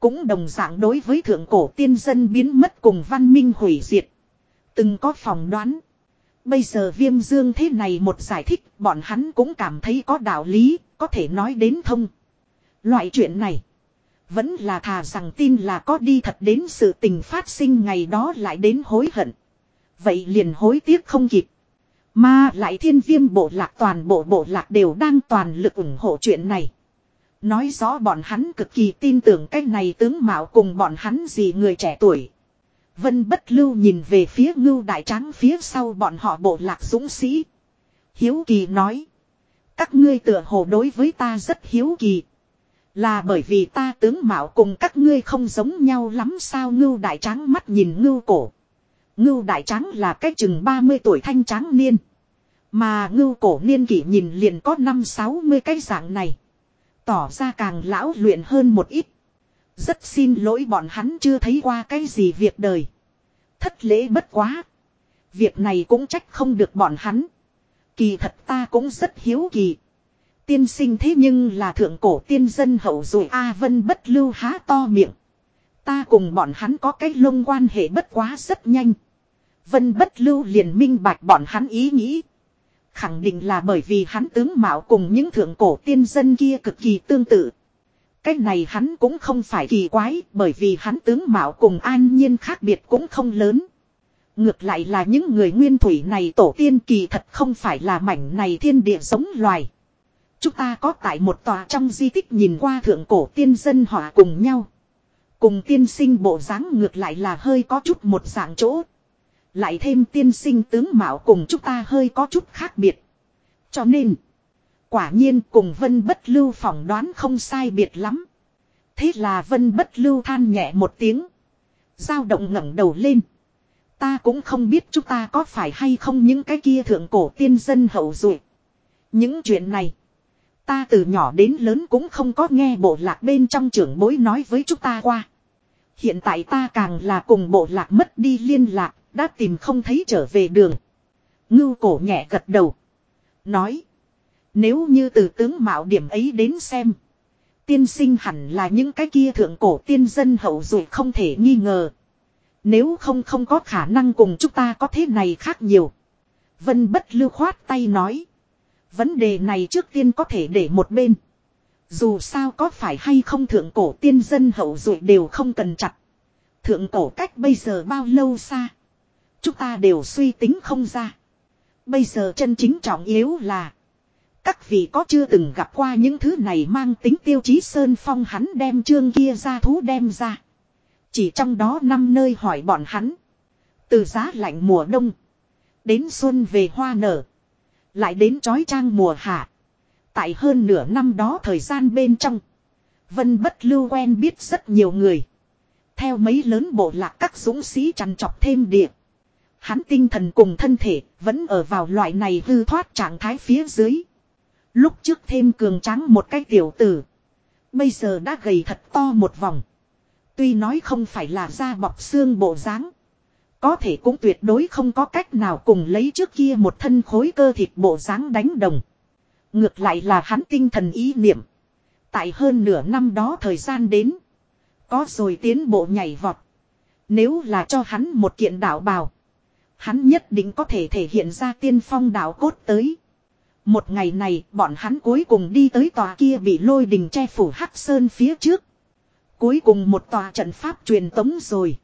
Cũng đồng dạng đối với thượng cổ tiên dân biến mất cùng văn minh hủy diệt. Từng có phỏng đoán. Bây giờ viêm dương thế này một giải thích bọn hắn cũng cảm thấy có đạo lý, có thể nói đến thông. Loại chuyện này. Vẫn là thà rằng tin là có đi thật đến sự tình phát sinh ngày đó lại đến hối hận. Vậy liền hối tiếc không kịp. Mà lại thiên viêm bộ lạc toàn bộ bộ lạc đều đang toàn lực ủng hộ chuyện này. Nói rõ bọn hắn cực kỳ tin tưởng cái này tướng mạo cùng bọn hắn gì người trẻ tuổi. Vân bất lưu nhìn về phía ngưu đại tráng phía sau bọn họ bộ lạc dũng sĩ. Hiếu kỳ nói. Các ngươi tựa hồ đối với ta rất hiếu kỳ. Là bởi vì ta tướng mạo cùng các ngươi không giống nhau lắm sao ngưu đại tráng mắt nhìn ngưu cổ. Ngưu đại tráng là cách chừng 30 tuổi thanh tráng niên. Mà ngưu cổ niên kỷ nhìn liền có năm sáu mươi cái dạng này. Tỏ ra càng lão luyện hơn một ít. Rất xin lỗi bọn hắn chưa thấy qua cái gì việc đời. Thất lễ bất quá. Việc này cũng trách không được bọn hắn. Kỳ thật ta cũng rất hiếu kỳ. Tiên sinh thế nhưng là thượng cổ tiên dân hậu rồi A Vân bất lưu há to miệng. Ta cùng bọn hắn có cái lông quan hệ bất quá rất nhanh. Vân bất lưu liền minh bạch bọn hắn ý nghĩ. Khẳng định là bởi vì hắn tướng mạo cùng những thượng cổ tiên dân kia cực kỳ tương tự. Cái này hắn cũng không phải kỳ quái, bởi vì hắn tướng mạo cùng an nhiên khác biệt cũng không lớn. Ngược lại là những người nguyên thủy này tổ tiên kỳ thật không phải là mảnh này thiên địa giống loài. Chúng ta có tại một tòa trong di tích nhìn qua thượng cổ tiên dân họ cùng nhau. Cùng tiên sinh bộ dáng ngược lại là hơi có chút một dạng chỗ. Lại thêm tiên sinh tướng mạo cùng chúng ta hơi có chút khác biệt. Cho nên, quả nhiên cùng Vân Bất Lưu phỏng đoán không sai biệt lắm. Thế là Vân Bất Lưu than nhẹ một tiếng. dao động ngẩng đầu lên. Ta cũng không biết chúng ta có phải hay không những cái kia thượng cổ tiên dân hậu duệ Những chuyện này. Ta từ nhỏ đến lớn cũng không có nghe bộ lạc bên trong trưởng bối nói với chúng ta qua. Hiện tại ta càng là cùng bộ lạc mất đi liên lạc, đã tìm không thấy trở về đường. Ngưu cổ nhẹ gật đầu. Nói. Nếu như từ tướng mạo điểm ấy đến xem. Tiên sinh hẳn là những cái kia thượng cổ tiên dân hậu duệ không thể nghi ngờ. Nếu không không có khả năng cùng chúng ta có thế này khác nhiều. Vân bất lưu khoát tay nói. Vấn đề này trước tiên có thể để một bên. Dù sao có phải hay không thượng cổ tiên dân hậu duệ đều không cần chặt. Thượng cổ cách bây giờ bao lâu xa. Chúng ta đều suy tính không ra. Bây giờ chân chính trọng yếu là. Các vị có chưa từng gặp qua những thứ này mang tính tiêu chí sơn phong hắn đem chương kia ra thú đem ra. Chỉ trong đó năm nơi hỏi bọn hắn. Từ giá lạnh mùa đông. Đến xuân về hoa nở. Lại đến trói trang mùa hạ. Tại hơn nửa năm đó thời gian bên trong. Vân bất lưu quen biết rất nhiều người. Theo mấy lớn bộ lạc các dũng sĩ chăn chọc thêm địa. Hắn tinh thần cùng thân thể vẫn ở vào loại này hư thoát trạng thái phía dưới. Lúc trước thêm cường tráng một cái tiểu tử. Bây giờ đã gầy thật to một vòng. Tuy nói không phải là da bọc xương bộ dáng có thể cũng tuyệt đối không có cách nào cùng lấy trước kia một thân khối cơ thịt bộ dáng đánh đồng. Ngược lại là hắn tinh thần ý niệm. Tại hơn nửa năm đó thời gian đến. Có rồi tiến bộ nhảy vọt. Nếu là cho hắn một kiện đạo bào. Hắn nhất định có thể thể hiện ra tiên phong đạo cốt tới. Một ngày này, bọn hắn cuối cùng đi tới tòa kia bị lôi đình che phủ hắc sơn phía trước. Cuối cùng một tòa trận pháp truyền tống rồi.